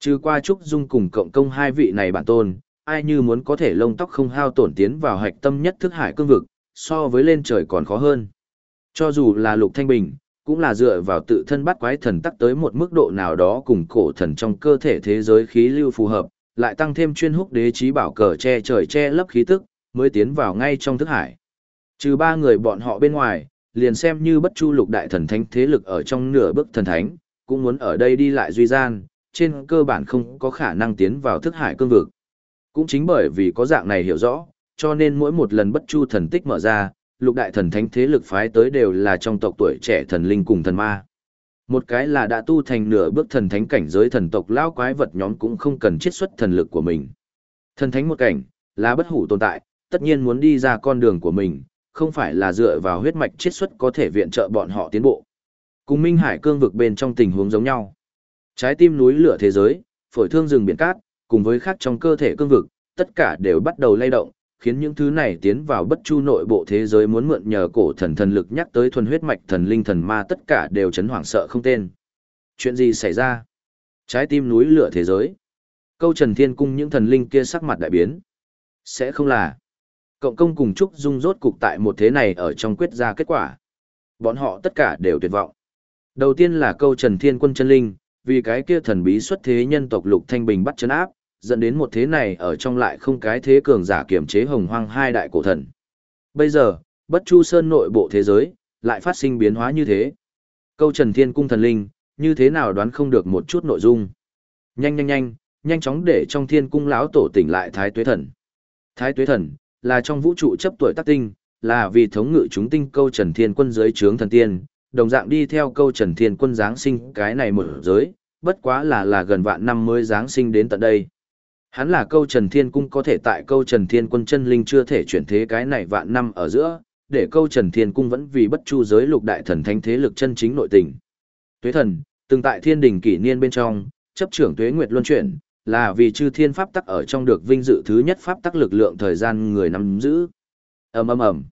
Trừ qua Trúc Dung cùng cộng công hai vị này bản tôn, ai như muốn có thể lông tóc không hao tổn tiến vào hạch tâm nhất thức hải cương vực, so với lên trời còn khó hơn. Cho dù là lục thanh bình, cũng là dựa vào tự thân bắt quái thần tắc tới một mức độ nào đó cùng cổ thần trong cơ thể thế giới khí lưu phù hợp, lại tăng thêm chuyên húc đế trí bảo cờ che trời che lấp khí tức, mới tiến vào ngay trong thức hải. Trừ ba người bọn họ bên ngoài, liền xem như bất chu lục đại thần thánh thế lực ở trong nửa bước thần thánh, cũng muốn ở đây đi lại duy gian, trên cơ bản không có khả năng tiến vào thức hải cương vực. Cũng chính bởi vì có dạng này hiểu rõ, cho nên mỗi một lần bất chu thần tích mở ra, lục đại thần thánh thế lực phái tới đều là trong tộc tuổi trẻ thần linh cùng thần ma. Một cái là đã tu thành nửa bước thần thánh cảnh giới thần tộc lao quái vật nhóm cũng không cần chiết xuất thần lực của mình. Thần thánh một cảnh, là bất hủ tồn tại, tất nhiên muốn đi ra con đường của mình, không phải là dựa vào huyết mạch chiết xuất có thể viện trợ bọn họ tiến bộ. Cùng Minh Hải cương vực bên trong tình huống giống nhau. Trái tim núi lửa thế giới, phổi thương rừng biển cát, cùng với khác trong cơ thể cương vực, tất cả đều bắt đầu lay động, khiến những thứ này tiến vào bất chu nội bộ thế giới muốn mượn nhờ cổ thần thần lực nhắc tới thuần huyết mạch thần linh thần ma tất cả đều chấn hoảng sợ không tên. Chuyện gì xảy ra? Trái tim núi lửa thế giới. Câu Trần Thiên cung những thần linh kia sắc mặt đại biến. Sẽ không là cộng công cùng Trúc Dung rốt cục tại một thế này ở trong quyết ra kết quả. Bọn họ tất cả đều tuyệt vọng. Đầu tiên là câu Trần Thiên quân chân linh, vì cái kia thần bí xuất thế nhân tộc Lục Thanh Bình bắt chấn áp, dẫn đến một thế này ở trong lại không cái thế cường giả kiểm chế hồng hoang hai đại cổ thần. Bây giờ, bất chu sơn nội bộ thế giới, lại phát sinh biến hóa như thế. Câu Trần Thiên Cung thần linh, như thế nào đoán không được một chút nội dung. Nhanh nhanh nhanh, nhanh chóng để trong thiên cung lão tổ tỉnh lại Thái Tuế Thần. Thái Tuế Thần, là trong vũ trụ chấp tuổi tác tinh, là vì thống ngự chúng tinh câu Trần Thiên Quân dưới trướng thần tiên, đồng dạng đi theo câu Trần Thiên Quân giáng sinh cái này một giới, bất quá là là gần vạn năm mới giáng sinh đến tận đây. Hắn là câu Trần Thiên Cung có thể tại câu Trần Thiên Quân chân linh chưa thể chuyển thế cái này vạn năm ở giữa, để câu Trần Thiên Cung vẫn vì bất chu giới lục đại thần thánh thế lực chân chính nội tình. Tuế thần, Từng tại thiên đình kỷ niên bên trong, chấp trưởng tuế nguyệt luân chuyển, là vì chư thiên pháp tắc ở trong được vinh dự thứ nhất pháp tắc lực lượng thời gian người nắm giữ. ầm ầm ầm,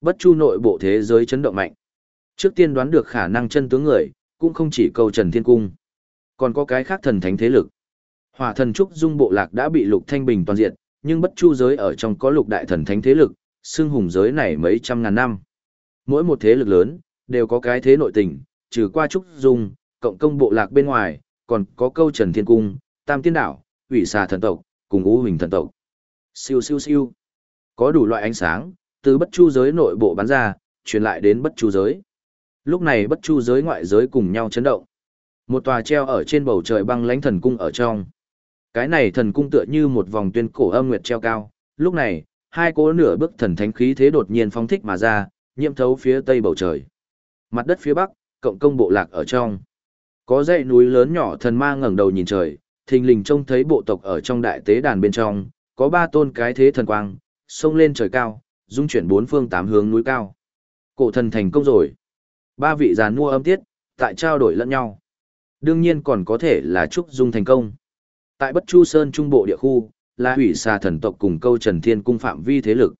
bất chu nội bộ thế giới chấn động mạnh. Trước tiên đoán được khả năng chân tướng người, cũng không chỉ câu Trần Thiên Cung, còn có cái khác thần thánh thế lực. Hỏa thần trúc dung bộ lạc đã bị Lục Thanh Bình toàn diện, nhưng bất chu giới ở trong có lục đại thần thánh thế lực, xương hùng giới này mấy trăm ngàn năm. Mỗi một thế lực lớn, đều có cái thế nội tình, trừ qua trúc dung, cộng công bộ lạc bên ngoài, còn có câu Trần Thiên Cung, Tam Tiên Đảo, ủy xà thần tộc, cùng ngũ huỳnh thần tộc. Siêu siêu siêu. Có đủ loại ánh sáng, từ bất chu giới nội bộ bắn ra, truyền lại đến bất chu giới. Lúc này bất chu giới ngoại giới cùng nhau chấn động. Một tòa treo ở trên bầu trời băng lãnh thần cung ở trong. Cái này thần cung tựa như một vòng tuyên cổ âm nguyệt treo cao. Lúc này, hai cỗ nửa bức thần thánh khí thế đột nhiên phóng thích mà ra, nhiễm thấu phía tây bầu trời. Mặt đất phía bắc, cộng công bộ lạc ở trong. Có dãy núi lớn nhỏ thần ma ngẩng đầu nhìn trời, thình lình trông thấy bộ tộc ở trong đại tế đàn bên trong, có ba tôn cái thế thần quang, sông lên trời cao, dung chuyển bốn phương tám hướng núi cao. Cổ thần thành công rồi. Ba vị giàn mua âm tiết, tại trao đổi lẫn nhau. Đương nhiên còn có thể là Trúc Dung thành công. Tại Bất Chu Sơn Trung Bộ địa khu, là hủy xà thần tộc cùng câu Trần Thiên cung phạm vi thế lực.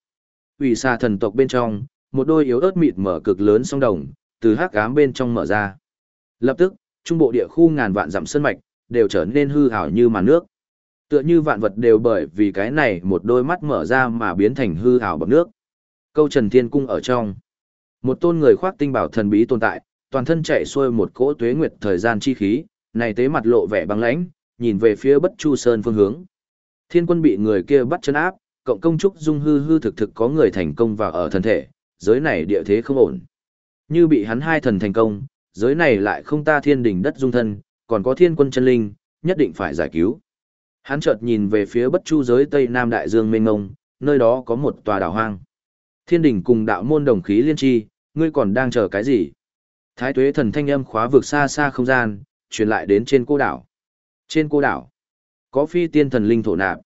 Hủy xà thần tộc bên trong, một đôi yếu ớt mịt mở cực lớn song đồng, từ hắc ám bên trong mở ra. Lập tức, trung bộ địa khu ngàn vạn dặm sơn mạch, đều trở nên hư ảo như màn nước. Tựa như vạn vật đều bởi vì cái này một đôi mắt mở ra mà biến thành hư ảo bọt nước. Câu Trần Thiên Cung ở trong. Một tôn người khoác tinh bảo thần bí tồn tại, toàn thân chạy xuôi một cỗ tuế nguyệt thời gian chi khí, này tế mặt lộ vẻ băng lãnh, nhìn về phía Bất Chu Sơn phương hướng. Thiên quân bị người kia bắt chân áp, cộng công trúc dung hư hư thực thực có người thành công vào ở thân thể, giới này địa thế không ổn. Như bị hắn hai thần thành công, giới này lại không ta thiên đình đất dung thân, còn có thiên quân chân linh, nhất định phải giải cứu. Hắn chợt nhìn về phía bất chu giới Tây Nam Đại Dương mênh mông nơi đó có một tòa đảo hoang. Thiên đình cùng đạo môn đồng khí liên tri, ngươi còn đang chờ cái gì? Thái tuế thần thanh âm khóa vượt xa xa không gian, truyền lại đến trên cô đảo. Trên cô đảo, có phi tiên thần linh thổ nạp.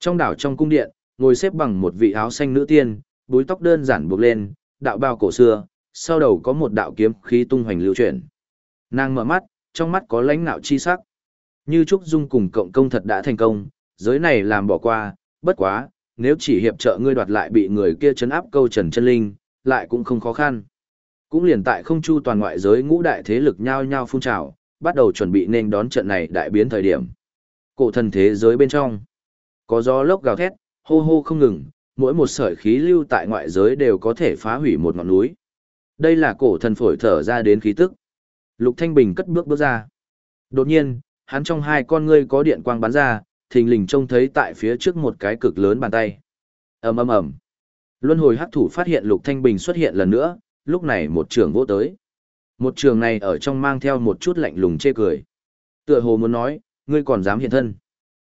Trong đảo trong cung điện, ngồi xếp bằng một vị áo xanh nữ tiên, búi tóc đơn giản buộc lên, đạo bao cổ xưa, sau đầu có một đạo kiếm khí tung hoành lưu chuyển. Nàng mở mắt, trong mắt có lãnh nạo chi sắc. Như Trúc Dung cùng cộng công thật đã thành công, giới này làm bỏ qua, bất quá, nếu chỉ hiệp trợ ngươi đoạt lại bị người kia chấn áp câu trần chân linh, lại cũng không khó khăn. Cũng liền tại không chu toàn ngoại giới ngũ đại thế lực nhao nhao phun trào, bắt đầu chuẩn bị nên đón trận này đại biến thời điểm. Cổ thần thế giới bên trong, có gió lốc gào thét, hô hô không ngừng, mỗi một sợi khí lưu tại ngoại giới đều có thể phá hủy một ngọn núi. Đây là cổ thần phổi thở ra đến khí tức. Lục Thanh Bình cất bước bước ra. Đột nhiên, hắn trong hai con ngươi có điện quang bắn ra, thình lình trông thấy tại phía trước một cái cực lớn bàn tay. ầm ầm ầm. Luân hồi hắc thủ phát hiện Lục Thanh Bình xuất hiện lần nữa, lúc này một trường vỗ tới. Một trường này ở trong mang theo một chút lạnh lùng chê cười. Tựa hồ muốn nói, ngươi còn dám hiện thân.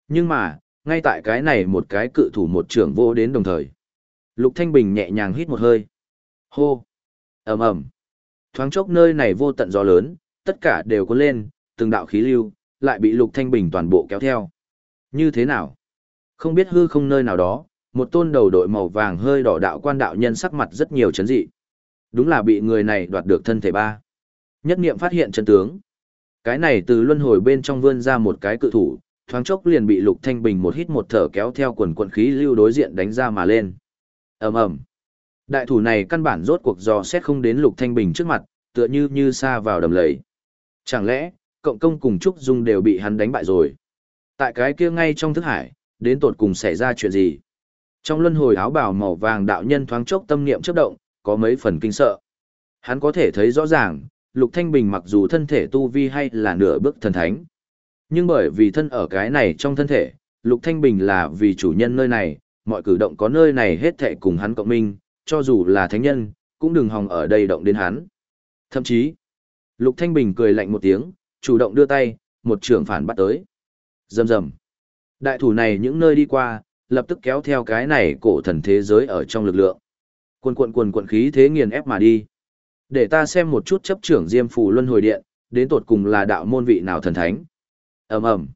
Nhưng mà, ngay tại cái này một cái cự thủ một trường vô đến đồng thời. Lục Thanh Bình nhẹ nhàng hít một hơi. Hô! ầm ầm thoáng chốc nơi này vô tận gió lớn tất cả đều có lên từng đạo khí lưu lại bị lục thanh bình toàn bộ kéo theo như thế nào không biết hư không nơi nào đó một tôn đầu đội màu vàng hơi đỏ đạo quan đạo nhân sắc mặt rất nhiều chấn dị đúng là bị người này đoạt được thân thể ba nhất niệm phát hiện chân tướng cái này từ luân hồi bên trong vươn ra một cái cự thủ thoáng chốc liền bị lục thanh bình một hít một thở kéo theo quần quần khí lưu đối diện đánh ra mà lên ầm ầm Đại thủ này căn bản rốt cuộc dò xét không đến Lục Thanh Bình trước mặt, tựa như như xa vào đầm lầy. Chẳng lẽ, cộng công cùng Trúc Dung đều bị hắn đánh bại rồi? Tại cái kia ngay trong thức hải, đến tột cùng xảy ra chuyện gì? Trong luân hồi áo bào màu vàng đạo nhân thoáng chốc tâm niệm chớp động, có mấy phần kinh sợ. Hắn có thể thấy rõ ràng, Lục Thanh Bình mặc dù thân thể tu vi hay là nửa bước thần thánh, nhưng bởi vì thân ở cái này trong thân thể, Lục Thanh Bình là vì chủ nhân nơi này, mọi cử động có nơi này hết thệ cùng hắn cộng minh, cho dù là thánh nhân, cũng đừng hòng ở đây động đến hắn. Thậm chí, Lục Thanh Bình cười lạnh một tiếng, chủ động đưa tay, một trường phản bắt tới. Rầm rầm. Đại thủ này những nơi đi qua, lập tức kéo theo cái này cổ thần thế giới ở trong lực lượng. Quần quần quần quần khí thế nghiền ép mà đi. Để ta xem một chút chấp trưởng Diêm Phù Luân Hồi Điện, đến tột cùng là đạo môn vị nào thần thánh. Ầm ầm.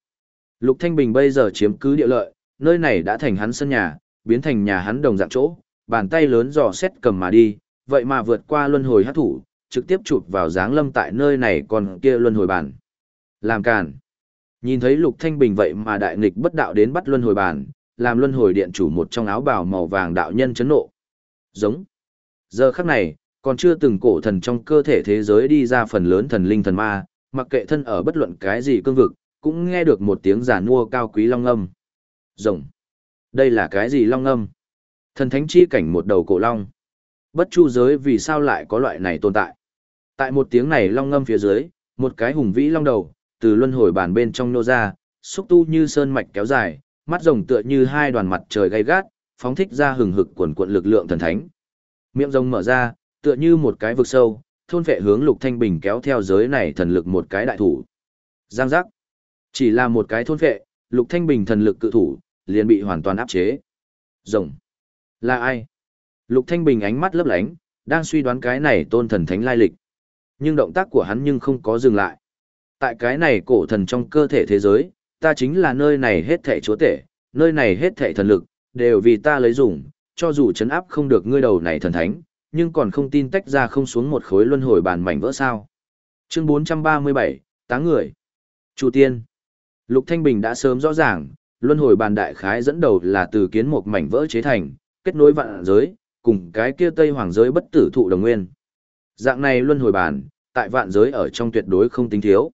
Lục Thanh Bình bây giờ chiếm cứ địa lợi, nơi này đã thành hắn sân nhà, biến thành nhà hắn đồng dạng chỗ, bàn tay lớn dò xét cầm mà đi, vậy mà vượt qua luân hồi hát thủ, trực tiếp chụp vào dáng lâm tại nơi này còn kia luân hồi bản. Làm càn. Nhìn thấy Lục Thanh Bình vậy mà đại nghịch bất đạo đến bắt luân hồi bản, làm luân hồi điện chủ một trong áo bào màu vàng đạo nhân chấn nộ. Giống. Giờ khắc này, còn chưa từng cổ thần trong cơ thể thế giới đi ra phần lớn thần linh thần ma, mặc kệ thân ở bất luận cái gì cương vực, cũng nghe được một tiếng giả nua cao quý long âm. Rồng. Đây là cái gì long âm? Thần thánh chi cảnh một đầu cổ long. Bất chu giới vì sao lại có loại này tồn tại? Tại một tiếng này long ngâm phía dưới, một cái hùng vĩ long đầu, từ luân hồi bàn bên trong nô ra, xúc tu như sơn mạch kéo dài, mắt rồng tựa như hai đoàn mặt trời gay gắt, phóng thích ra hừng hực quần quận lực lượng thần thánh. Miệng rồng mở ra, tựa như một cái vực sâu, thôn vệ hướng Lục Thanh Bình kéo theo giới này thần lực một cái đại thủ. Giang giác. Chỉ là một cái thôn vệ, Lục Thanh Bình thần lực cự thủ, liền bị hoàn toàn áp chế. Rồng. Là ai? Lục Thanh Bình ánh mắt lấp lánh, đang suy đoán cái này tôn thần thánh lai lịch. Nhưng động tác của hắn nhưng không có dừng lại. Tại cái này cổ thần trong cơ thể thế giới, ta chính là nơi này hết thảy chúa tể, nơi này hết thảy thần lực, đều vì ta lấy dùng, cho dù chấn áp không được ngươi đầu này thần thánh, nhưng còn không tin tách ra không xuống một khối luân hồi bàn mảnh vỡ sao. Chương 437, táng người. Chủ tiên. Lục Thanh Bình đã sớm rõ ràng, luân hồi bàn đại khái dẫn đầu là từ kiến một mảnh vỡ chế thành, kết nối vạn giới, cùng cái kia Tây Hoàng giới bất tử thụ đồng nguyên. Dạng này luân hồi bàn, tại vạn giới ở trong tuyệt đối không tính thiếu.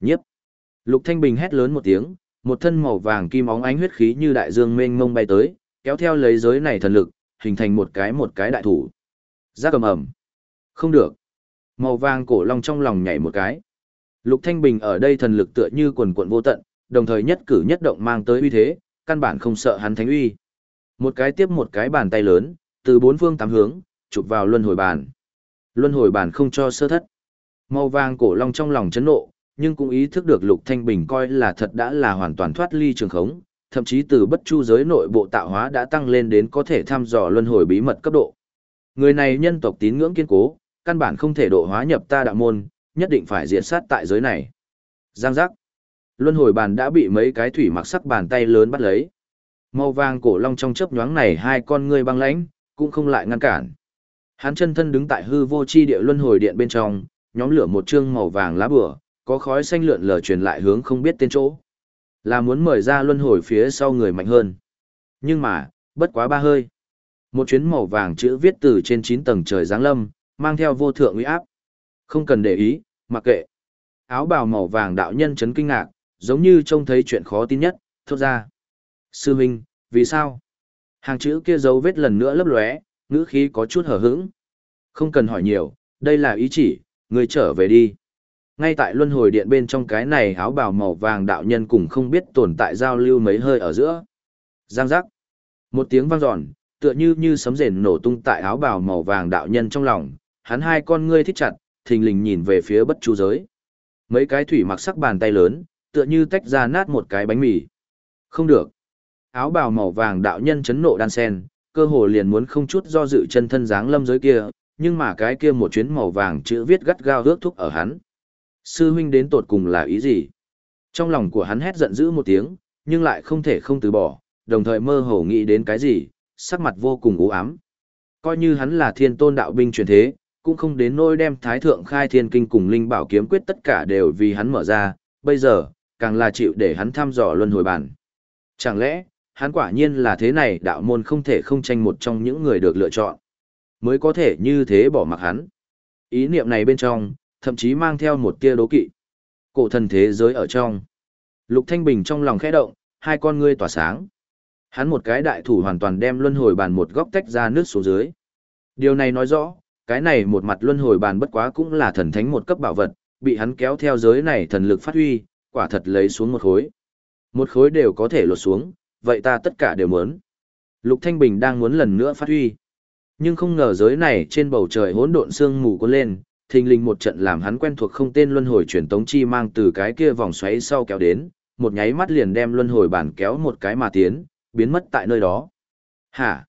Nhiếp. Lục Thanh Bình hét lớn một tiếng, một thân màu vàng kim óng ánh huyết khí như đại dương mênh mông bay tới, kéo theo lấy giới này thần lực, hình thành một cái một cái đại thủ. Giác cầm ẩm. Không được. Màu vàng cổ long trong lòng nhảy một cái. Lục Thanh Bình ở đây thần lực tựa như quần cuộn vô tận, đồng thời nhất cử nhất động mang tới uy thế, căn bản không sợ hắn thánh uy. Một cái tiếp một cái bàn tay lớn, từ bốn phương tám hướng, chụp vào luân hồi bàn. Luân hồi bàn không cho sơ thất. Màu vàng cổ long trong lòng chấn nộ, nhưng cũng ý thức được Lục Thanh Bình coi là thật đã là hoàn toàn thoát ly trường khống, thậm chí từ bất chu giới nội bộ tạo hóa đã tăng lên đến có thể thăm dò luân hồi bí mật cấp độ. Người này nhân tộc tín ngưỡng kiên cố, căn bản không thể độ hóa nhập ta đạo môn, nhất định phải diệt sát tại giới này. Giang giác. Luân hồi bàn đã bị mấy cái thủy mặc sắc bàn tay lớn bắt lấy. Màu vàng cổ long trong chớp nhoáng này hai con ngươi băng lãnh, cũng không lại ngăn cản. Hắn chân thân đứng tại hư vô chi địa luân hồi điện bên trong, nhóm lửa một chương màu vàng lá bửa, có khói xanh lượn lờ truyền lại hướng không biết tên chỗ. Là muốn mời ra luân hồi phía sau người mạnh hơn. Nhưng mà, bất quá ba hơi. Một chuyến màu vàng chữ viết từ trên 9 tầng trời giáng lâm, mang theo vô thượng uy áp. Không cần để ý, mặc kệ. Áo bào màu vàng đạo nhân chấn kinh ngạc, giống như trông thấy chuyện khó tin nhất, thốt ra. Sư huynh vì sao? Hàng chữ kia dấu vết lần nữa lấp lóe, ngữ khí có chút hở hững. Không cần hỏi nhiều, đây là ý chỉ, người trở về đi. Ngay tại luân hồi điện bên trong cái này áo bào màu vàng đạo nhân cùng không biết tồn tại giao lưu mấy hơi ở giữa. Giang giác. Một tiếng vang dọn, tựa như như sấm rền nổ tung tại áo bào màu vàng đạo nhân trong lòng, hắn hai con ngươi thích chặt, thình lình nhìn về phía bất chu giới. Mấy cái thủy mặc sắc bàn tay lớn, tựa như tách ra nát một cái bánh mì. Không được. Áo bào màu vàng đạo nhân chấn nộ đan sen, cơ hồ liền muốn không chút do dự chân thân dáng lâm giới kia, nhưng mà cái kia một chuyến màu vàng chữ viết gắt gao ước thúc ở hắn. Sư huynh đến tột cùng là ý gì? Trong lòng của hắn hét giận dữ một tiếng, nhưng lại không thể không từ bỏ, đồng thời mơ hồ nghĩ đến cái gì, sắc mặt vô cùng u ám. Coi như hắn là thiên tôn đạo binh truyền thế, cũng không đến nỗi đem thái thượng khai thiên kinh cùng linh bảo kiếm quyết tất cả đều vì hắn mở ra, bây giờ, càng là chịu để hắn thăm dò luân hồi bản. Chẳng lẽ, hắn quả nhiên là thế này đạo môn không thể không tranh một trong những người được lựa chọn, mới có thể như thế bỏ mặc hắn. Ý niệm này bên trong, thậm chí mang theo một tia đố kỵ. Cổ thần thế giới ở trong. Lục Thanh Bình trong lòng khẽ động, hai con ngươi tỏa sáng. Hắn một cái đại thủ hoàn toàn đem luân hồi bàn một góc tách ra nước xuống dưới. Điều này nói rõ, cái này một mặt luân hồi bàn bất quá cũng là thần thánh một cấp bảo vật, bị hắn kéo theo giới này thần lực phát huy, quả thật lấy xuống một khối. Một khối đều có thể lột xuống, vậy ta tất cả đều muốn. Lục Thanh Bình đang muốn lần nữa phát huy. Nhưng không ngờ giới này trên bầu trời hỗn độn sương mù cuốn lên, thình lình một trận làm hắn quen thuộc không tên luân hồi truyền tống chi mang từ cái kia vòng xoáy sau kéo đến, một nháy mắt liền đem luân hồi bản kéo một cái mà tiến, biến mất tại nơi đó. Hả?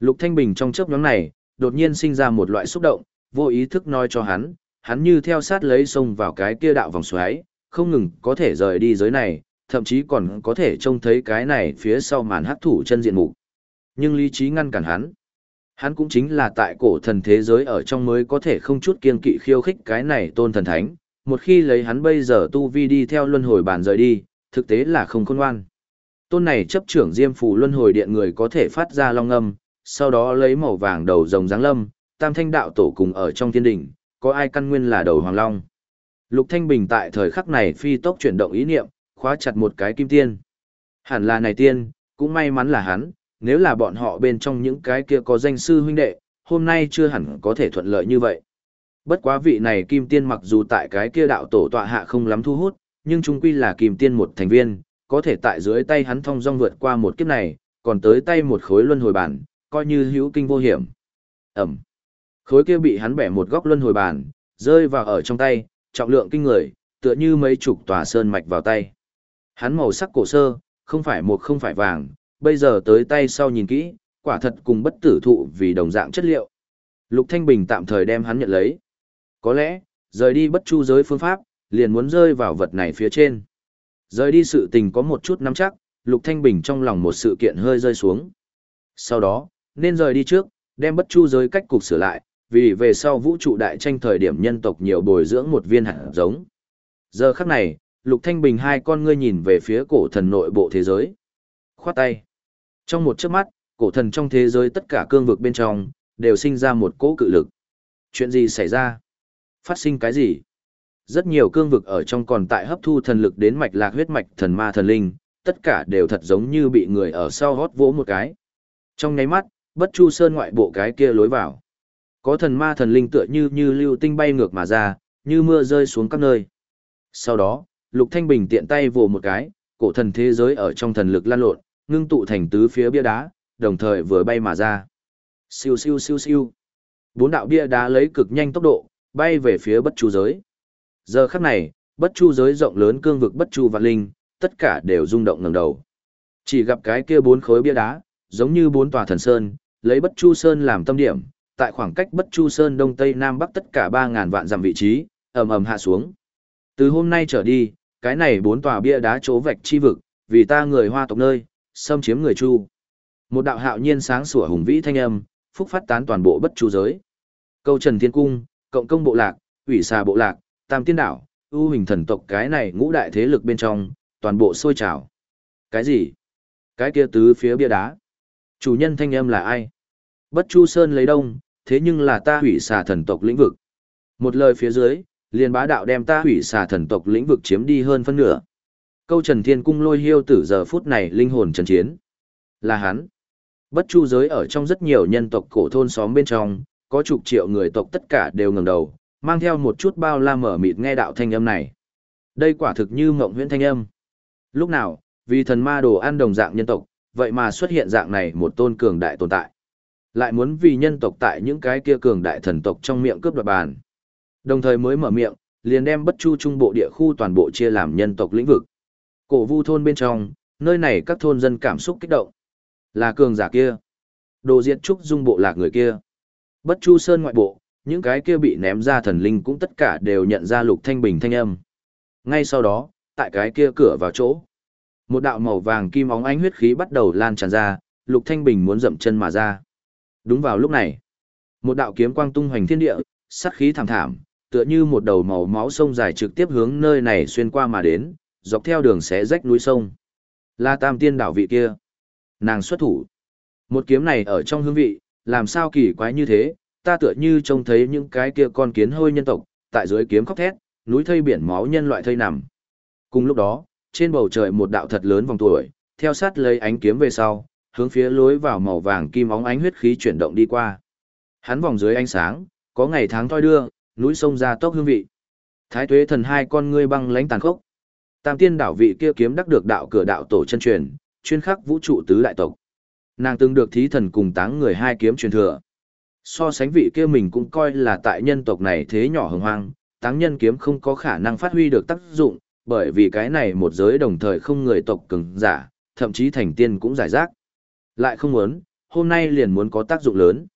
Lục Thanh Bình trong chớp nhoáng này, đột nhiên sinh ra một loại xúc động, vô ý thức nói cho hắn, hắn như theo sát lấy sông vào cái kia đạo vòng xoáy, không ngừng có thể rời đi giới này, thậm chí còn có thể trông thấy cái này phía sau màn hắc thủ chân diện mục. Nhưng lý trí ngăn cản hắn. Hắn cũng chính là tại cổ thần thế giới ở trong mới có thể không chút kiên kỵ khiêu khích cái này tôn thần thánh, một khi lấy hắn bây giờ tu vi đi theo luân hồi bản rời đi, thực tế là không khôn ngoan. Tôn này chấp trưởng diêm phù luân hồi điện người có thể phát ra long âm, sau đó lấy màu vàng đầu rồng giáng lâm, tam thanh đạo tổ cùng ở trong thiên đỉnh, có ai căn nguyên là đầu hoàng long. Lục Thanh Bình tại thời khắc này phi tốc chuyển động ý niệm, khóa chặt một cái kim tiên. Hẳn là này tiên, cũng may mắn là hắn, nếu là bọn họ bên trong những cái kia có danh sư huynh đệ, hôm nay chưa hẳn có thể thuận lợi như vậy. Bất quá vị này kim tiên mặc dù tại cái kia đạo tổ tọa hạ không lắm thu hút, nhưng chung quy là kim tiên một thành viên, có thể tại dưới tay hắn thông dong vượt qua một kiếp này, còn tới tay một khối luân hồi bản, coi như hữu kinh vô hiểm. Ẩm. Khối kia bị hắn bẻ một góc luân hồi bản, rơi vào ở trong tay, trọng lượng kinh người, tựa như mấy chục tòa sơn mạch vào tay. Hắn màu sắc cổ sơ, không phải một không phải vàng, bây giờ tới tay sau nhìn kỹ, quả thật cùng bất tử thụ vì đồng dạng chất liệu. Lục Thanh Bình tạm thời đem hắn nhận lấy. Có lẽ, rời đi bất chu giới phương pháp, liền muốn rơi vào vật này phía trên. Rời đi sự tình có một chút nắm chắc, Lục Thanh Bình trong lòng một sự kiện hơi rơi xuống. Sau đó, nên rời đi trước, đem bất chu giới cách cục sửa lại, vì về sau vũ trụ đại tranh thời điểm nhân tộc nhiều bồi dưỡng một viên hạt giống. Giờ khắc này, Lục Thanh Bình hai con ngươi nhìn về phía cổ thần nội bộ thế giới. Khoát tay. Trong một chớp mắt, cổ thần trong thế giới tất cả cương vực bên trong, đều sinh ra một cỗ cự lực. Chuyện gì xảy ra? Phát sinh cái gì? Rất nhiều cương vực ở trong còn tại hấp thu thần lực đến mạch lạc huyết mạch thần ma thần linh, tất cả đều thật giống như bị người ở sau hót vỗ một cái. Trong nháy mắt, bất chu sơn ngoại bộ cái kia lối vào. Có thần ma thần linh tựa như như lưu tinh bay ngược mà ra, như mưa rơi xuống các nơi. Sau đó, Lục Thanh Bình tiện tay vồ một cái, cổ thần thế giới ở trong thần lực lan lộn, ngưng tụ thành tứ phía bia đá, đồng thời vừa bay mà ra. Siêu siêu siêu siêu. Bốn đạo bia đá lấy cực nhanh tốc độ, bay về phía bất chu giới. Giờ khắc này, bất chu giới rộng lớn cương vực bất chu vạn linh, tất cả đều rung động ngẩng đầu. Chỉ gặp cái kia bốn khối bia đá, giống như bốn tòa thần sơn, lấy bất chu sơn làm tâm điểm, tại khoảng cách bất chu sơn đông tây nam bắc tất cả ba ngàn vạn dặm vị trí, ầm ầm hạ xuống. Từ hôm nay trở đi, cái này bốn tòa bia đá chỗ vạch chi vực, vì ta người hoa tộc nơi, xâm chiếm người chu. Một đạo hạo nhiên sáng sủa hùng vĩ thanh âm, phúc phát tán toàn bộ bất chu giới. Câu Trần Thiên Cung, cộng công bộ lạc, ủy xà bộ lạc, tam tiên đảo, ưu hình thần tộc cái này ngũ đại thế lực bên trong, toàn bộ sôi trào. Cái gì? Cái kia tứ phía bia đá. Chủ nhân thanh âm là ai? Bất Chu Sơn lấy đông, thế nhưng là ta hủy xà thần tộc lĩnh vực. Một lời phía dưới, liền bá đạo đem ta hủy xà thần tộc lĩnh vực chiếm đi hơn phân nửa. Câu Trần Thiên Cung lôi hiêu tử giờ phút này linh hồn trần chiến. Là hắn. Bất chu giới ở trong rất nhiều nhân tộc cổ thôn xóm bên trong, có chục triệu người tộc tất cả đều ngẩng đầu, mang theo một chút bao la mở mịt nghe đạo thanh âm này. Đây quả thực như mộng huyễn thanh âm. Lúc nào, vì thần ma đồ ăn đồng dạng nhân tộc, vậy mà xuất hiện dạng này một tôn cường đại tồn tại. Lại muốn vì nhân tộc tại những cái kia cường đại thần tộc trong miệng cướp đoạt bàn. Đồng thời mới mở miệng, liền đem bất chu trung bộ địa khu toàn bộ chia làm nhân tộc lĩnh vực. Cổ vu thôn bên trong, nơi này các thôn dân cảm xúc kích động. Là cường giả kia. Đồ diệt trúc dung bộ lạc người kia. Bất chu sơn ngoại bộ, những cái kia bị ném ra thần linh cũng tất cả đều nhận ra lục thanh bình thanh âm. Ngay sau đó, tại cái kia cửa vào chỗ. Một đạo màu vàng kim óng ánh huyết khí bắt đầu lan tràn ra, lục thanh bình muốn dậm chân mà ra. Đúng vào lúc này, một đạo kiếm quang tung hoành thiên địa, sát khí thảm thảm, tựa như một đầu màu máu sông dài trực tiếp hướng nơi này xuyên qua mà đến, dọc theo đường xé rách núi sông. La tam tiên đảo vị kia. Nàng xuất thủ. Một kiếm này ở trong hương vị, làm sao kỳ quái như thế, ta tựa như trông thấy những cái kia con kiến hôi nhân tộc, tại dưới kiếm khóc thét, núi thây biển máu nhân loại thây nằm. Cùng lúc đó, trên bầu trời một đạo thật lớn vòng tuổi, theo sát lấy ánh kiếm về sau, hướng phía lối vào màu vàng kim óng ánh huyết khí chuyển động đi qua. Hắn vòng dưới ánh sáng, có ngày tháng thoi đưa, núi sông ra tốc hương vị. Thái tuế thần hai con ngươi băng lãnh tàn khốc. Tam tiên đảo vị kia kiếm đắc được đạo cửa đạo tổ chân truyền, chuyên khắc vũ trụ tứ đại tộc. Nàng từng được thí thần cùng táng người hai kiếm truyền thừa. So sánh vị kia mình cũng coi là tại nhân tộc này thế nhỏ hồng hoang, táng nhân kiếm không có khả năng phát huy được tác dụng, bởi vì cái này một giới đồng thời không người tộc cường giả, thậm chí thành tiên cũng giải rác. Lại không muốn, hôm nay liền muốn có tác dụng lớn.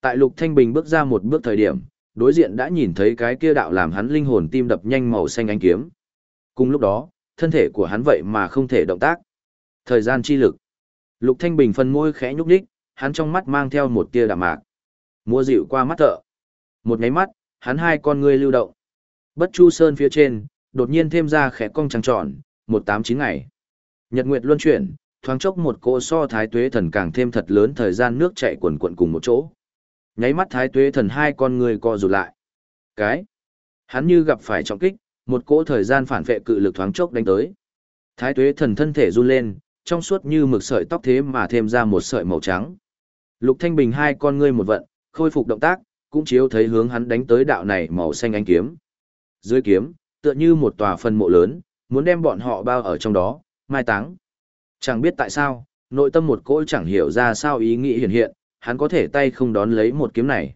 Tại Lục Thanh Bình bước ra một bước thời điểm, đối diện đã nhìn thấy cái kia đạo làm hắn linh hồn tim đập nhanh màu xanh ánh kiếm. Cùng lúc đó, thân thể của hắn vậy mà không thể động tác. Thời gian chi lực. Lục Thanh Bình phân môi khẽ nhúc nhích, hắn trong mắt mang theo một tia đạm mạc. Mua dịu qua mắt thợ. Một nháy mắt, hắn hai con ngươi lưu động. Bất Chu Sơn phía trên, đột nhiên thêm ra khẽ cong trăng tròn, một tám chín ngày. Nhật Nguyệt luân chuyển, thoáng chốc một cỗ so thái tuế thần càng thêm thật lớn thời gian nước chạy quần quận cùng một chỗ. Nháy mắt thái tuế thần hai con người co rụt lại. Cái. Hắn như gặp phải trọng kích, một cỗ thời gian phản vệ cự lực thoáng chốc đánh tới. Thái tuế thần thân thể run lên, trong suốt như mực sợi tóc thế mà thêm ra một sợi màu trắng. Lục Thanh Bình hai con ngươi một vận, khôi phục động tác, cũng chiếu thấy hướng hắn đánh tới đạo này màu xanh ánh kiếm. Dưới kiếm, tựa như một tòa phân mộ lớn, muốn đem bọn họ bao ở trong đó, mai táng. Chẳng biết tại sao, nội tâm một cỗ chẳng hiểu ra sao ý nghĩ hiện hiện, hắn có thể tay không đón lấy một kiếm này.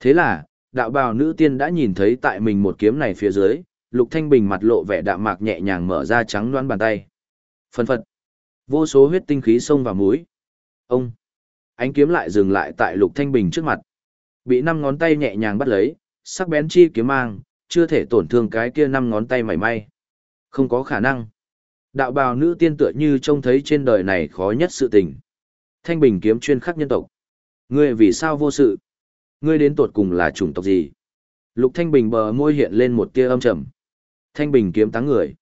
Thế là, đạo bào nữ tiên đã nhìn thấy tại mình một kiếm này phía dưới, Lục Thanh Bình mặt lộ vẻ đạm mạc nhẹ nhàng mở ra trắng đoán bàn tay. Phân phật. Vô số huyết tinh khí xông vào mũi. Ông. Ánh kiếm lại dừng lại tại Lục Thanh Bình trước mặt. Bị năm ngón tay nhẹ nhàng bắt lấy, sắc bén chi kiếm mang, chưa thể tổn thương cái kia năm ngón tay mảy may. Không có khả năng. Đạo bào nữ tiên tựa như trông thấy trên đời này khó nhất sự tình. Thanh Bình kiếm chuyên khắc nhân tộc. Ngươi vì sao vô sự? Ngươi đến tột cùng là chủng tộc gì? Lục Thanh Bình bờ môi hiện lên một tia âm trầm. Thanh Bình kiếm táng người.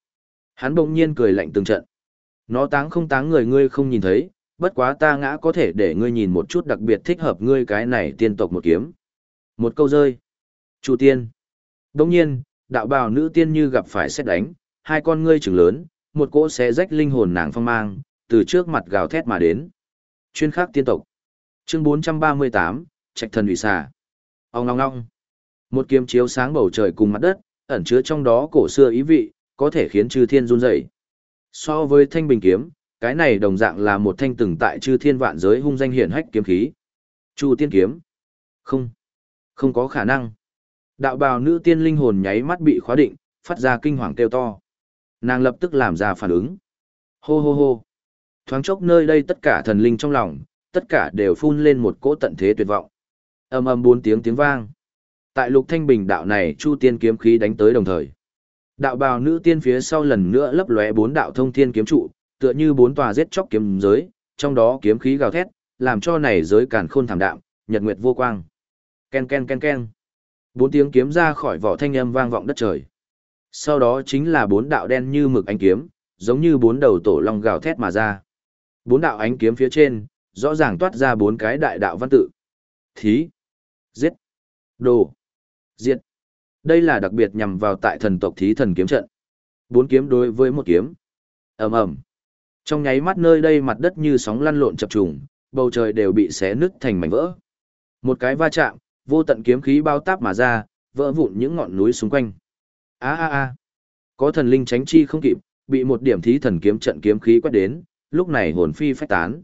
Hắn bỗng nhiên cười lạnh từng trận. Nó táng không táng người ngươi không nhìn thấy, bất quá ta ngã có thể để ngươi nhìn một chút đặc biệt thích hợp ngươi cái này tiên tộc một kiếm. Một câu rơi. Chủ tiên. Đồng nhiên, đạo bào nữ tiên như gặp phải xét đánh, hai con ngươi trừng lớn, một cỗ xé rách linh hồn nàng phong mang, từ trước mặt gào thét mà đến. Chuyên khắc tiên tộc. Chương 438, Trạch thần ủy xà. Ông ngong ngong. Một kiếm chiếu sáng bầu trời cùng mặt đất, ẩn chứa trong đó cổ xưa ý vị, có thể khiến chư thiên run rẩy. So với thanh bình kiếm, cái này đồng dạng là một thanh từng tại chư thiên vạn giới hung danh hiển hách kiếm khí. Chu tiên kiếm. Không. Không có khả năng. Đạo bào nữ tiên linh hồn nháy mắt bị khóa định, phát ra kinh hoàng kêu to. Nàng lập tức làm ra phản ứng. Hô hô hô. Thoáng chốc nơi đây tất cả thần linh trong lòng, tất cả đều phun lên một cỗ tận thế tuyệt vọng. Âm âm bốn tiếng tiếng vang. Tại lục thanh bình đạo này chu tiên kiếm khí đánh tới đồng thời. Đạo bào nữ tiên phía sau lần nữa lấp lóe bốn đạo thông thiên kiếm trụ, tựa như bốn tòa giết chóc kiếm giới, trong đó kiếm khí gào thét, làm cho này giới càn khôn thảm đạm, nhật nguyệt vô quang. Ken ken ken ken. Bốn tiếng kiếm ra khỏi vỏ thanh âm vang vọng đất trời. Sau đó chính là bốn đạo đen như mực ánh kiếm, giống như bốn đầu tổ long gào thét mà ra. Bốn đạo ánh kiếm phía trên, rõ ràng toát ra bốn cái đại đạo văn tự. Thí, giết, đồ, diệt. Đây là đặc biệt nhằm vào tại thần tộc thí thần kiếm trận. Bốn kiếm đối với một kiếm. ầm ầm trong nháy mắt nơi đây mặt đất như sóng lăn lộn chập trùng, bầu trời đều bị xé nứt thành mảnh vỡ. Một cái va chạm, vô tận kiếm khí bao táp mà ra, vỡ vụn những ngọn núi xung quanh. A a a. Có thần linh tránh chi không kịp, bị một điểm thí thần kiếm trận kiếm khí quét đến, lúc này hồn phi phách tán.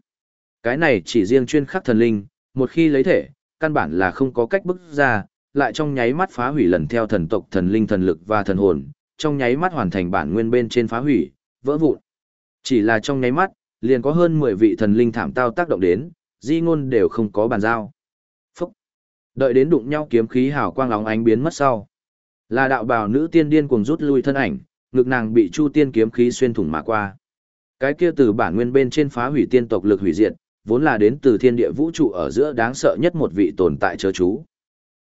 Cái này chỉ riêng chuyên khắc thần linh, một khi lấy thể, căn bản là không có cách bức ra, lại trong nháy mắt phá hủy lần theo thần tộc thần linh thần lực và thần hồn, trong nháy mắt hoàn thành bản nguyên bên trên phá hủy, vỡ vụn. Chỉ là trong nháy mắt, liền có hơn 10 vị thần linh thảm tao tác động đến, di ngôn đều không có bàn giao. Phúc! Đợi đến đụng nhau kiếm khí hào quang lóng ánh biến mất sau. Là đạo bào nữ tiên điên cuồng rút lui thân ảnh, ngực nàng bị chu tiên kiếm khí xuyên thủng mà qua. Cái kia từ bản nguyên bên trên phá hủy tiên tộc lực hủy diệt, vốn là đến từ thiên địa vũ trụ ở giữa đáng sợ nhất một vị tồn tại chớ chú.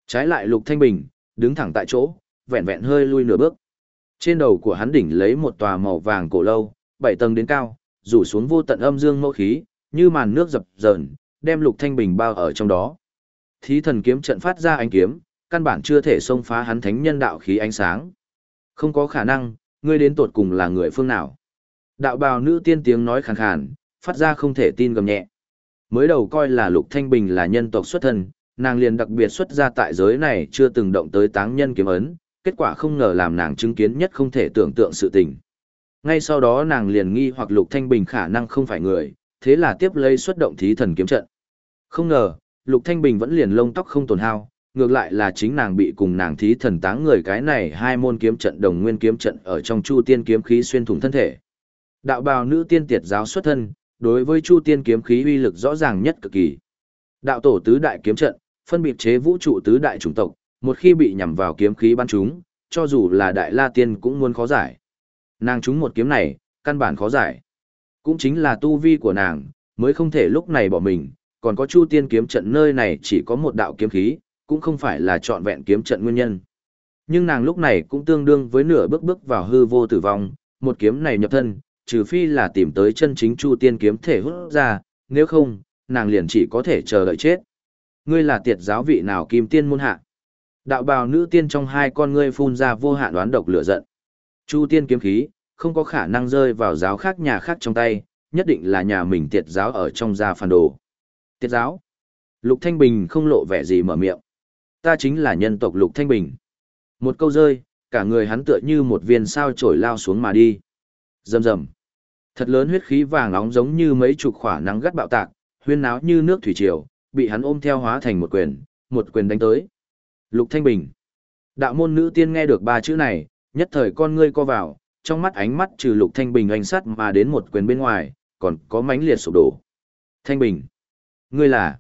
Trái lại Lục Thanh Bình, đứng thẳng tại chỗ, vẹn vẹn hơi lui nửa bước. Trên đầu của hắn đỉnh lấy một tòa màu vàng cổ lâu, bảy tầng đến cao, rủ xuống vô tận âm dương mẫu khí, như màn nước dập dờn, đem Lục Thanh Bình bao ở trong đó. Thí thần kiếm trận phát ra ánh kiếm, căn bản chưa thể xông phá hắn thánh nhân đạo khí ánh sáng. Không có khả năng, ngươi đến tột cùng là người phương nào. Đạo bào nữ tiên tiếng nói khàn khàn, phát ra không thể tin gầm nhẹ. Mới đầu coi là Lục Thanh Bình là nhân tộc xuất thân, nàng liền đặc biệt xuất ra tại giới này chưa từng động tới táng nhân kiếm ấn, kết quả không ngờ làm nàng chứng kiến nhất không thể tưởng tượng sự tình. Ngay sau đó nàng liền nghi hoặc Lục Thanh Bình khả năng không phải người, thế là tiếp lấy xuất động thí thần kiếm trận. Không ngờ, Lục Thanh Bình vẫn liền lông tóc không tổn hao, ngược lại là chính nàng bị cùng nàng thí thần táng người cái này hai môn kiếm trận đồng nguyên kiếm trận ở trong chu tiên kiếm khí xuyên thủng thân thể. Đạo bào nữ tiên tiệt giáo xuất thân, đối với chu tiên kiếm khí uy lực rõ ràng nhất cực kỳ. Đạo tổ tứ đại kiếm trận, phân biệt chế vũ trụ tứ đại chủng tộc, một khi bị nhằm vào kiếm khí ban chúng, cho dù là đại la tiên cũng muốn khó giải. Nàng trúng một kiếm này, căn bản khó giải. Cũng chính là tu vi của nàng, mới không thể lúc này bỏ mình, còn có Chu Tiên kiếm trận nơi này chỉ có một đạo kiếm khí, cũng không phải là trọn vẹn kiếm trận nguyên nhân. Nhưng nàng lúc này cũng tương đương với nửa bước bước vào hư vô tử vong, một kiếm này nhập thân, trừ phi là tìm tới chân chính Chu Tiên kiếm thể hút ra, nếu không, nàng liền chỉ có thể chờ đợi chết. Ngươi là tiệt giáo vị nào kim tiên môn hạ? Đạo bào nữ tiên trong hai con ngươi phun ra vô hạn đoán độc lửa giận. Chu tiên kiếm khí, không có khả năng rơi vào giáo khác nhà khác trong tay, nhất định là nhà mình tiệt giáo ở trong gia phản đồ. Tiệt giáo? Lục Thanh Bình không lộ vẻ gì mở miệng. Ta chính là nhân tộc Lục Thanh Bình. Một câu rơi, cả người hắn tựa như một viên sao trổi lao xuống mà đi. Rầm rầm. Thật lớn huyết khí vàng nóng giống như mấy chục khỏa nắng gắt bạo tạc, huyên náo như nước thủy triều, bị hắn ôm theo hóa thành một quyền, một quyền đánh tới. Lục Thanh Bình. Đạo môn nữ tiên nghe được ba chữ này, nhất thời con ngươi co vào, trong mắt ánh mắt trừ Lục Thanh Bình anh sắt mà đến một quyền bên ngoài, còn có mánh liệt sụp đổ. Thanh Bình. Ngươi là...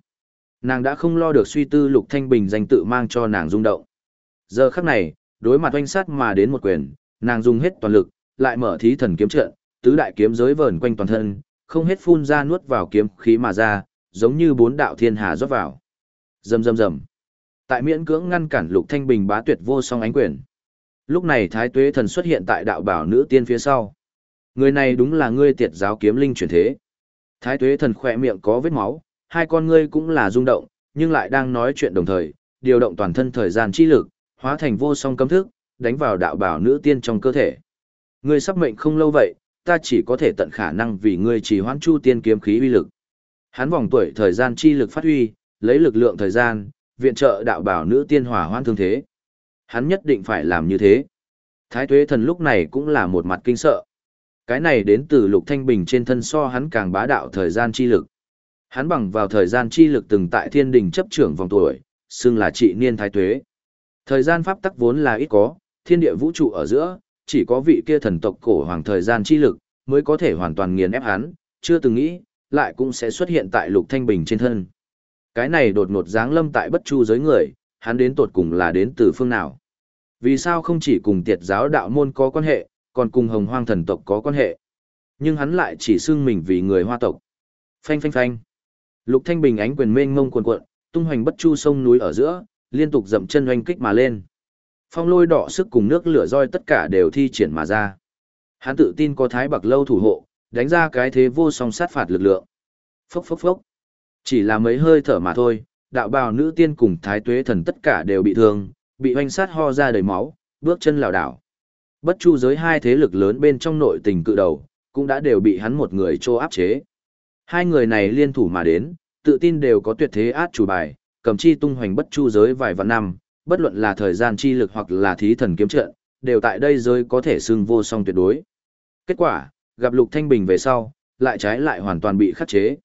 Nàng đã không lo được suy tư Lục Thanh Bình danh tự mang cho nàng rung động. Giờ khắc này, đối mặt anh sắt mà đến một quyền, nàng dùng hết toàn lực, lại mở thí thần kiếm trận, tứ đại kiếm giới vờn quanh toàn thân, không hết phun ra nuốt vào kiếm khí mà ra, giống như bốn đạo thiên hà rót vào. Rầm rầm rầm. Tại miễn cưỡng ngăn cản Lục Thanh Bình bá tuyệt vô song ánh quyền. Lúc này Thái Tuế Thần xuất hiện tại đạo bảo nữ tiên phía sau. Người này đúng là ngươi tiệt giáo kiếm linh chuyển thế. Thái Tuế Thần khỏe miệng có vết máu, hai con ngươi cũng là rung động, nhưng lại đang nói chuyện đồng thời, điều động toàn thân thời gian chi lực, hóa thành vô song cấm thức, đánh vào đạo bảo nữ tiên trong cơ thể. Ngươi sắp mệnh không lâu vậy, ta chỉ có thể tận khả năng vì ngươi chỉ hoãn chu tiên kiếm khí uy lực. Hắn vòng tuổi thời gian chi lực phát huy, lấy lực lượng thời gian, viện trợ đạo bảo nữ tiên hỏa hoãn thương thế. Hắn nhất định phải làm như thế. Thái tuế thần lúc này cũng là một mặt kinh sợ. Cái này đến từ lục thanh bình trên thân so hắn càng bá đạo thời gian chi lực. Hắn bằng vào thời gian chi lực từng tại thiên đình chấp trưởng vòng tuổi, xưng là trị niên thái tuế. Thời gian pháp tắc vốn là ít có, thiên địa vũ trụ ở giữa, chỉ có vị kia thần tộc cổ hoàng thời gian chi lực, mới có thể hoàn toàn nghiền ép hắn, chưa từng nghĩ, lại cũng sẽ xuất hiện tại lục thanh bình trên thân. Cái này đột ngột giáng lâm tại bất chu giới người, hắn đến tột cùng là đến từ phương nào? Vì sao không chỉ cùng tiệt giáo đạo môn có quan hệ, còn cùng hồng hoang thần tộc có quan hệ? Nhưng hắn lại chỉ xưng mình vì người hoa tộc. Phanh phanh phanh. Lục Thanh Bình ánh quyền mênh ngông cuồn cuộn, tung hoành bất chu sông núi ở giữa, liên tục dậm chân oanh kích mà lên. Phong lôi đỏ sức cùng nước lửa roi tất cả đều thi triển mà ra. Hắn tự tin có thái bạc lâu thủ hộ, đánh ra cái thế vô song sát phạt lực lượng. Phốc phốc phốc. Chỉ là mấy hơi thở mà thôi, đạo bào nữ tiên cùng thái tuế thần tất cả đều bị thương, bị hoanh sát ho ra đầy máu, bước chân lảo đảo. Bất chu giới hai thế lực lớn bên trong nội tình cự đầu, cũng đã đều bị hắn một người trô áp chế. Hai người này liên thủ mà đến, tự tin đều có tuyệt thế át chủ bài, cầm chi tung hoành bất chu giới vài vạn năm, bất luận là thời gian chi lực hoặc là thí thần kiếm trận, đều tại đây giới có thể xưng vô song tuyệt đối. Kết quả, gặp Lục Thanh Bình về sau, lại trái lại hoàn toàn bị khắc chế.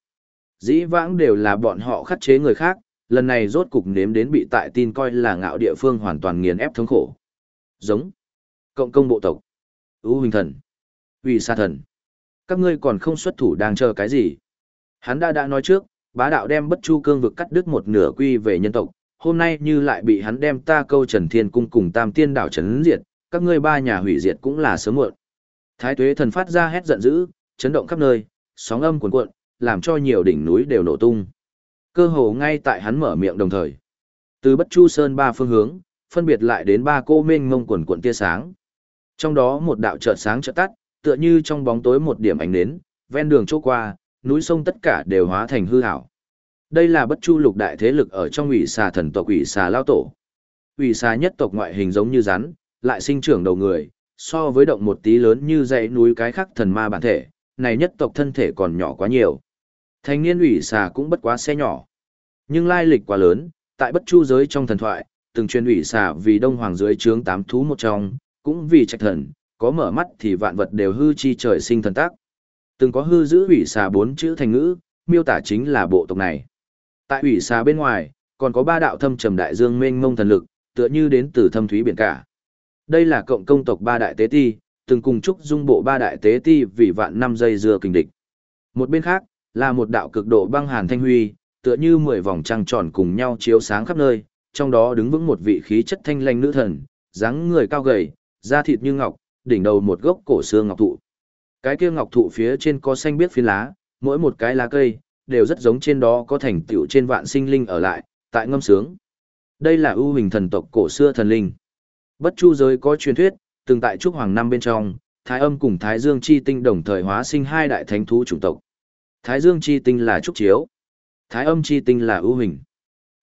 Dĩ vãng đều là bọn họ khắc chế người khác, lần này rốt cục nếm đến bị tại tin coi là ngạo địa phương hoàn toàn nghiền ép thống khổ. Giống. Cộng công bộ tộc. ưu huynh thần. Vì sa thần. Các ngươi còn không xuất thủ đang chờ cái gì? Hắn đã đã nói trước, bá đạo đem bất chu cương vực cắt đứt một nửa quy về nhân tộc, hôm nay như lại bị hắn đem ta câu trần thiên cung cùng tam tiên đảo trấn diệt, các ngươi ba nhà hủy diệt cũng là sớm muộn. Thái tuế thần phát ra hét giận dữ, chấn động khắp nơi, sóng âm cuồn cuộn, làm cho nhiều đỉnh núi đều nổ tung. Cơ hồ ngay tại hắn mở miệng đồng thời. Từ Bất Chu Sơn ba phương hướng, phân biệt lại đến ba cô mênh mông quần cuộn tia sáng. Trong đó một đạo chợt sáng chợt tắt, tựa như trong bóng tối một điểm ánh nến, ven đường chỗ qua, núi sông tất cả đều hóa thành hư ảo. Đây là Bất Chu lục đại thế lực ở trong ủy xà thần tộc ủy xà lao tổ. Ủy xà nhất tộc ngoại hình giống như rắn, lại sinh trưởng đầu người, so với động một tí lớn như dãy núi cái khác thần ma bản thể, này nhất tộc thân thể còn nhỏ quá nhiều. Thanh niên ủy xà cũng bất quá xe nhỏ. Nhưng lai lịch quá lớn, tại bất chu giới trong thần thoại, từng truyền ủy xà vì đông hoàng dưới trướng tám thú một trong, cũng vì trạch thần, có mở mắt thì vạn vật đều hư chi trời sinh thần tác. Từng có hư giữ ủy xà bốn chữ thành ngữ, miêu tả chính là bộ tộc này. Tại ủy xà bên ngoài, còn có ba đạo thâm trầm đại dương mênh mông thần lực, tựa như đến từ thâm thúy biển cả. Đây là cộng công tộc ba đại tế ti, từng cùng chúc dung bộ ba đại tế ti vì vạn năm dây dưa kình địch. Một bên khác, là một đạo cực độ băng hàn thanh huy, tựa như mười vòng trăng tròn cùng nhau chiếu sáng khắp nơi, trong đó đứng vững một vị khí chất thanh lanh nữ thần, dáng người cao gầy, da thịt như ngọc, đỉnh đầu một gốc cổ xương ngọc thụ. Cái kia ngọc thụ phía trên có xanh biết phiến lá, mỗi một cái lá cây đều rất giống trên đó có thành tựu trên vạn sinh linh ở lại, tại ngâm sướng. Đây là ưu hình thần tộc cổ xưa thần linh. Bất chu giới có truyền thuyết, từng tại trúc hoàng năm bên trong, Thái âm cùng Thái dương chi tinh đồng thời hóa sinh hai đại thánh thú chủng tộc. Thái dương chi tinh là trúc chiếu, Thái âm chi tinh là ưu hình.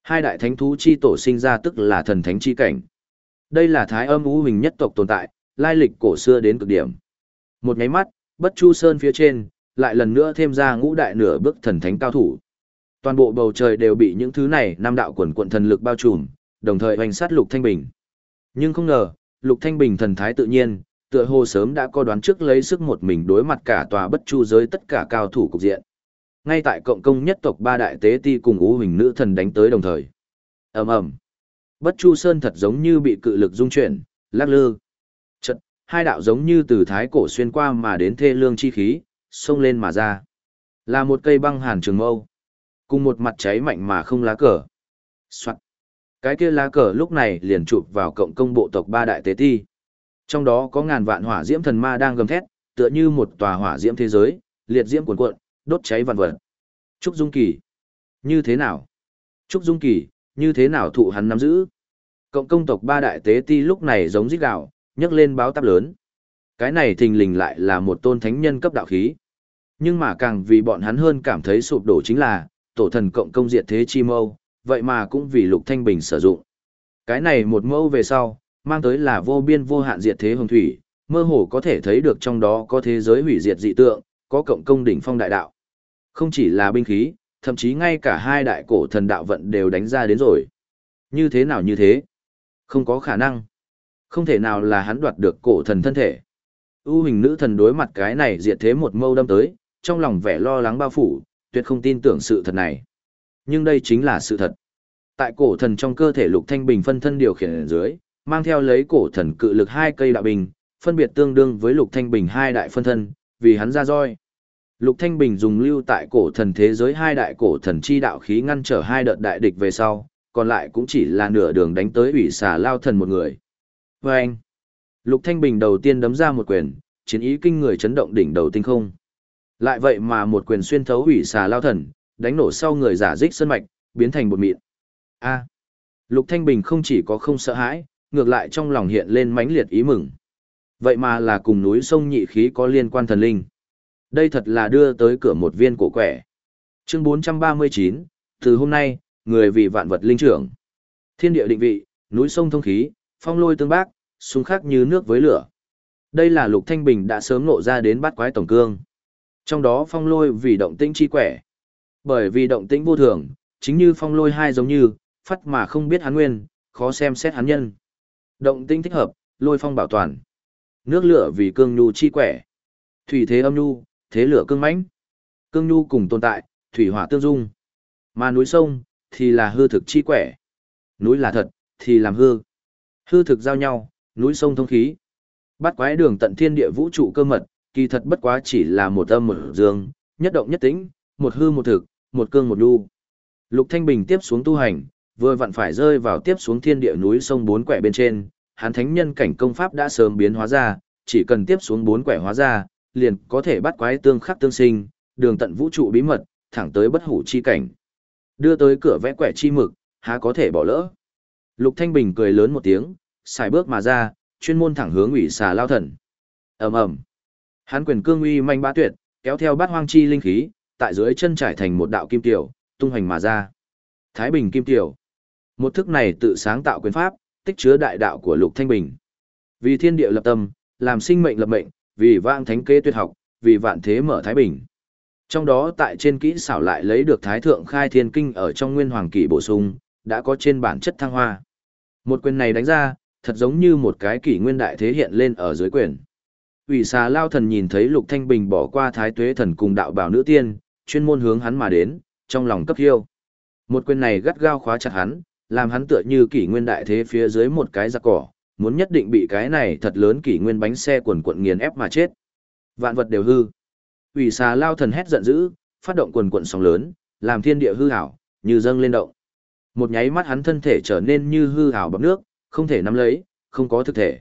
Hai đại thánh thú chi tổ sinh ra tức là thần thánh chi cảnh. Đây là Thái âm ưu hình nhất tộc tồn tại, lai lịch cổ xưa đến cực điểm. Một nháy mắt, bất chu sơn phía trên, lại lần nữa thêm ra ngũ đại nửa bước thần thánh cao thủ. Toàn bộ bầu trời đều bị những thứ này năm đạo quần quận thần lực bao trùm, đồng thời hoành sát Lục Thanh Bình. Nhưng không ngờ, Lục Thanh Bình thần thái tự nhiên, tựa hồ sớm đã có đoán trước lấy sức một mình đối mặt cả tòa bất chu giới tất cả cao thủ cục diện. Ngay tại cộng công nhất tộc ba đại tế ti cùng ú hình nữ thần đánh tới đồng thời. ầm ầm, Bất chu sơn thật giống như bị cự lực dung chuyển, lắc lư. Chật, hai đạo giống như từ thái cổ xuyên qua mà đến thê lương chi khí, xông lên mà ra. Là một cây băng hàn trường mâu. Cùng một mặt cháy mạnh mà không lá cờ. Soạn. Cái kia lá cờ lúc này liền chụp vào cộng công bộ tộc ba đại tế ti. Trong đó có ngàn vạn hỏa diễm thần ma đang gầm thét, tựa như một tòa hỏa diễm thế giới, liệt diễm cuồn cuộn, đốt cháy vạn vật. Trúc Dung Kỳ. Như thế nào? Trúc Dung Kỳ, như thế nào thụ hắn nắm giữ? Cộng công tộc ba đại tế ti lúc này giống rít gạo, nhấc lên báo táp lớn. Cái này thình lình lại là một tôn thánh nhân cấp đạo khí. Nhưng mà càng vì bọn hắn hơn cảm thấy sụp đổ chính là, tổ thần cộng công diệt thế chi mâu, vậy mà cũng vì Lục Thanh Bình sử dụng. Cái này một mâu về sau, mang tới là vô biên vô hạn diệt thế hồng thủy, mơ hồ có thể thấy được trong đó có thế giới hủy diệt dị tượng, có cộng công đỉnh phong đại đạo. Không chỉ là binh khí, thậm chí ngay cả hai đại cổ thần đạo vận đều đánh ra đến rồi. Như thế nào như thế? Không có khả năng. Không thể nào là hắn đoạt được cổ thần thân thể. U hình nữ thần đối mặt cái này diệt thế một mâu đâm tới, trong lòng vẻ lo lắng bao phủ, tuyệt không tin tưởng sự thật này. Nhưng đây chính là sự thật. Tại cổ thần trong cơ thể lục thanh bình phân thân điều khiển ở dưới, mang theo lấy cổ thần cự lực hai cây đạo bình, phân biệt tương đương với lục thanh bình hai đại phân thân, vì hắn ra roi. Lục Thanh Bình dùng lưu tại cổ thần thế giới hai đại cổ thần chi đạo khí ngăn trở hai đợt đại địch về sau, còn lại cũng chỉ là nửa đường đánh tới ủy xà lao thần một người. Và anh, Lục Thanh Bình đầu tiên đấm ra một quyền, chiến ý kinh người chấn động đỉnh đầu tinh không. Lại vậy mà một quyền xuyên thấu ủy xà lao thần, đánh nổ sau người giả dích sân mạch, biến thành bột mịn. A. Lục Thanh Bình không chỉ có không sợ hãi, ngược lại trong lòng hiện lên mãnh liệt ý mừng. Vậy mà là cùng núi sông nhị khí có liên quan thần linh. Đây thật là đưa tới cửa một viên cổ quẻ. Chương 439, từ hôm nay, người vì vạn vật linh trưởng. Thiên địa định vị, núi sông thông khí, phong lôi tương bác, xung khắc như nước với lửa. Đây là Lục Thanh Bình đã sớm ngộ ra đến bắt quái tổng cương. Trong đó phong lôi vì động tĩnh chi quẻ. Bởi vì động tĩnh vô thường, chính như phong lôi hai giống như, phát mà không biết hắn nguyên, khó xem xét hắn nhân. Động tĩnh thích hợp, lôi phong bảo toàn. Nước lửa vì cương nhu chi quẻ. Thủy thế âm nhu, thế lửa cương mãnh. Cương nhu cùng tồn tại, thủy hỏa tương dung. Mà núi sông, thì là hư thực chi quẻ. Núi là thật, thì làm hư. Hư thực giao nhau, núi sông thông khí. Bắt quái đường tận thiên địa vũ trụ cơ mật, kỳ thật bất quá chỉ là một âm một dương, nhất động nhất tĩnh, một hư một thực, một cương một nhu. Lục Thanh Bình tiếp xuống tu hành, vừa vặn phải rơi vào tiếp xuống thiên địa núi sông bốn quẻ bên trên, hắn thánh nhân cảnh công pháp đã sớm biến hóa ra, chỉ cần tiếp xuống bốn quẻ hóa ra, liền có thể bắt quái tương khắc tương sinh, đường tận vũ trụ bí mật, thẳng tới bất hủ chi cảnh. Đưa tới cửa vẽ quẻ chi mực, há có thể bỏ lỡ. Lục Thanh Bình cười lớn một tiếng, xài bước mà ra, chuyên môn thẳng hướng ủy xà lao thần. ầm ầm, hắn quyền cương uy manh bá tuyệt, kéo theo bát hoang chi linh khí, tại dưới chân trải thành một đạo kim tiểu, tung hành mà ra. Thái Bình kim tiểu. Một thức này tự sáng tạo quyền pháp, tích chứa đại đạo của Lục Thanh Bình. Vì thiên địa lập tâm, làm sinh mệnh lập mệnh, vì vang thánh kế tuyệt học, vì vạn thế mở Thái Bình. Trong đó tại trên kỹ xảo lại lấy được Thái Thượng Khai Thiên Kinh ở trong nguyên hoàng kỷ bổ sung, đã có trên bản chất thăng hoa. Một quyền này đánh ra, thật giống như một cái kỷ nguyên đại thế hiện lên ở dưới quyền. Ủy xà lao thần nhìn thấy Lục Thanh Bình bỏ qua Thái Tuế thần cùng đạo bảo nữ tiên, chuyên môn hướng hắn mà đến, trong lòng cấp hiêu. Một quyền này gắt gao khóa chặt hắn, làm hắn tựa như kỷ nguyên đại thế phía dưới một cái giặc cỏ, muốn nhất định bị cái này thật lớn kỷ nguyên bánh xe quần quận nghiền ép mà chết. Vạn vật đều hư. Ủy xà lao thần hét giận dữ, phát động quần quận sóng lớn, làm thiên địa hư ảo, như dâng lên động. Một nháy mắt hắn thân thể trở nên như hư ảo bọc nước, không thể nắm lấy, không có thực thể.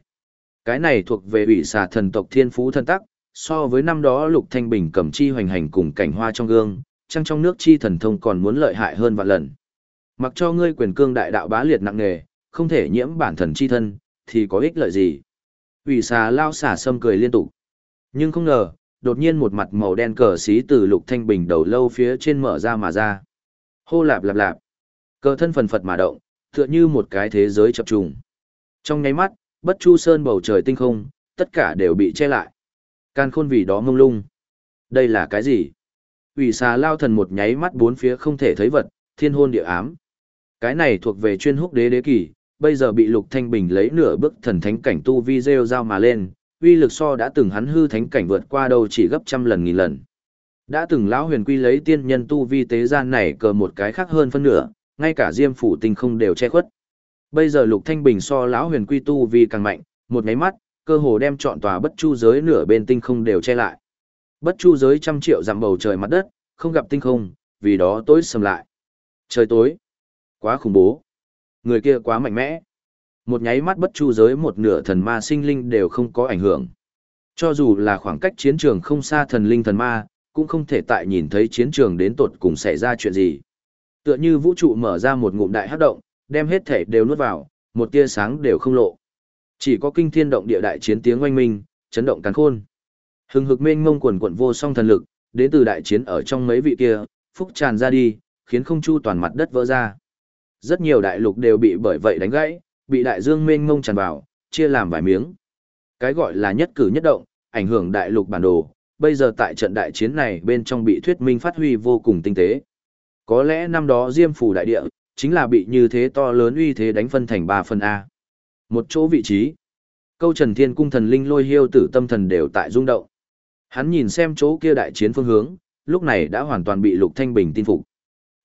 Cái này thuộc về ủy xà thần tộc thiên phú thân tắc, so với năm đó lục thanh bình cầm chi hoành hành cùng cảnh hoa trong gương, trăng trong nước chi thần thông còn muốn lợi hại hơn vạn lần. Mặc cho ngươi quyền cương đại đạo bá liệt nặng nề, không thể nhiễm bản thần chi thân, thì có ích lợi gì? Ủy xà lao xả sâm cười liên tục. Nhưng không ngờ, đột nhiên một mặt màu đen cờ xí từ lục thanh bình đầu lâu phía trên mở ra mà ra. Hô lạp lạp lạp. Cờ thân phần phật mà động, tựa như một cái thế giới chập trùng. Trong nháy mắt, bất chu sơn bầu trời tinh không, tất cả đều bị che lại. Can khôn vì đó mông lung. Đây là cái gì? Ủy xà lao thần một nháy mắt bốn phía không thể thấy vật, thiên hôn địa ám. Cái này thuộc về chuyên húc đế đế kỳ, bây giờ bị Lục Thanh Bình lấy nửa bước thần thánh cảnh tu vi rêu rao mà lên, uy lực so đã từng hắn hư thánh cảnh vượt qua đâu chỉ gấp trăm lần nghìn lần. Đã từng lão huyền quy lấy tiên nhân tu vi tế gian này cờ một cái khác hơn phân nửa, ngay cả diêm phủ tinh không đều che khuất. Bây giờ Lục Thanh Bình so lão huyền quy tu vi càng mạnh, một máy mắt, cơ hồ đem trọn tòa bất chu giới nửa bên tinh không đều che lại. Bất chu giới trăm triệu dặm bầu trời mặt đất, không gặp tinh không, vì đó tối sầm lại. Trời tối. Quá khủng bố. Người kia quá mạnh mẽ. Một nháy mắt bất chu giới một nửa thần ma sinh linh đều không có ảnh hưởng. Cho dù là khoảng cách chiến trường không xa thần linh thần ma, cũng không thể tại nhìn thấy chiến trường đến tột cùng xảy ra chuyện gì. Tựa như vũ trụ mở ra một ngụm đại hấp động, đem hết thể đều nuốt vào, một tia sáng đều không lộ. Chỉ có kinh thiên động địa đại chiến tiếng oanh minh, chấn động càn khôn. Hừng hực mênh mông quần quận vô song thần lực, đến từ đại chiến ở trong mấy vị kia, phúc tràn ra đi, khiến không chu toàn mặt đất vỡ ra. Rất nhiều đại lục đều bị bởi vậy đánh gãy, bị đại dương mênh mông tràn vào, chia làm vài miếng. Cái gọi là nhất cử nhất động, ảnh hưởng đại lục bản đồ, bây giờ tại trận đại chiến này bên trong bị thuyết minh phát huy vô cùng tinh tế. Có lẽ năm đó Diêm phủ đại địa, chính là bị như thế to lớn uy thế đánh phân thành ba phần A. Một chỗ vị trí. Câu Trần Thiên Cung thần linh lôi hiêu tử tâm thần đều tại rung động. Hắn nhìn xem chỗ kia đại chiến phương hướng, lúc này đã hoàn toàn bị Lục Thanh Bình tin phục.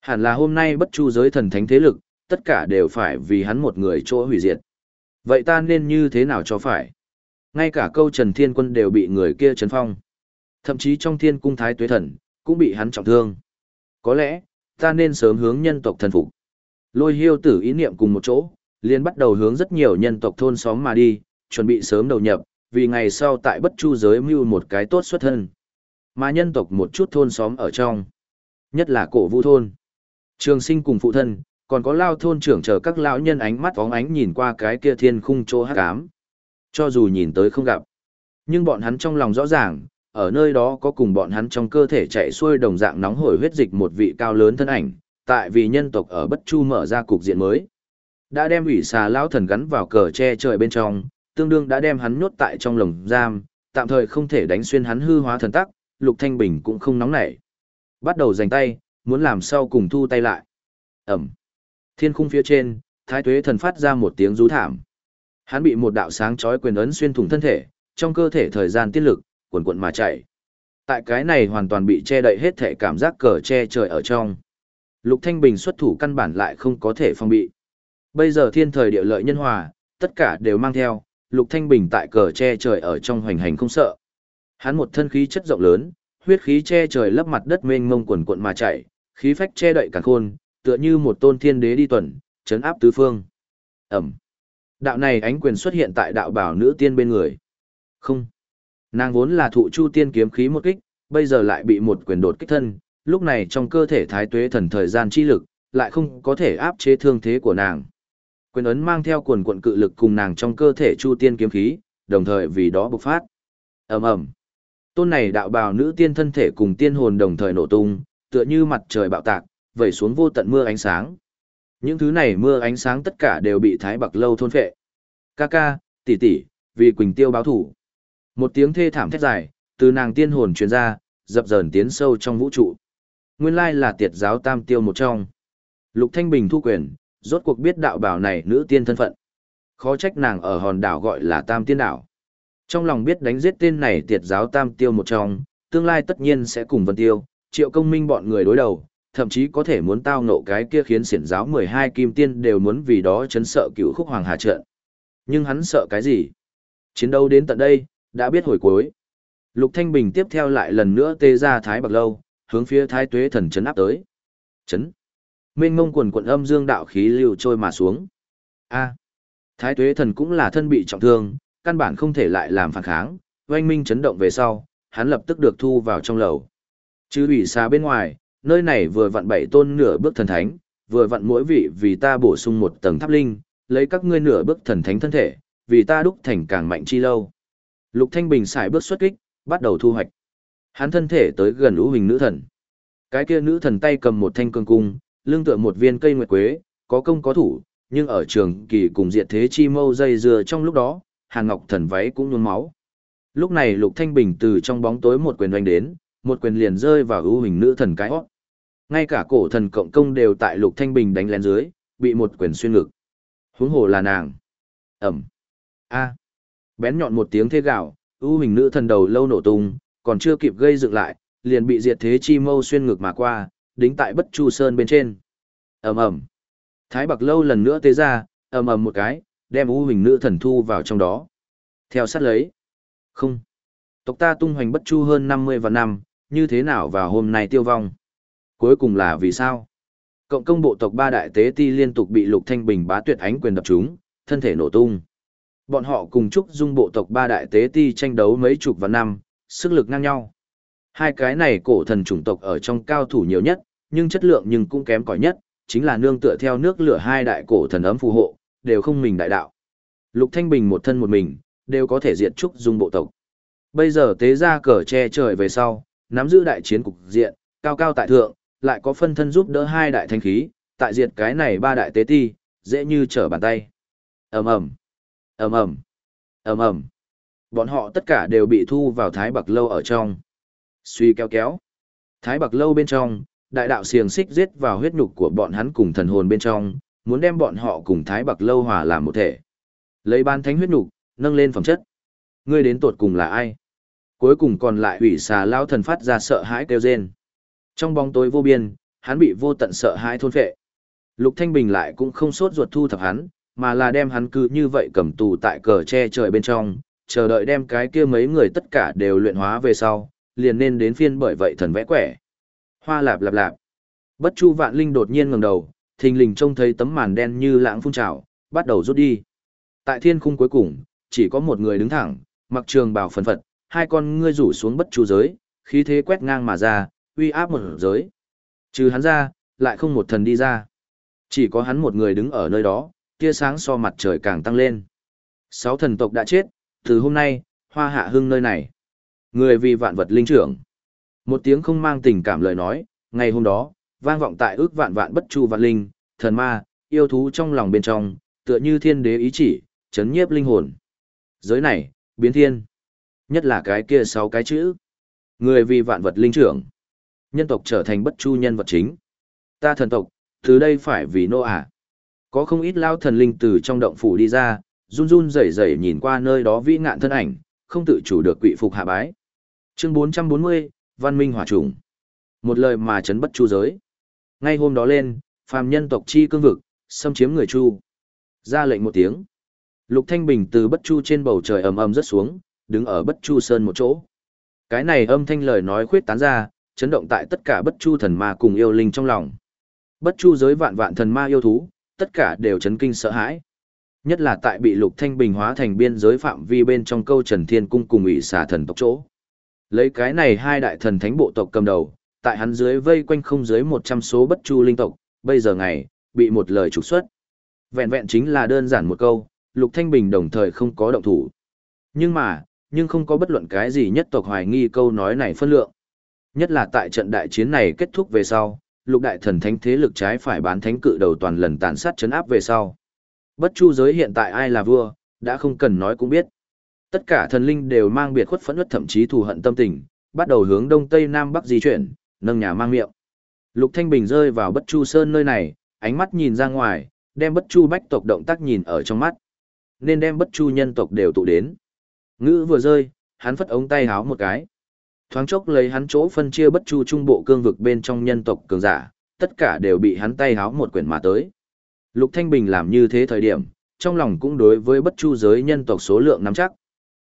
Hẳn là hôm nay bất chu giới thần thánh thế lực, tất cả đều phải vì hắn một người chỗ hủy diệt. Vậy ta nên như thế nào cho phải? Ngay cả câu Trần Thiên Quân đều bị người kia chấn phong. Thậm chí trong thiên cung thái tuế thần, cũng bị hắn trọng thương. Có lẽ, ta nên sớm hướng nhân tộc thần phục. Lôi hiêu tử ý niệm cùng một chỗ, liền bắt đầu hướng rất nhiều nhân tộc thôn xóm mà đi, chuẩn bị sớm đầu nhập, vì ngày sau tại bất chu giới mưu một cái tốt xuất thân. Mà nhân tộc một chút thôn xóm ở trong, nhất là cổ vũ thôn. Trường sinh cùng phụ thân, còn có lao thôn trưởng chờ các lão nhân ánh mắt vóng ánh nhìn qua cái kia thiên khung chỗ hát cám. Cho dù nhìn tới không gặp, nhưng bọn hắn trong lòng rõ ràng, ở nơi đó có cùng bọn hắn trong cơ thể chạy xuôi đồng dạng nóng hổi huyết dịch một vị cao lớn thân ảnh, tại vì nhân tộc ở Bất Chu mở ra cục diện mới. Đã đem ủy xà lão thần gắn vào cờ che trời bên trong, tương đương đã đem hắn nhốt tại trong lồng giam, tạm thời không thể đánh xuyên hắn hư hóa thần tắc, Lục Thanh Bình cũng không nóng nảy. Bắt đầu giành tay, muốn làm sao cùng thu tay lại. Ẩm. Thiên khung phía trên, Thái Tuế thần phát ra một tiếng rú thảm. Hắn bị một đạo sáng chói quyền ấn xuyên thủng thân thể, trong cơ thể thời gian tiết lực, cuồn cuộn mà chạy. Tại cái này hoàn toàn bị che đậy hết thể cảm giác cờ che trời ở trong. Lục Thanh Bình xuất thủ căn bản lại không có thể phòng bị. Bây giờ thiên thời địa lợi nhân hòa, tất cả đều mang theo, Lục Thanh Bình tại cờ che trời ở trong hoành hành không sợ. Hắn một thân khí chất rộng lớn, huyết khí che trời lấp mặt đất mênh mông quần cuộn mà chạy, khí phách che đậy cả khôn, tựa như một tôn thiên đế đi tuần, chấn áp tứ phương. Ẩm. Đạo này ánh quyền xuất hiện tại đạo bảo nữ tiên bên người. Không. Nàng vốn là thụ chu tiên kiếm khí một kích, bây giờ lại bị một quyền đột kích thân, lúc này trong cơ thể thái tuế thần thời gian chi lực, lại không có thể áp chế thương thế của nàng. Quyền ấn mang theo quần quận cự lực cùng nàng trong cơ thể chu tiên kiếm khí, đồng thời vì đó bộc phát. ầm ầm Tôn này đạo bào nữ tiên thân thể cùng tiên hồn đồng thời nổ tung, tựa như mặt trời bạo tạc, vẩy xuống vô tận mưa ánh sáng. Những thứ này mưa ánh sáng tất cả đều bị Thái Bạc Lâu thôn phệ. Ca ca, tỷ tỷ, vì Quỳnh Tiêu báo thủ. Một tiếng thê thảm thét dài, từ nàng tiên hồn truyền ra, dập dờn tiến sâu trong vũ trụ. Nguyên lai là tiệt giáo tam tiêu một trong. Lục Thanh Bình thu quyền, rốt cuộc biết đạo bảo này nữ tiên thân phận. Khó trách nàng ở hòn đảo gọi là tam tiên đảo. Trong lòng biết đánh giết tên này tiệt giáo tam tiêu một trong, tương lai tất nhiên sẽ cùng vân tiêu, triệu công minh bọn người đối đầu, thậm chí có thể muốn tao nộ cái kia khiến xiển giáo 12 kim tiên đều muốn vì đó chấn sợ cựu khúc hoàng hà trận. Nhưng hắn sợ cái gì? Chiến đấu đến tận đây, đã biết hồi cuối. Lục Thanh Bình tiếp theo lại lần nữa tê ra Thái Bạc Lâu, hướng phía Thái Tuế Thần chấn áp tới. Chấn. Mênh mông quần quận âm dương đạo khí lưu trôi mà xuống. A. À. Thái Tuế Thần cũng là thân bị trọng thương, căn bản không thể lại làm phản kháng, oanh minh chấn động về sau, hắn lập tức được thu vào trong lầu. Chứ ủy xa bên ngoài, nơi này vừa vặn bảy tôn nửa bước thần thánh, vừa vặn mỗi vị vì ta bổ sung một tầng tháp linh, lấy các ngươi nửa bước thần thánh thân thể, vì ta đúc thành càng mạnh chi lâu. Lục Thanh Bình xài bước xuất kích, bắt đầu thu hoạch. Hắn thân thể tới gần ngũ hình nữ thần. Cái kia nữ thần tay cầm một thanh cương cung, lưng tựa một viên cây nguyệt quế, có công có thủ, nhưng ở trường kỳ cùng diệt thế chi mâu dây dừa trong lúc đó, Hàn Ngọc thần váy cũng nhuôn máu. Lúc này Lục Thanh Bình từ trong bóng tối một quyền đánh đến, một quyền liền rơi vào ưu hình nữ thần cái hót. Ngay cả cổ thần cộng công đều tại Lục Thanh Bình đánh lén dưới, bị một quyền xuyên ngực. Huống hồ là nàng. Ẩm. A. Bén nhọn một tiếng thế gạo, ưu hình nữ thần đầu lâu nổ tung, còn chưa kịp gây dựng lại, liền bị diệt thế chi mâu xuyên ngực mà qua, đính tại bất chu sơn bên trên. ầm ầm Thái bạc lâu lần nữa tế ra, ầm ầm một cái, đem ưu hình nữ thần thu vào trong đó. Theo sát lấy. Không. Tộc ta tung hoành bất chu hơn 50 và năm, như thế nào vào hôm nay tiêu vong. Cuối cùng là vì sao? Cộng công bộ tộc ba đại tế ti liên tục bị Lục Thanh Bình bá tuyệt ánh quyền đập trúng, thân thể nổ tung. Bọn họ cùng chúc dung bộ tộc ba đại tế ti tranh đấu mấy chục và năm, sức lực ngang nhau. Hai cái này cổ thần chủng tộc ở trong cao thủ nhiều nhất, nhưng chất lượng nhưng cũng kém cỏi nhất, chính là nương tựa theo nước lửa hai đại cổ thần ấm phù hộ, đều không mình đại đạo. Lục Thanh Bình một thân một mình, đều có thể diệt trúc dung bộ tộc. Bây giờ tế ra cờ che trời về sau, nắm giữ đại chiến cục diện, cao cao tại thượng, lại có phân thân giúp đỡ hai đại thanh khí, tại diệt cái này ba đại tế ti, dễ như trở bàn tay. ầm ầm ầm ầm ầm ầm. Bọn họ tất cả đều bị thu vào thái bạc lâu ở trong. Suy kéo kéo. Thái bạc lâu bên trong đại đạo xiềng xích giết vào huyết nhục của bọn hắn cùng thần hồn bên trong muốn đem bọn họ cùng thái bạc lâu hòa làm một thể. Lấy ban thánh huyết nhục nâng lên phẩm chất. Ngươi đến tột cùng là ai? Cuối cùng còn lại ủy xà lao thần phát ra sợ hãi kêu rên trong bóng tối vô biên hắn bị vô tận sợ hãi thôn phệ lục thanh bình lại cũng không sốt ruột thu thập hắn mà là đem hắn cứ như vậy cầm tù tại cờ che trời bên trong, chờ đợi đem cái kia mấy người tất cả đều luyện hóa về sau, liền nên đến phiên bởi vậy thần vẽ quẻ. Hoa lạp lạp lạp. Bất Chu Vạn Linh đột nhiên ngẩng đầu, thình lình trông thấy tấm màn đen như lãng phun trào, bắt đầu rút đi. Tại thiên khung cuối cùng, chỉ có một người đứng thẳng, mặc trường bào phần phật, hai con ngươi rủ xuống bất chu giới, khí thế quét ngang mà ra, uy áp một giới. Trừ hắn ra, lại không một thần đi ra. Chỉ có hắn một người đứng ở nơi đó, tia sáng so mặt trời càng tăng lên. Sáu thần tộc đã chết, từ hôm nay, hoa hạ hưng nơi này. Người vì vạn vật linh trưởng. Một tiếng không mang tình cảm lời nói, ngày hôm đó, vang vọng tại ước vạn vạn bất chu vạn linh, thần ma, yêu thú trong lòng bên trong, tựa như thiên đế ý chỉ, chấn nhiếp linh hồn. Giới này, biến thiên. Nhất là cái kia sáu cái chữ. Người vì vạn vật linh trưởng. Nhân tộc trở thành bất chu nhân vật chính. Ta thần tộc, từ đây phải vì nô ả. Có không ít lao thần linh từ trong động phủ đi ra, run run rẩy rẩy nhìn qua nơi đó vĩ ngạn thân ảnh, không tự chủ được quỷ phục hạ bái. Chương 440, Văn Minh Hỏa Trùng. Một lời mà chấn bất chu giới. Ngay hôm đó lên, phàm nhân tộc chi cương vực, xâm chiếm người chu. Ra lệnh một tiếng. Lục Thanh Bình từ bất chu trên bầu trời ầm ầm rất xuống, đứng ở bất chu sơn một chỗ. Cái này âm thanh lời nói khuyết tán ra, chấn động tại tất cả bất chu thần ma cùng yêu linh trong lòng. Bất chu giới vạn vạn thần ma yêu thú, tất cả đều chấn kinh sợ hãi. Nhất là tại bị Lục Thanh Bình hóa thành biên giới phạm vi bên trong câu Trần Thiên Cung cùng ủy xà thần tộc chỗ. Lấy cái này hai đại thần thánh bộ tộc cầm đầu, tại hắn dưới vây quanh không dưới 100 số bất chu linh tộc, bây giờ ngày, bị một lời trục xuất. Vẹn vẹn chính là đơn giản một câu, Lục Thanh Bình đồng thời không có động thủ. Nhưng mà, nhưng không có bất luận cái gì nhất tộc hoài nghi câu nói này phân lượng. Nhất là tại trận đại chiến này kết thúc về sau, lục đại thần thánh thế lực trái phải bán thánh cự đầu toàn lần tàn sát chấn áp về sau. Bất chu giới hiện tại ai là vua, đã không cần nói cũng biết. Tất cả thần linh đều mang biệt khuất phẫn nứt thậm chí thù hận tâm tình, bắt đầu hướng đông tây nam bắc di chuyển, nâng nhà mang miệng. Lục Thanh Bình rơi vào bất chu sơn nơi này, ánh mắt nhìn ra ngoài, đem bất chu bách tộc động tác nhìn ở trong mắt. Nên đem bất chu nhân tộc đều tụ đến. Ngữ vừa rơi, hắn phất ống tay háo một cái. Thoáng chốc lấy hắn chỗ phân chia bất chu trung bộ cương vực bên trong nhân tộc cường giả, tất cả đều bị hắn tay háo một quyển mà tới. Lục Thanh Bình làm như thế thời điểm, trong lòng cũng đối với bất chu giới nhân tộc số lượng nắm chắc.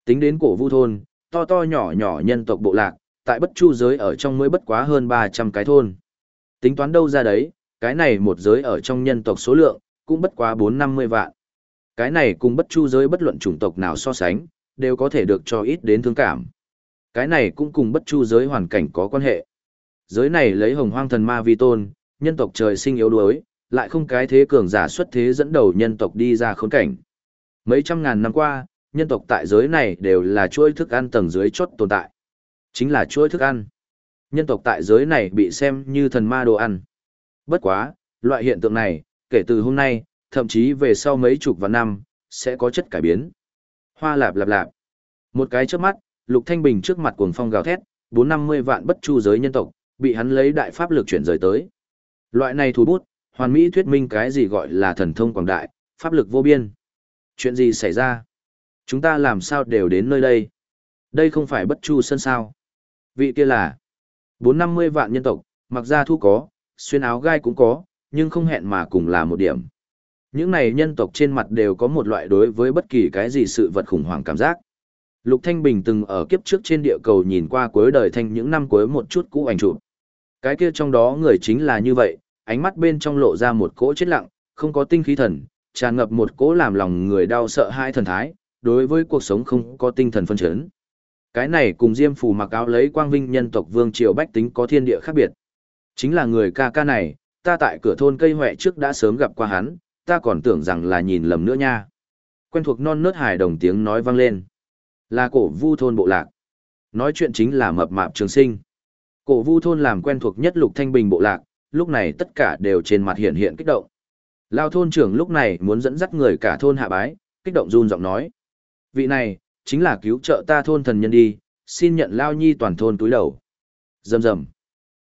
Tính đến cổ vu thôn, to to nhỏ nhỏ nhân tộc bộ lạc, tại bất chu giới ở trong mới bất quá hơn 300 cái thôn. Tính toán đâu ra đấy, cái này một giới ở trong nhân tộc số lượng, cũng bất quá 450 vạn. Cái này cùng bất chu giới bất luận chủng tộc nào so sánh, đều có thể được cho ít đến thương cảm. Cái này cũng cùng bất chu giới hoàn cảnh có quan hệ. Giới này lấy hồng hoang thần ma vi tôn, nhân tộc trời sinh yếu đuối, lại không cái thế cường giả xuất thế dẫn đầu nhân tộc đi ra khốn cảnh. Mấy trăm ngàn năm qua, nhân tộc tại giới này đều là chuỗi thức ăn tầng dưới chốt tồn tại. Chính là chuỗi thức ăn. Nhân tộc tại giới này bị xem như thần ma đồ ăn. Bất quá, loại hiện tượng này, kể từ hôm nay, thậm chí về sau mấy chục vạn năm, sẽ có chất cải biến. Hoa lạp lạp lạp. Một cái trước mắt, Lục Thanh Bình trước mặt cuồng phong gào thét, bốn năm mươi vạn bất chu giới nhân tộc, bị hắn lấy đại pháp lực chuyển rời tới. Loại này thủ bút, hoàn mỹ thuyết minh cái gì gọi là thần thông quảng đại, pháp lực vô biên. Chuyện gì xảy ra? Chúng ta làm sao đều đến nơi đây? Đây không phải bất chu sân sao? Vị kia là bốn năm mươi vạn nhân tộc, mặc ra thu có, xuyên áo gai cũng có, nhưng không hẹn mà cùng là một điểm. Những này nhân tộc trên mặt đều có một loại đối với bất kỳ cái gì sự vật khủng hoảng cảm giác. Lục Thanh Bình từng ở kiếp trước trên địa cầu nhìn qua cuối đời thanh những năm cuối một chút cũ ảnh chụp. Cái kia trong đó người chính là như vậy, ánh mắt bên trong lộ ra một cỗ chết lặng, không có tinh khí thần, tràn ngập một cỗ làm lòng người đau sợ hai thần thái, đối với cuộc sống không có tinh thần phân chấn. Cái này cùng Diêm Phù mặc áo lấy quang vinh nhân tộc vương triều bách tính có thiên địa khác biệt. Chính là người ca ca này, ta tại cửa thôn cây huệ trước đã sớm gặp qua hắn, ta còn tưởng rằng là nhìn lầm nữa nha. Quen thuộc non nớt hài đồng tiếng nói vang lên. Là cổ vu thôn bộ lạc. Nói chuyện chính là mập mạp trường sinh. Cổ vu thôn làm quen thuộc nhất lục thanh bình bộ lạc, lúc này tất cả đều trên mặt hiện hiện kích động. Lao thôn trưởng lúc này muốn dẫn dắt người cả thôn hạ bái, kích động run giọng nói. Vị này, chính là cứu trợ ta thôn thần nhân đi, xin nhận Lao Nhi toàn thôn túi đầu. Dầm dầm.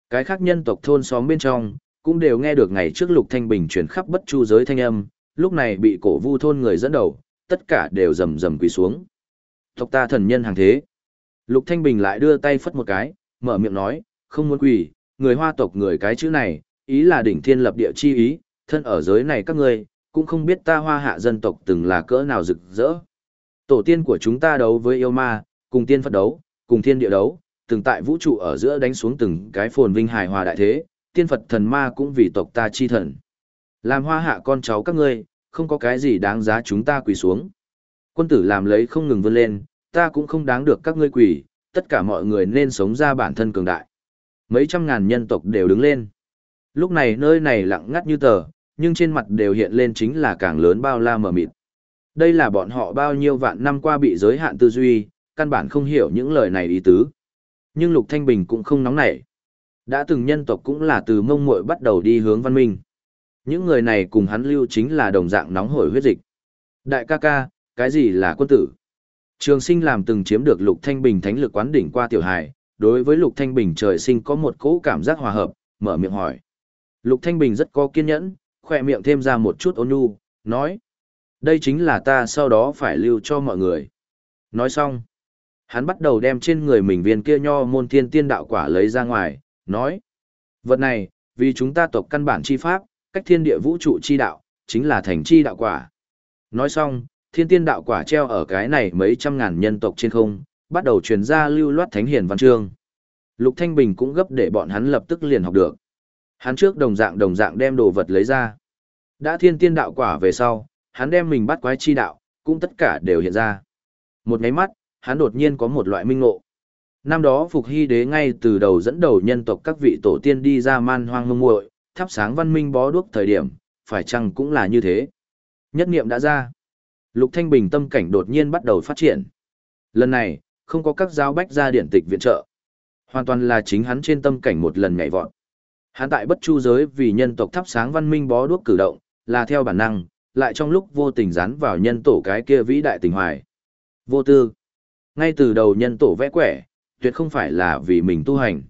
Cái khác nhân tộc thôn xóm bên trong, cũng đều nghe được ngày trước lục thanh bình truyền khắp bất chu giới thanh âm, lúc này bị cổ vu thôn người dẫn đầu, tất cả đều rầm rầm quỳ xuống. Tộc ta thần nhân hàng thế. Lục Thanh Bình lại đưa tay phất một cái, mở miệng nói, không muốn quỳ, người hoa tộc người cái chữ này, ý là đỉnh thiên lập địa chi ý, thân ở giới này các ngươi, cũng không biết ta hoa hạ dân tộc từng là cỡ nào rực rỡ. Tổ tiên của chúng ta đấu với yêu ma, cùng tiên Phật đấu, cùng thiên địa đấu, từng tại vũ trụ ở giữa đánh xuống từng cái phồn vinh hài hòa đại thế, tiên Phật thần ma cũng vì tộc ta chi thần. Làm hoa hạ con cháu các ngươi, không có cái gì đáng giá chúng ta quỳ xuống. Quân tử làm lấy không ngừng vươn lên, ta cũng không đáng được các ngươi quỳ, tất cả mọi người nên sống ra bản thân cường đại. Mấy trăm ngàn nhân tộc đều đứng lên. Lúc này nơi này lặng ngắt như tờ, nhưng trên mặt đều hiện lên chính là càng lớn bao la mờ mịt. Đây là bọn họ bao nhiêu vạn năm qua bị giới hạn tư duy, căn bản không hiểu những lời này ý tứ. Nhưng Lục Thanh Bình cũng không nóng nảy. Đã từng nhân tộc cũng là từ mông muội bắt đầu đi hướng văn minh. Những người này cùng hắn lưu chính là đồng dạng nóng hổi huyết dịch. Đại ca ca, cái gì là quân tử? Trường sinh làm từng chiếm được Lục Thanh Bình thánh lực quán đỉnh qua tiểu hài, đối với Lục Thanh Bình trời sinh có một cỗ cảm giác hòa hợp, mở miệng hỏi. Lục Thanh Bình rất có kiên nhẫn, khỏe miệng thêm ra một chút ôn nhu, nói. Đây chính là ta sau đó phải lưu cho mọi người. Nói xong, hắn bắt đầu đem trên người mình viên kia nho môn thiên tiên đạo quả lấy ra ngoài, nói. Vật này, vì chúng ta tộc căn bản chi pháp, cách thiên địa vũ trụ chi đạo, chính là thành chi đạo quả. Nói xong, thiên tiên đạo quả treo ở cái này mấy trăm ngàn nhân tộc trên không, bắt đầu truyền ra lưu loát thánh hiền văn chương. Lục Thanh Bình cũng gấp để bọn hắn lập tức liền học được. Hắn trước đồng dạng đồng dạng đem đồ vật lấy ra. Đã thiên tiên đạo quả về sau, hắn đem mình bắt quái chi đạo, cũng tất cả đều hiện ra. Một nháy mắt, hắn đột nhiên có một loại minh ngộ. Năm đó Phục Hy Đế ngay từ đầu dẫn đầu nhân tộc các vị tổ tiên đi ra man hoang ngông muội, thắp sáng văn minh bó đuốc thời điểm, phải chăng cũng là như thế. Nhất niệm đã ra. Lục Thanh Bình tâm cảnh đột nhiên bắt đầu phát triển. Lần này, không có các giáo bách gia điển tịch viện trợ. Hoàn toàn là chính hắn trên tâm cảnh một lần nhảy vọt. Hắn tại bất chu giới vì nhân tộc thắp sáng văn minh bó đuốc cử động, là theo bản năng, lại trong lúc vô tình dán vào nhân tổ cái kia vĩ đại tình hoài. Vô tư. Ngay từ đầu nhân tổ vẽ quẻ, tuyệt không phải là vì mình tu hành.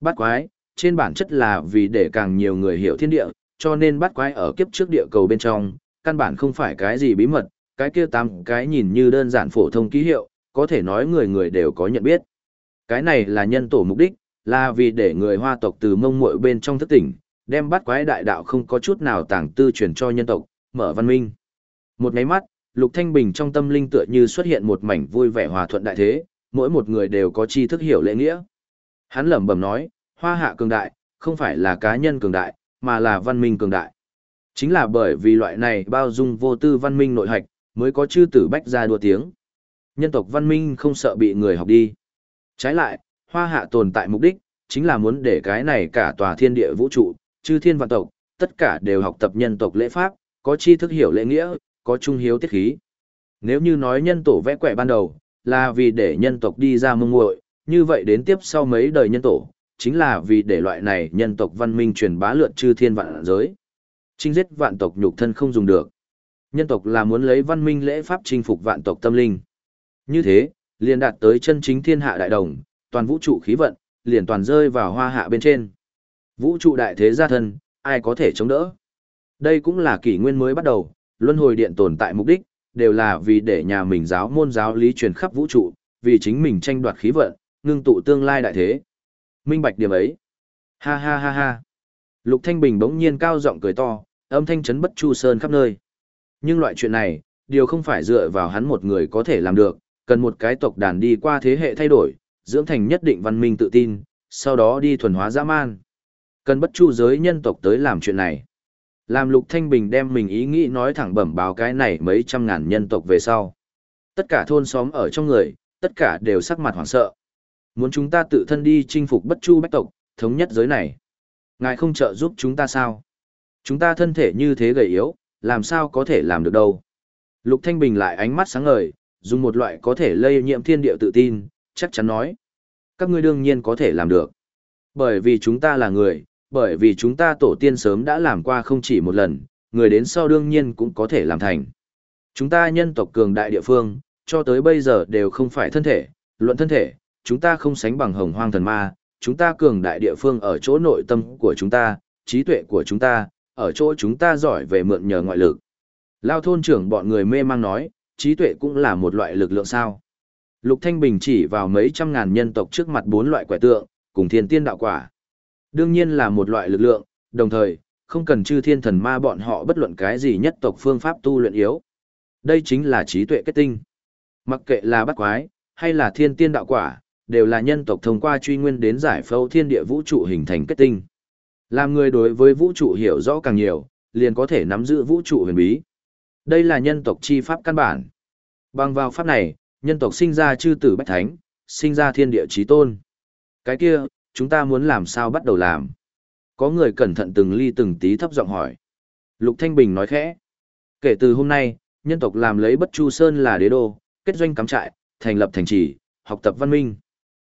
bát quái, trên bản chất là vì để càng nhiều người hiểu thiên địa, cho nên bát quái ở kiếp trước địa cầu bên trong, căn bản không phải cái gì bí mật, cái kia tám cái nhìn như đơn giản phổ thông ký hiệu, có thể nói người người đều có nhận biết. Cái này là nhân tổ mục đích, là vì để người hoa tộc từ mông muội bên trong thức tỉnh, đem bát quái đại đạo không có chút nào tàng tư truyền cho nhân tộc, mở văn minh. Một máy mắt, Lục Thanh Bình trong tâm linh tựa như xuất hiện một mảnh vui vẻ hòa thuận đại thế, mỗi một người đều có tri thức hiểu lễ nghĩa. Hắn lẩm bẩm nói, hoa hạ cường đại, không phải là cá nhân cường đại, mà là văn minh cường đại. Chính là bởi vì loại này bao dung vô tư văn minh nội hạch, mới có chư tử bách ra đua tiếng. Nhân tộc văn minh không sợ bị người học đi. Trái lại, hoa hạ tồn tại mục đích, chính là muốn để cái này cả tòa thiên địa vũ trụ, chư thiên vạn tộc, tất cả đều học tập nhân tộc lễ pháp, có tri thức hiểu lễ nghĩa, có trung hiếu tiết khí. Nếu như nói nhân tổ vẽ quẻ ban đầu, là vì để nhân tộc đi ra mông muội, như vậy đến tiếp sau mấy đời nhân tổ, chính là vì để loại này nhân tộc văn minh truyền bá lượn chư thiên vạn giới. Chinh giết vạn tộc nhục thân không dùng được. Nhân tộc là muốn lấy văn minh lễ pháp chinh phục vạn tộc tâm linh. Như thế, liền đạt tới chân chính thiên hạ đại đồng, toàn vũ trụ khí vận, liền toàn rơi vào hoa hạ bên trên. Vũ trụ đại thế gia thân, ai có thể chống đỡ? Đây cũng là kỷ nguyên mới bắt đầu, luân hồi điện tồn tại mục đích, đều là vì để nhà mình giáo môn giáo lý truyền khắp vũ trụ, vì chính mình tranh đoạt khí vận, ngưng tụ tương lai đại thế. Minh bạch điểm ấy. Ha ha ha ha. Lục Thanh Bình bỗng nhiên cao giọng cười to, âm thanh chấn bất chu sơn khắp nơi. Nhưng loại chuyện này, điều không phải dựa vào hắn một người có thể làm được, cần một cái tộc đàn đi qua thế hệ thay đổi, dưỡng thành nhất định văn minh tự tin, sau đó đi thuần hóa dã man. Cần bất chu giới nhân tộc tới làm chuyện này. Làm Lục Thanh Bình đem mình ý nghĩ nói thẳng bẩm báo cái này mấy trăm ngàn nhân tộc về sau. Tất cả thôn xóm ở trong người, tất cả đều sắc mặt hoảng sợ. Muốn chúng ta tự thân đi chinh phục bất chu bách tộc, thống nhất giới này. Ngài không trợ giúp chúng ta sao? Chúng ta thân thể như thế gầy yếu, làm sao có thể làm được đâu? Lục Thanh Bình lại ánh mắt sáng ngời, dùng một loại có thể lây nhiễm thiên địa tự tin, chắc chắn nói. Các ngươi đương nhiên có thể làm được. Bởi vì chúng ta là người, bởi vì chúng ta tổ tiên sớm đã làm qua không chỉ một lần, người đến sau đương nhiên cũng có thể làm thành. Chúng ta nhân tộc cường đại địa phương, cho tới bây giờ đều không phải thân thể, luận thân thể, chúng ta không sánh bằng hồng hoang thần ma, chúng ta cường đại địa phương ở chỗ nội tâm của chúng ta, trí tuệ của chúng ta, ở chỗ chúng ta giỏi về mượn nhờ ngoại lực. Lao thôn trưởng bọn người mê mang nói, trí tuệ cũng là một loại lực lượng sao. Lục Thanh Bình chỉ vào mấy trăm ngàn nhân tộc trước mặt bốn loại quẻ tượng, cùng thiên tiên đạo quả. Đương nhiên là một loại lực lượng, đồng thời, không cần chư thiên thần ma bọn họ bất luận cái gì nhất tộc phương pháp tu luyện yếu. Đây chính là trí tuệ kết tinh. Mặc kệ là bắt quái, hay là thiên tiên đạo quả, đều là nhân tộc thông qua truy nguyên đến giải phẫu thiên địa vũ trụ hình thành kết tinh. Làm người đối với vũ trụ hiểu rõ càng nhiều, liền có thể nắm giữ vũ trụ huyền bí. Đây là nhân tộc chi pháp căn bản. Bằng vào pháp này, nhân tộc sinh ra chư tử bách thánh, sinh ra thiên địa chí tôn. Cái kia, chúng ta muốn làm sao bắt đầu làm? Có người cẩn thận từng ly từng tí thấp giọng hỏi. Lục Thanh Bình nói khẽ. Kể từ hôm nay, nhân tộc làm lấy bất chu sơn là đế đô, kết doanh cắm trại, thành lập thành trì, học tập văn minh.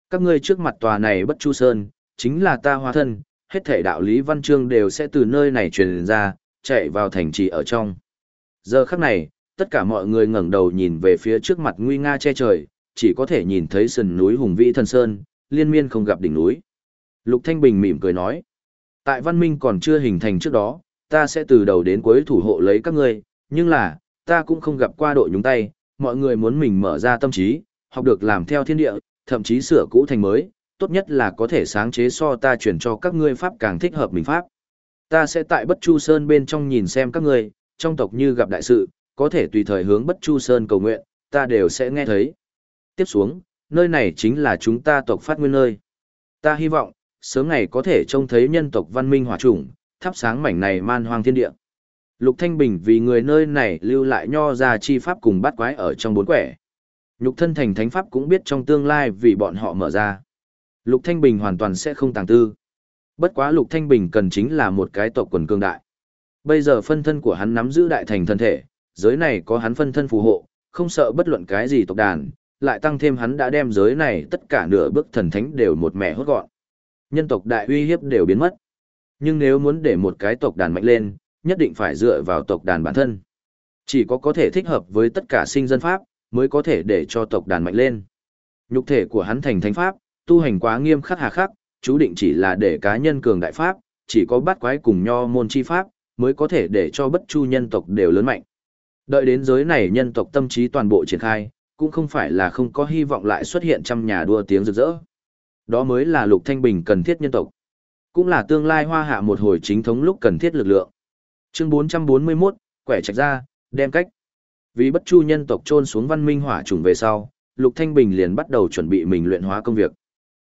Các ngươi trước mặt tòa này bất chu sơn, chính là ta hóa thân, hết thể đạo lý văn chương đều sẽ từ nơi này truyền ra, chạy vào thành trì ở trong. Giờ khắc này, tất cả mọi người ngẩng đầu nhìn về phía trước mặt nguy nga che trời, chỉ có thể nhìn thấy sườn núi hùng vĩ thần sơn, liên miên không gặp đỉnh núi. Lục Thanh Bình mỉm cười nói, tại văn minh còn chưa hình thành trước đó, ta sẽ từ đầu đến cuối thủ hộ lấy các ngươi, nhưng là, ta cũng không gặp qua độ nhúng tay, mọi người muốn mình mở ra tâm trí, học được làm theo thiên địa, thậm chí sửa cũ thành mới, tốt nhất là có thể sáng chế so ta chuyển cho các ngươi pháp càng thích hợp mình pháp. Ta sẽ tại Bất Chu Sơn bên trong nhìn xem các ngươi, trong tộc như gặp đại sự, có thể tùy thời hướng Bất Chu Sơn cầu nguyện, ta đều sẽ nghe thấy. Tiếp xuống, nơi này chính là chúng ta tộc phát nguyên nơi. Ta hy vọng, sớm ngày có thể trông thấy nhân tộc văn minh hỏa chủng, thắp sáng mảnh này man hoang thiên địa. Lục Thanh Bình vì người nơi này lưu lại nho ra chi pháp cùng bắt quái ở trong bốn quẻ. Nhục thân thành thánh pháp cũng biết trong tương lai vì bọn họ mở ra. Lục Thanh Bình hoàn toàn sẽ không tàng tư. Bất quá Lục Thanh Bình cần chính là một cái tộc quần cương đại. Bây giờ phân thân của hắn nắm giữ đại thành thân thể, giới này có hắn phân thân phù hộ, không sợ bất luận cái gì tộc đàn, lại tăng thêm hắn đã đem giới này tất cả nửa bước thần thánh đều một mẹ hốt gọn. Nhân tộc đại uy hiếp đều biến mất. Nhưng nếu muốn để một cái tộc đàn mạnh lên, nhất định phải dựa vào tộc đàn bản thân. Chỉ có có thể thích hợp với tất cả sinh dân pháp, mới có thể để cho tộc đàn mạnh lên. Nhục thể của hắn thành thánh pháp, tu hành quá nghiêm khắc hà khắc, chú định chỉ là để cá nhân cường đại pháp, chỉ có bắt quái cùng nho môn chi pháp, mới có thể để cho bất chu nhân tộc đều lớn mạnh. Đợi đến giới này nhân tộc tâm trí toàn bộ triển khai, cũng không phải là không có hy vọng lại xuất hiện trăm nhà đua tiếng rực rỡ. Đó mới là lục thanh bình cần thiết nhân tộc. Cũng là tương lai hoa hạ một hồi chính thống lúc cần thiết lực lượng. Chương 441, quẻ trạch ra, đem cách. Vì bất chu nhân tộc trôn xuống văn minh hỏa trùng về sau, Lục Thanh Bình liền bắt đầu chuẩn bị mình luyện hóa công việc.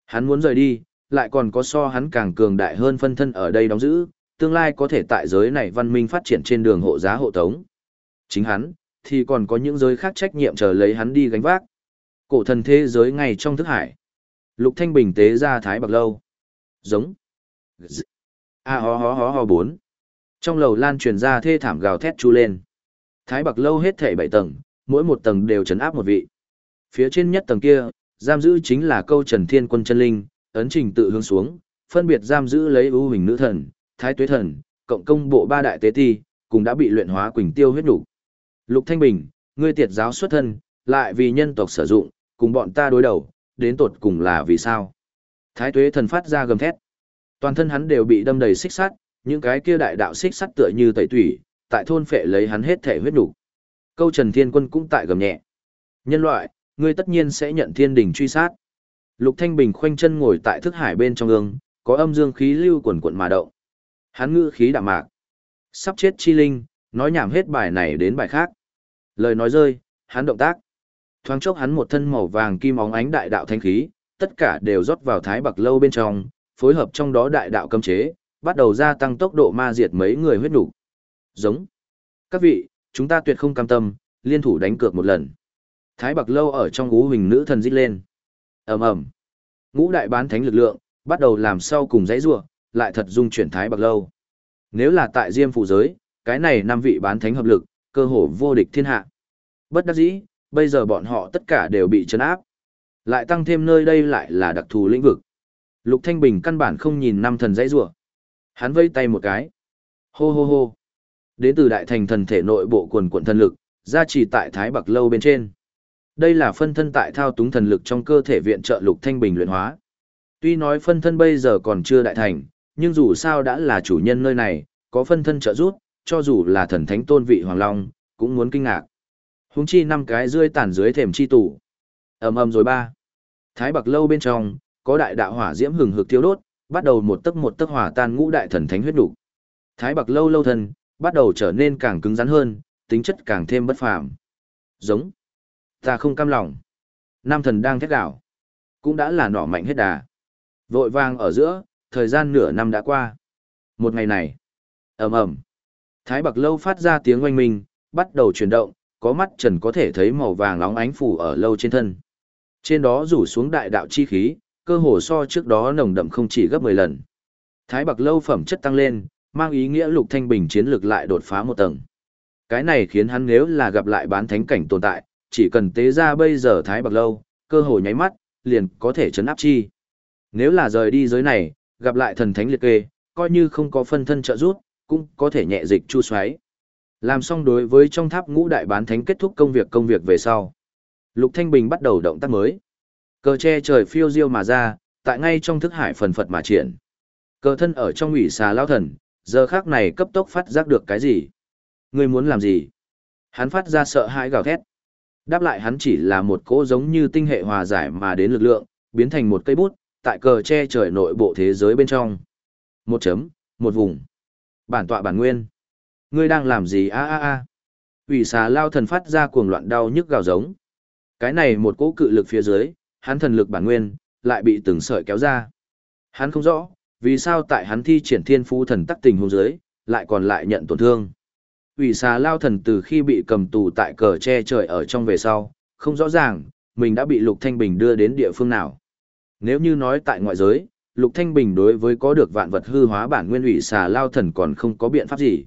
Hắn muốn rời đi, lại còn có so hắn càng cường đại hơn phân thân ở đây đóng giữ, tương lai có thể tại giới này văn minh phát triển trên đường hộ giá hộ tống. Chính hắn, thì còn có những giới khác trách nhiệm chờ lấy hắn đi gánh vác. Cổ thần thế giới ngay trong thức hải. Lục Thanh Bình tế ra thái bạc lâu. Giống. A ho ho ho ho bốn. Trong lầu lan truyền ra thê thảm gào thét chu lên. Thái Bạc lâu hết thảy bảy tầng, mỗi một tầng đều trấn áp một vị. Phía trên nhất tầng kia, giam giữ chính là câu Trần Thiên Quân chân linh, ấn trình tự hướng xuống, phân biệt giam giữ lấy ưu hình nữ thần, thái tuế thần, cộng công bộ ba đại tế ti, cùng đã bị luyện hóa quỳnh tiêu huyết đủ. Lục Thanh Bình, ngươi tiệt giáo xuất thân, lại vì nhân tộc sử dụng, cùng bọn ta đối đầu, đến tột cùng là vì sao? Thái tuế thần phát ra gầm thét. Toàn thân hắn đều bị đâm đầy xích sắt, những cái kia đại đạo xích sắt tựa như tẩy tủy, tại thôn phệ lấy hắn hết thể huyết đủ. Câu Trần Thiên Quân cũng tại gầm nhẹ. Nhân loại, ngươi tất nhiên sẽ nhận thiên đình truy sát. Lục Thanh Bình khoanh chân ngồi tại thức hải bên trong ương, có âm dương khí lưu quần quận mà động. Hắn ngữ khí đạm mạc. Sắp chết chi linh, nói nhảm hết bài này đến bài khác. Lời nói rơi, hắn động tác. Thoáng chốc hắn một thân màu vàng kim óng ánh đại đạo thanh khí, tất cả đều rót vào thái bạc lâu bên trong, phối hợp trong đó đại đạo cấm chế, bắt đầu gia tăng tốc độ ma diệt mấy người huyết đủ. Giống. Các vị, chúng ta tuyệt không cam tâm, liên thủ đánh cược một lần. Thái bạc lâu ở trong ngũ hình nữ thần dít lên. ầm ầm Ngũ đại bán thánh lực lượng, bắt đầu làm sau cùng dãy rua, lại thật dung chuyển thái bạc lâu. Nếu là tại diêm phụ giới, cái này năm vị bán thánh hợp lực, cơ hồ vô địch thiên hạ. Bất đắc dĩ, bây giờ bọn họ tất cả đều bị chấn áp. Lại tăng thêm nơi đây lại là đặc thù lĩnh vực. Lục Thanh Bình căn bản không nhìn năm thần dãy rủa. Hắn vây tay một cái. Hô hô hô. Đến từ đại thành thần thể nội bộ quần quần thần lực, gia trì tại Thái Bạc Lâu bên trên. Đây là phân thân tại thao túng thần lực trong cơ thể viện trợ Lục Thanh Bình luyện hóa. Tuy nói phân thân bây giờ còn chưa đại thành, nhưng dù sao đã là chủ nhân nơi này, có phân thân trợ giúp, cho dù là thần thánh tôn vị Hoàng Long, cũng muốn kinh ngạc. Huống chi năm cái rươi tàn dưới thềm chi tủ. ầm ầm rồi ba. Thái Bạc Lâu bên trong, có đại đạo hỏa diễm hừng hực thiêu đốt, bắt đầu một tấc một tấc hỏa tan ngũ đại thần thánh huyết đủ. Thái Bạc Lâu lâu thần, bắt đầu trở nên càng cứng rắn hơn, tính chất càng thêm bất phàm. Giống. Ta không cam lòng. Nam thần đang thét đảo. Cũng đã là nỏ mạnh hết đà. Vội vàng ở giữa, thời gian nửa năm đã qua. Một ngày này. ầm ầm Thái Bạc Lâu phát ra tiếng oanh minh, bắt đầu chuyển động, có mắt trần có thể thấy màu vàng nóng ánh phủ ở lâu trên thân. Trên đó rủ xuống đại đạo chi khí, cơ hồ so trước đó nồng đậm không chỉ gấp 10 lần. Thái Bạc Lâu phẩm chất tăng lên, mang ý nghĩa Lục Thanh Bình chiến lược lại đột phá một tầng. Cái này khiến hắn nếu là gặp lại bán thánh cảnh tồn tại, chỉ cần tế ra bây giờ Thái Bạc Lâu, cơ hồ nháy mắt, liền có thể chấn áp chi. Nếu là rời đi giới này, gặp lại thần thánh liệt kê, coi như không có phân thân trợ giúp, cũng có thể nhẹ dịch chu xoáy. Làm xong đối với trong tháp ngũ đại bán thánh kết thúc công việc công việc về sau. Lục Thanh Bình bắt đầu động tác mới. Cờ che trời phiêu diêu mà ra, tại ngay trong thức hải phần phật mà triển. Cờ thân ở trong ủy xà lao thần, giờ khắc này cấp tốc phát giác được cái gì? Ngươi muốn làm gì? Hắn phát ra sợ hãi gào thét. Đáp lại hắn chỉ là một cỗ giống như tinh hệ hòa giải mà đến lực lượng, biến thành một cây bút, tại cờ che trời nội bộ thế giới bên trong. Một chấm, một vùng. Bản tọa bản nguyên. Ngươi đang làm gì a a a? Ủy xà lao thần phát ra cuồng loạn đau nhức gào giống. Cái này một cỗ cự lực phía dưới, hắn thần lực bản nguyên, lại bị từng sợi kéo ra. Hắn không rõ, vì sao tại hắn thi triển thiên phú thần tắc tình hôn dưới, lại còn lại nhận tổn thương. Ủy xà lao thần từ khi bị cầm tù tại cờ che trời ở trong về sau, không rõ ràng, mình đã bị Lục Thanh Bình đưa đến địa phương nào. Nếu như nói tại ngoại giới, Lục Thanh Bình đối với có được vạn vật hư hóa bản nguyên ủy xà lao thần còn không có biện pháp gì.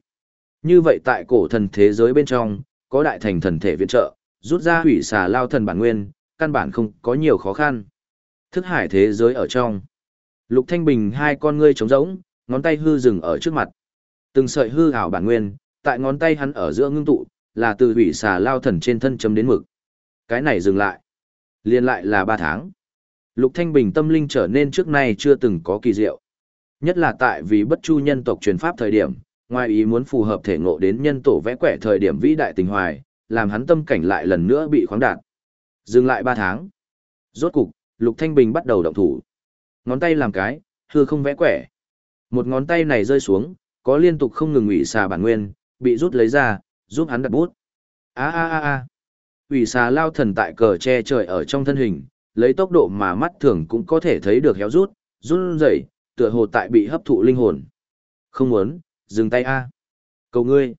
Như vậy tại cổ thần thế giới bên trong, có đại thành thần thể viện trợ, rút ra hủy xà lao thần bản nguyên, căn bản không có nhiều khó khăn. Thức hải thế giới ở trong. Lục Thanh Bình hai con ngươi trống rỗng, ngón tay hư dừng ở trước mặt. Từng sợi hư ảo bản nguyên, tại ngón tay hắn ở giữa ngưng tụ, là từ hủy xà lao thần trên thân chấm đến mực. Cái này dừng lại. Liên lại là ba tháng. Lục Thanh Bình tâm linh trở nên trước nay chưa từng có kỳ diệu. Nhất là tại vì bất chu nhân tộc truyền pháp thời điểm, ngoài ý muốn phù hợp thể ngộ đến nhân tổ vẽ quẻ thời điểm vĩ đại tình hoài, làm hắn tâm cảnh lại lần nữa bị khoáng đạt. Dừng lại 3 tháng. Rốt cục, Lục Thanh Bình bắt đầu động thủ. Ngón tay làm cái, hư không vẽ quẻ. Một ngón tay này rơi xuống, có liên tục không ngừng ủy xà bản nguyên, bị rút lấy ra, giúp hắn đặt bút. A a a a. Ủy xà lao thần tại cờ che trời ở trong thân hình, lấy tốc độ mà mắt thường cũng có thể thấy được héo rút, run rẩy, tựa hồ tại bị hấp thụ linh hồn. Không muốn, dừng tay a. Cầu ngươi.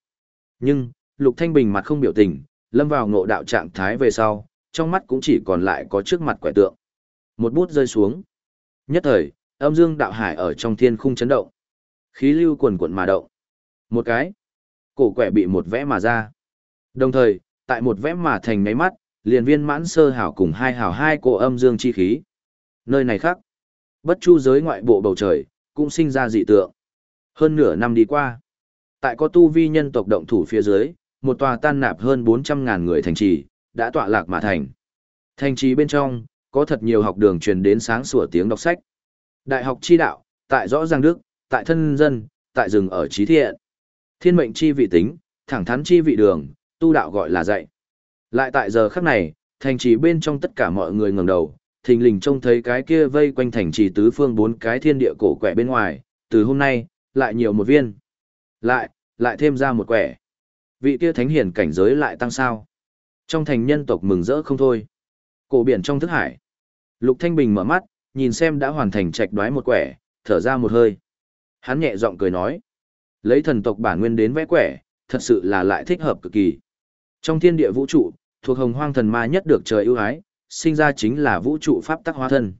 Nhưng, Lục Thanh Bình mặt không biểu tình, lâm vào ngộ đạo trạng thái về sau, trong mắt cũng chỉ còn lại có trước mặt quẻ tượng. Một bút rơi xuống. Nhất thời, Âm dương đạo hải ở trong thiên khung chấn động. Khí lưu quần cuộn mà động. Một cái. Cổ quẻ bị một vẽ mà ra. Đồng thời, tại một vẽ mà thành nháy mắt, liền viên mãn sơ hảo cùng hai hảo hai cổ âm dương chi khí. Nơi này khác. Bất chu giới ngoại bộ bầu trời, cũng sinh ra dị tượng. Hơn nửa năm đi qua. Tại có tu vi nhân tộc động thủ phía dưới, một tòa tan nạp hơn 400.000 người thành trì, đã tọa lạc mà thành. Thành trì bên trong, có thật nhiều học đường truyền đến sáng sủa tiếng đọc sách. Đại học chi đạo, tại rõ ràng đức, tại thân dân, tại rừng ở trí thiện. Thiên mệnh chi vị tính, thẳng thắn chi vị đường, tu đạo gọi là dạy. Lại tại giờ khắc này, thành trì bên trong tất cả mọi người ngẩng đầu, thình lình trông thấy cái kia vây quanh thành trì tứ phương bốn cái thiên địa cổ quẻ bên ngoài, từ hôm nay, lại nhiều một viên. Lại, lại thêm ra một quẻ. Vị kia thánh hiển cảnh giới lại tăng sao. Trong thành nhân tộc mừng rỡ không thôi. Cổ biển trong thức hải. Lục Thanh Bình mở mắt, nhìn xem đã hoàn thành trạch đoái một quẻ, thở ra một hơi. Hắn nhẹ giọng cười nói. Lấy thần tộc bản nguyên đến vẽ quẻ, thật sự là lại thích hợp cực kỳ. Trong thiên địa vũ trụ, thuộc hồng hoang thần ma nhất được trời ưu ái, sinh ra chính là vũ trụ pháp tắc hóa thân.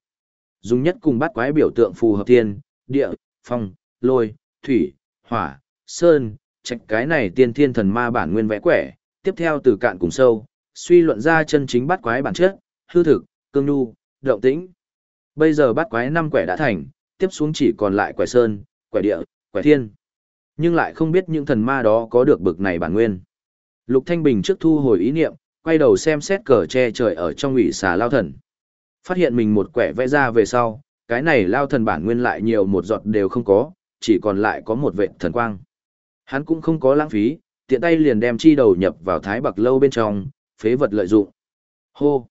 Dùng nhất cùng bắt quái biểu tượng phù hợp thiên, địa, phong, lôi, thủy, hỏa, sơn, trạch cái này tiên thiên thần ma bản nguyên vẽ quẻ, tiếp theo từ cạn cùng sâu, suy luận ra chân chính bắt quái bản chất, hư thực, cương nhu, động tĩnh. Bây giờ bắt quái năm quẻ đã thành, tiếp xuống chỉ còn lại quẻ sơn, quẻ địa, quẻ thiên. Nhưng lại không biết những thần ma đó có được bực này bản nguyên. Lục Thanh Bình trước thu hồi ý niệm, quay đầu xem xét cờ che trời ở trong ủy xà lao thần. Phát hiện mình một quẻ vẽ ra về sau, cái này lao thần bản nguyên lại nhiều một giọt đều không có, chỉ còn lại có một vệ thần quang. Hắn cũng không có lãng phí, tiện tay liền đem chi đầu nhập vào thái bạc lâu bên trong, phế vật lợi dụng. Hô!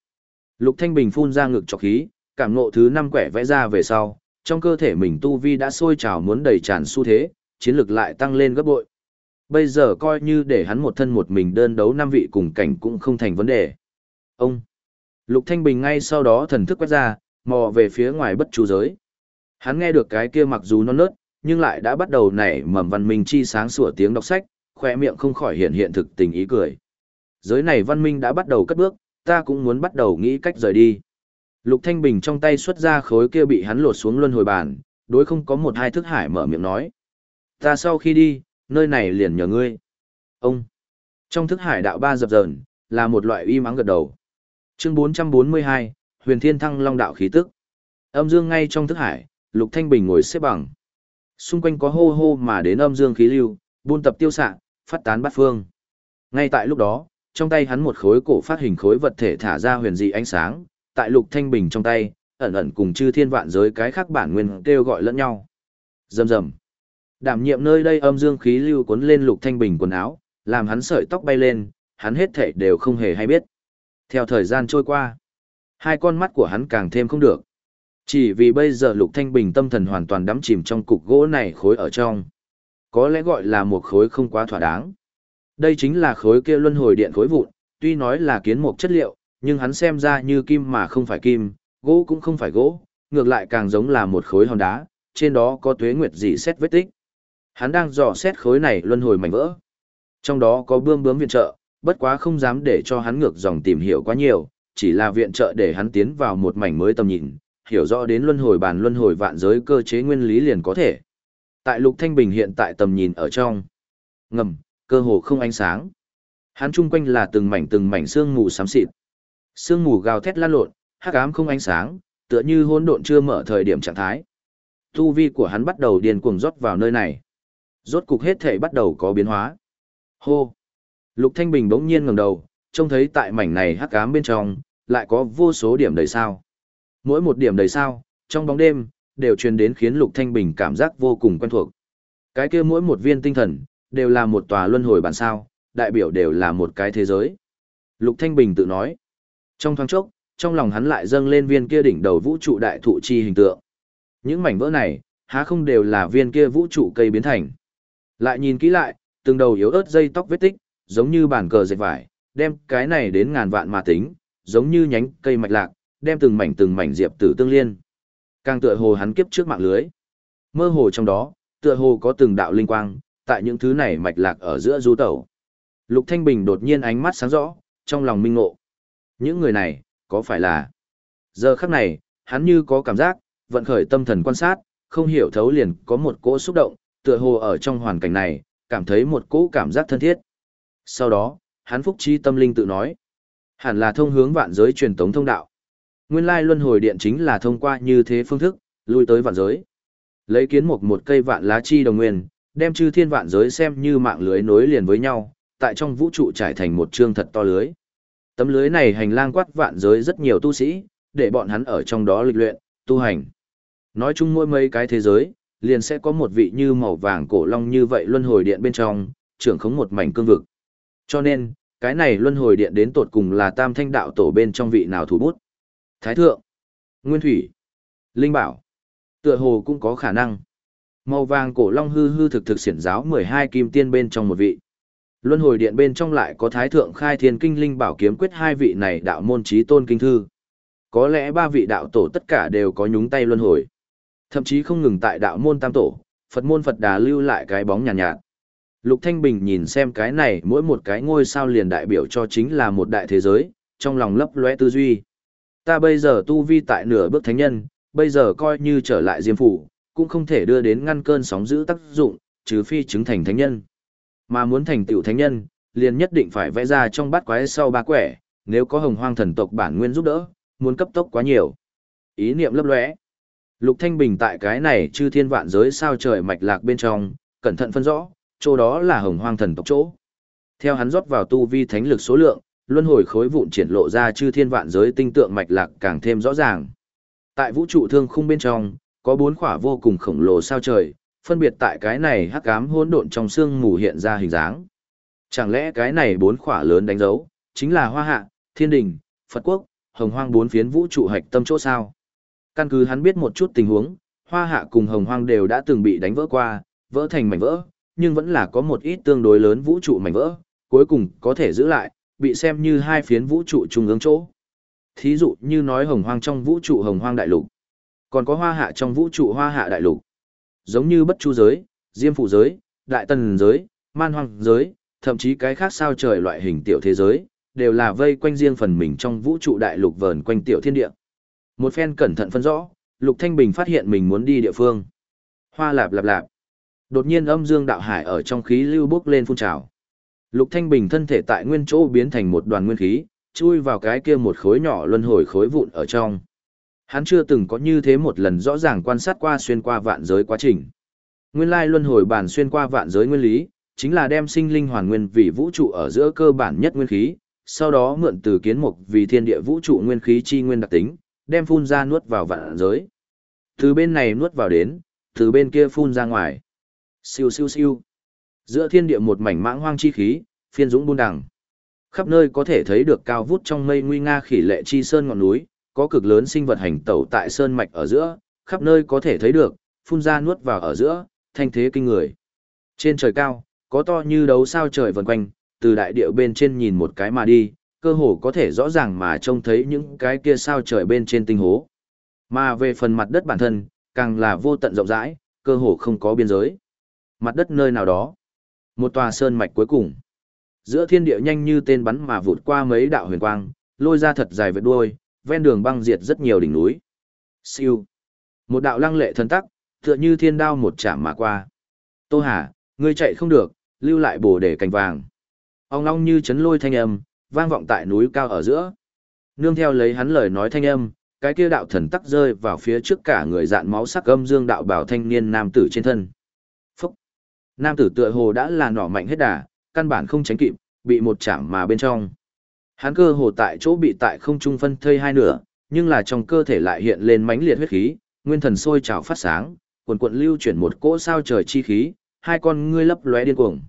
Lục Thanh Bình phun ra ngực trọc khí, cảm ngộ thứ năm quẻ vẽ ra về sau, trong cơ thể mình tu vi đã sôi trào muốn đầy tràn xu thế, chiến lực lại tăng lên gấp bội. Bây giờ coi như để hắn một thân một mình đơn đấu năm vị cùng cảnh cũng không thành vấn đề. Ông! Lục Thanh Bình ngay sau đó thần thức quét ra, mò về phía ngoài bất chu giới. Hắn nghe được cái kia mặc dù non nớt, nhưng lại đã bắt đầu nảy mầm văn minh chi sáng sủa tiếng đọc sách, khoe miệng không khỏi hiện hiện thực tình ý cười. Giới này văn minh đã bắt đầu cất bước, ta cũng muốn bắt đầu nghĩ cách rời đi. Lục Thanh Bình trong tay xuất ra khối kia bị hắn lột xuống luân hồi bàn, đối không có một hai thức hải mở miệng nói. Ta sau khi đi, nơi này liền nhờ ngươi. Ông. Trong thức hải đạo ba dập dờn, là một loại uy mắng gật đầu. Chương 442, Huyền Thiên Thăng Long đạo khí tức. Âm dương ngay trong thức hải, Lục Thanh Bình ngồi xếp bằng. Xung quanh có hô hô mà đến âm dương khí lưu, buôn tập tiêu xạ, phát tán bát phương. Ngay tại lúc đó, trong tay hắn một khối cổ phát hình khối vật thể thả ra huyền dị ánh sáng, tại Lục Thanh Bình trong tay, ẩn ẩn cùng chư thiên vạn giới cái khác bản nguyên kêu gọi lẫn nhau. Rầm rầm. Đảm nhiệm nơi đây âm dương khí lưu cuốn lên Lục Thanh Bình quần áo, làm hắn sợi tóc bay lên, hắn hết thảy đều không hề hay biết. Theo thời gian trôi qua, hai con mắt của hắn càng thêm không được. Chỉ vì bây giờ Lục Thanh Bình tâm thần hoàn toàn đắm chìm trong cục gỗ này khối ở trong. Có lẽ gọi là một khối không quá thỏa đáng. Đây chính là khối kia luân hồi điện khối vụn, tuy nói là kiến mục chất liệu, nhưng hắn xem ra như kim mà không phải kim, gỗ cũng không phải gỗ, ngược lại càng giống là một khối hòn đá, trên đó có tuế nguyệt dị xét vết tích. Hắn đang dò xét khối này luân hồi mảnh vỡ. Trong đó có bươm bướm viện trợ, bất quá không dám để cho hắn ngược dòng tìm hiểu quá nhiều, chỉ là viện trợ để hắn tiến vào một mảnh mới tầm nhìn, hiểu rõ đến luân hồi bàn luân hồi vạn giới cơ chế nguyên lý liền có thể. Tại Lục Thanh Bình hiện tại tầm nhìn ở trong, ngầm, cơ hồ không ánh sáng. Hắn chung quanh là từng mảnh từng mảnh sương mù xám xịt. Sương mù gào thét lan lộn, hắc ám không ánh sáng, tựa như hỗn độn chưa mở thời điểm trạng thái. Tu vi của hắn bắt đầu điên cuồng rót vào nơi này. Rốt cục hết thể bắt đầu có biến hóa. Hô! Lục Thanh Bình bỗng nhiên ngẩng đầu, trông thấy tại mảnh này hắc ám bên trong, lại có vô số điểm đầy sao. Mỗi một điểm đầy sao, trong bóng đêm, đều truyền đến khiến Lục Thanh Bình cảm giác vô cùng quen thuộc. Cái kia mỗi một viên tinh thần, đều là một tòa luân hồi bản sao, đại biểu đều là một cái thế giới. Lục Thanh Bình tự nói. Trong thoáng chốc, trong lòng hắn lại dâng lên viên kia đỉnh đầu vũ trụ đại thụ chi hình tượng. Những mảnh vỡ này, há không đều là viên kia vũ trụ cây biến thành. Lại nhìn kỹ lại, từng đầu yếu ớt dây tóc vết tích, giống như bản cờ dệt vải, đem cái này đến ngàn vạn mà tính, giống như nhánh cây mạch lạc, đem từng mảnh từng mảnh diệp tử tương liên. Càng tựa hồ hắn kiếp trước mạng lưới. Mơ hồ trong đó, tựa hồ có từng đạo linh quang, tại những thứ này mạch lạc ở giữa du tẩu. Lục Thanh Bình đột nhiên ánh mắt sáng rõ, trong lòng minh ngộ. Những người này, có phải là... Giờ khắc này, hắn như có cảm giác, vận khởi tâm thần quan sát, không hiểu thấu liền có một cỗ xúc động, tựa hồ ở trong hoàn cảnh này, cảm thấy một cỗ cảm giác thân thiết. Sau đó, hắn phúc trí tâm linh tự nói, hẳn là thông hướng vạn giới truyền tống thông đạo. Nguyên lai luân hồi điện chính là thông qua như thế phương thức, lui tới vạn giới. Lấy kiến một một cây vạn lá chi đồng nguyên, đem chư thiên vạn giới xem như mạng lưới nối liền với nhau, tại trong vũ trụ trải thành một chương thật to lưới. Tấm lưới này hành lang quát vạn giới rất nhiều tu sĩ, để bọn hắn ở trong đó lịch luyện, tu hành. Nói chung mỗi mấy cái thế giới, liền sẽ có một vị như màu vàng cổ long như vậy luân hồi điện bên trong, trưởng khống một mảnh cương vực. Cho nên, cái này luân hồi điện đến tột cùng là tam thanh đạo tổ bên trong vị nào thủ bút. Thái thượng, Nguyên Thủy, Linh Bảo, tựa hồ cũng có khả năng. Màu vàng cổ long hư hư thực thực xiển giáo 12 kim tiên bên trong một vị. Luân hồi điện bên trong lại có Thái thượng khai thiên kinh linh bảo kiếm quyết hai vị này đạo môn chí tôn kinh thư. Có lẽ ba vị đạo tổ tất cả đều có nhúng tay luân hồi. Thậm chí không ngừng tại đạo môn tam tổ, Phật môn Phật đà lưu lại cái bóng nhàn nhạt, nhạt. Lục Thanh Bình nhìn xem cái này mỗi một cái ngôi sao liền đại biểu cho chính là một đại thế giới, trong lòng lấp lóe tư duy. Ta bây giờ tu vi tại nửa bước thánh nhân, bây giờ coi như trở lại diêm phủ, cũng không thể đưa đến ngăn cơn sóng giữ tác dụng, trừ phi chứng thành thánh nhân. Mà muốn thành tựu thánh nhân, liền nhất định phải vẽ ra trong bát quái sau ba quẻ, nếu có hồng hoang thần tộc bản nguyên giúp đỡ, muốn cấp tốc quá nhiều. Ý niệm lấp lóe. Lục Thanh Bình tại cái này chư thiên vạn giới sao trời mạch lạc bên trong, cẩn thận phân rõ, chỗ đó là hồng hoang thần tộc chỗ. Theo hắn rót vào tu vi thánh lực số lượng, luân hồi khối vụn triển lộ ra chư thiên vạn giới tinh tượng mạch lạc càng thêm rõ ràng. Tại vũ trụ thương khung bên trong, có bốn khỏa vô cùng khổng lồ sao trời, phân biệt tại cái này hắc ám hỗn độn trong xương mù hiện ra hình dáng. Chẳng lẽ cái này bốn khỏa lớn đánh dấu, chính là Hoa Hạ, Thiên Đình, Phật Quốc, Hồng Hoang bốn phiến vũ trụ hạch tâm chỗ sao? Căn cứ hắn biết một chút tình huống, Hoa Hạ cùng Hồng Hoang đều đã từng bị đánh vỡ qua, vỡ thành mảnh vỡ, nhưng vẫn là có một ít tương đối lớn vũ trụ mảnh vỡ, cuối cùng có thể giữ lại, bị xem như hai phiến vũ trụ trung ương chỗ. Thí dụ như nói Hồng Hoang trong vũ trụ Hồng Hoang đại lục, còn có Hoa Hạ trong vũ trụ Hoa Hạ đại lục. Giống như Bất Chu giới, Diêm Phụ giới, Đại Tần giới, Man Hoang giới, thậm chí cái khác sao trời loại hình tiểu thế giới, đều là vây quanh riêng phần mình trong vũ trụ đại lục vờn quanh tiểu thiên địa. Một phen cẩn thận phân rõ, Lục Thanh Bình phát hiện mình muốn đi địa phương. Hoa lạp lạp lạp. Đột nhiên âm dương đạo hải ở trong khí lưu bốc lên phun trào. Lục Thanh Bình thân thể tại nguyên chỗ biến thành một đoàn nguyên khí, chui vào cái kia một khối nhỏ luân hồi khối vụn ở trong. Hắn chưa từng có như thế một lần rõ ràng quan sát qua xuyên qua vạn giới quá trình. Nguyên lai luân hồi bản xuyên qua vạn giới nguyên lý, chính là đem sinh linh hoàn nguyên vì vũ trụ ở giữa cơ bản nhất nguyên khí, sau đó mượn từ kiến mục vì thiên địa vũ trụ nguyên khí chi nguyên đặc tính, đem phun ra nuốt vào vạn giới. Từ bên này nuốt vào đến, từ bên kia phun ra ngoài. Siêu siêu siêu. Giữa thiên địa một mảnh mãng hoang chi khí, phiên dũng buôn đằng. Khắp nơi có thể thấy được cao vút trong mây nguy nga khỉ lệ chi sơn ngọn núi, có cực lớn sinh vật hành tẩu tại sơn mạch ở giữa, khắp nơi có thể thấy được, phun ra nuốt vào ở giữa, thanh thế kinh người. Trên trời cao, có to như đấu sao trời vần quanh, từ đại địa bên trên nhìn một cái mà đi, cơ hồ có thể rõ ràng mà trông thấy những cái kia sao trời bên trên tinh hố. Mà về phần mặt đất bản thân, càng là vô tận rộng rãi, cơ hồ không có biên giới. Mặt đất nơi nào đó, một tòa sơn mạch cuối cùng. Giữa thiên địa nhanh như tên bắn mà vụt qua mấy đạo huyền quang, lôi ra thật dài vệt đuôi, ven đường băng diệt rất nhiều đỉnh núi. Siêu. Một đạo lăng lệ thần tắc, tựa như thiên đao một chạm mà qua. Tô Hà, ngươi chạy không được, lưu lại bổ để cành vàng. Ông long như chấn lôi thanh âm, vang vọng tại núi cao ở giữa. Nương theo lấy hắn lời nói thanh âm, cái kia đạo thần tắc rơi vào phía trước cả người dạn máu sắc âm dương đạo bảo thanh niên nam tử trên thân. Nam tử tựa hồ đã là nỏ mạnh hết đà, căn bản không tránh kịp, bị một chạm mà bên trong. Hắn cơ hồ tại chỗ bị tại không trung phân thây hai nửa, nhưng là trong cơ thể lại hiện lên mãnh liệt huyết khí, nguyên thần sôi trào phát sáng, quần quận lưu chuyển một cỗ sao trời chi khí, hai con ngươi lấp lóe điên cuồng.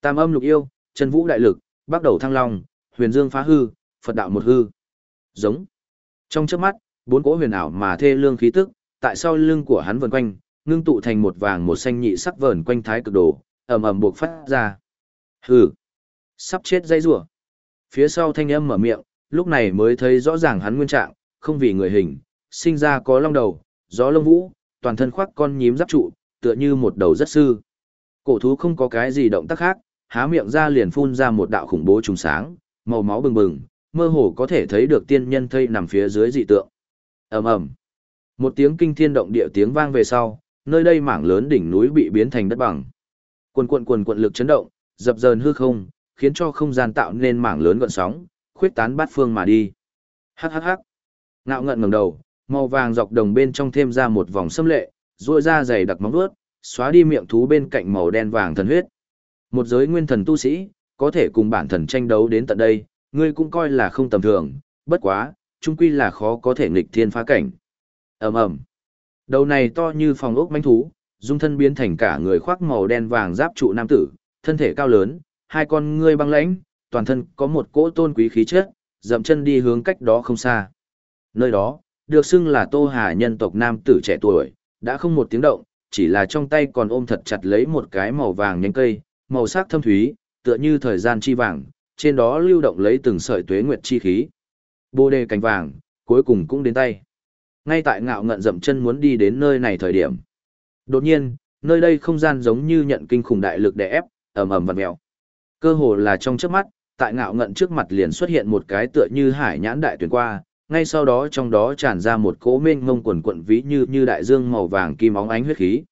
Tam âm lục yêu, chân vũ đại lực, bắt đầu thăng long, huyền dương phá hư, Phật đạo một hư. Giống. Trong chớp mắt, bốn cỗ huyền ảo mà thê lương khí tức, tại sau lưng của hắn vần quanh, ngưng tụ thành một vàng một xanh nhị sắc vờn quanh thái cực đồ, ầm ầm buộc phát ra. Hừ. Sắp chết dây rủa. Phía sau thanh âm mở miệng, lúc này mới thấy rõ ràng hắn nguyên trạng, không vì người hình, sinh ra có long đầu, gió lông vũ, toàn thân khoác con nhím giáp trụ, tựa như một đầu rất sư. Cổ thú không có cái gì động tác khác, há miệng ra liền phun ra một đạo khủng bố trùng sáng, màu máu bừng bừng, mơ hồ có thể thấy được tiên nhân thây nằm phía dưới dị tượng. Ầm ầm. Một tiếng kinh thiên động địa tiếng vang về sau, nơi đây mảng lớn đỉnh núi bị biến thành đất bằng. Quần quần quần quần lực chấn động, dập dờn hư không, khiến cho không gian tạo nên mảng lớn gợn sóng, khuyết tán bát phương mà đi. Hắc hắc hắc. Ngạo ngận ngẩng đầu, màu vàng dọc đồng bên trong thêm ra một vòng xâm lệ, ruôi ra dày đặc móng vuốt, xóa đi miệng thú bên cạnh màu đen vàng thần huyết. Một giới nguyên thần tu sĩ, có thể cùng bản thần tranh đấu đến tận đây, ngươi cũng coi là không tầm thường, bất quá, chung quy là khó có thể nghịch thiên phá cảnh. Ầm ầm. Đầu này to như phòng ốc manh thú, dung thân biến thành cả người khoác màu đen vàng giáp trụ nam tử, thân thể cao lớn, hai con ngươi băng lãnh, toàn thân có một cỗ tôn quý khí chất, dậm chân đi hướng cách đó không xa. Nơi đó, được xưng là Tô Hà nhân tộc nam tử trẻ tuổi, đã không một tiếng động, chỉ là trong tay còn ôm thật chặt lấy một cái màu vàng nhánh cây, màu sắc thâm thúy, tựa như thời gian chi vàng, trên đó lưu động lấy từng sợi tuế nguyệt chi khí. Bồ đề cánh vàng, cuối cùng cũng đến tay. Ngay tại ngạo ngận dậm chân muốn đi đến nơi này thời điểm. Đột nhiên, nơi đây không gian giống như nhận kinh khủng đại lực đè ép, ầm ầm vặn mèo. Cơ hồ là trong chớp mắt, tại ngạo ngận trước mặt liền xuất hiện một cái tựa như hải nhãn đại tuyển qua, ngay sau đó trong đó tràn ra một cỗ mênh ngông quần quận ví như như đại dương màu vàng kim óng ánh huyết khí.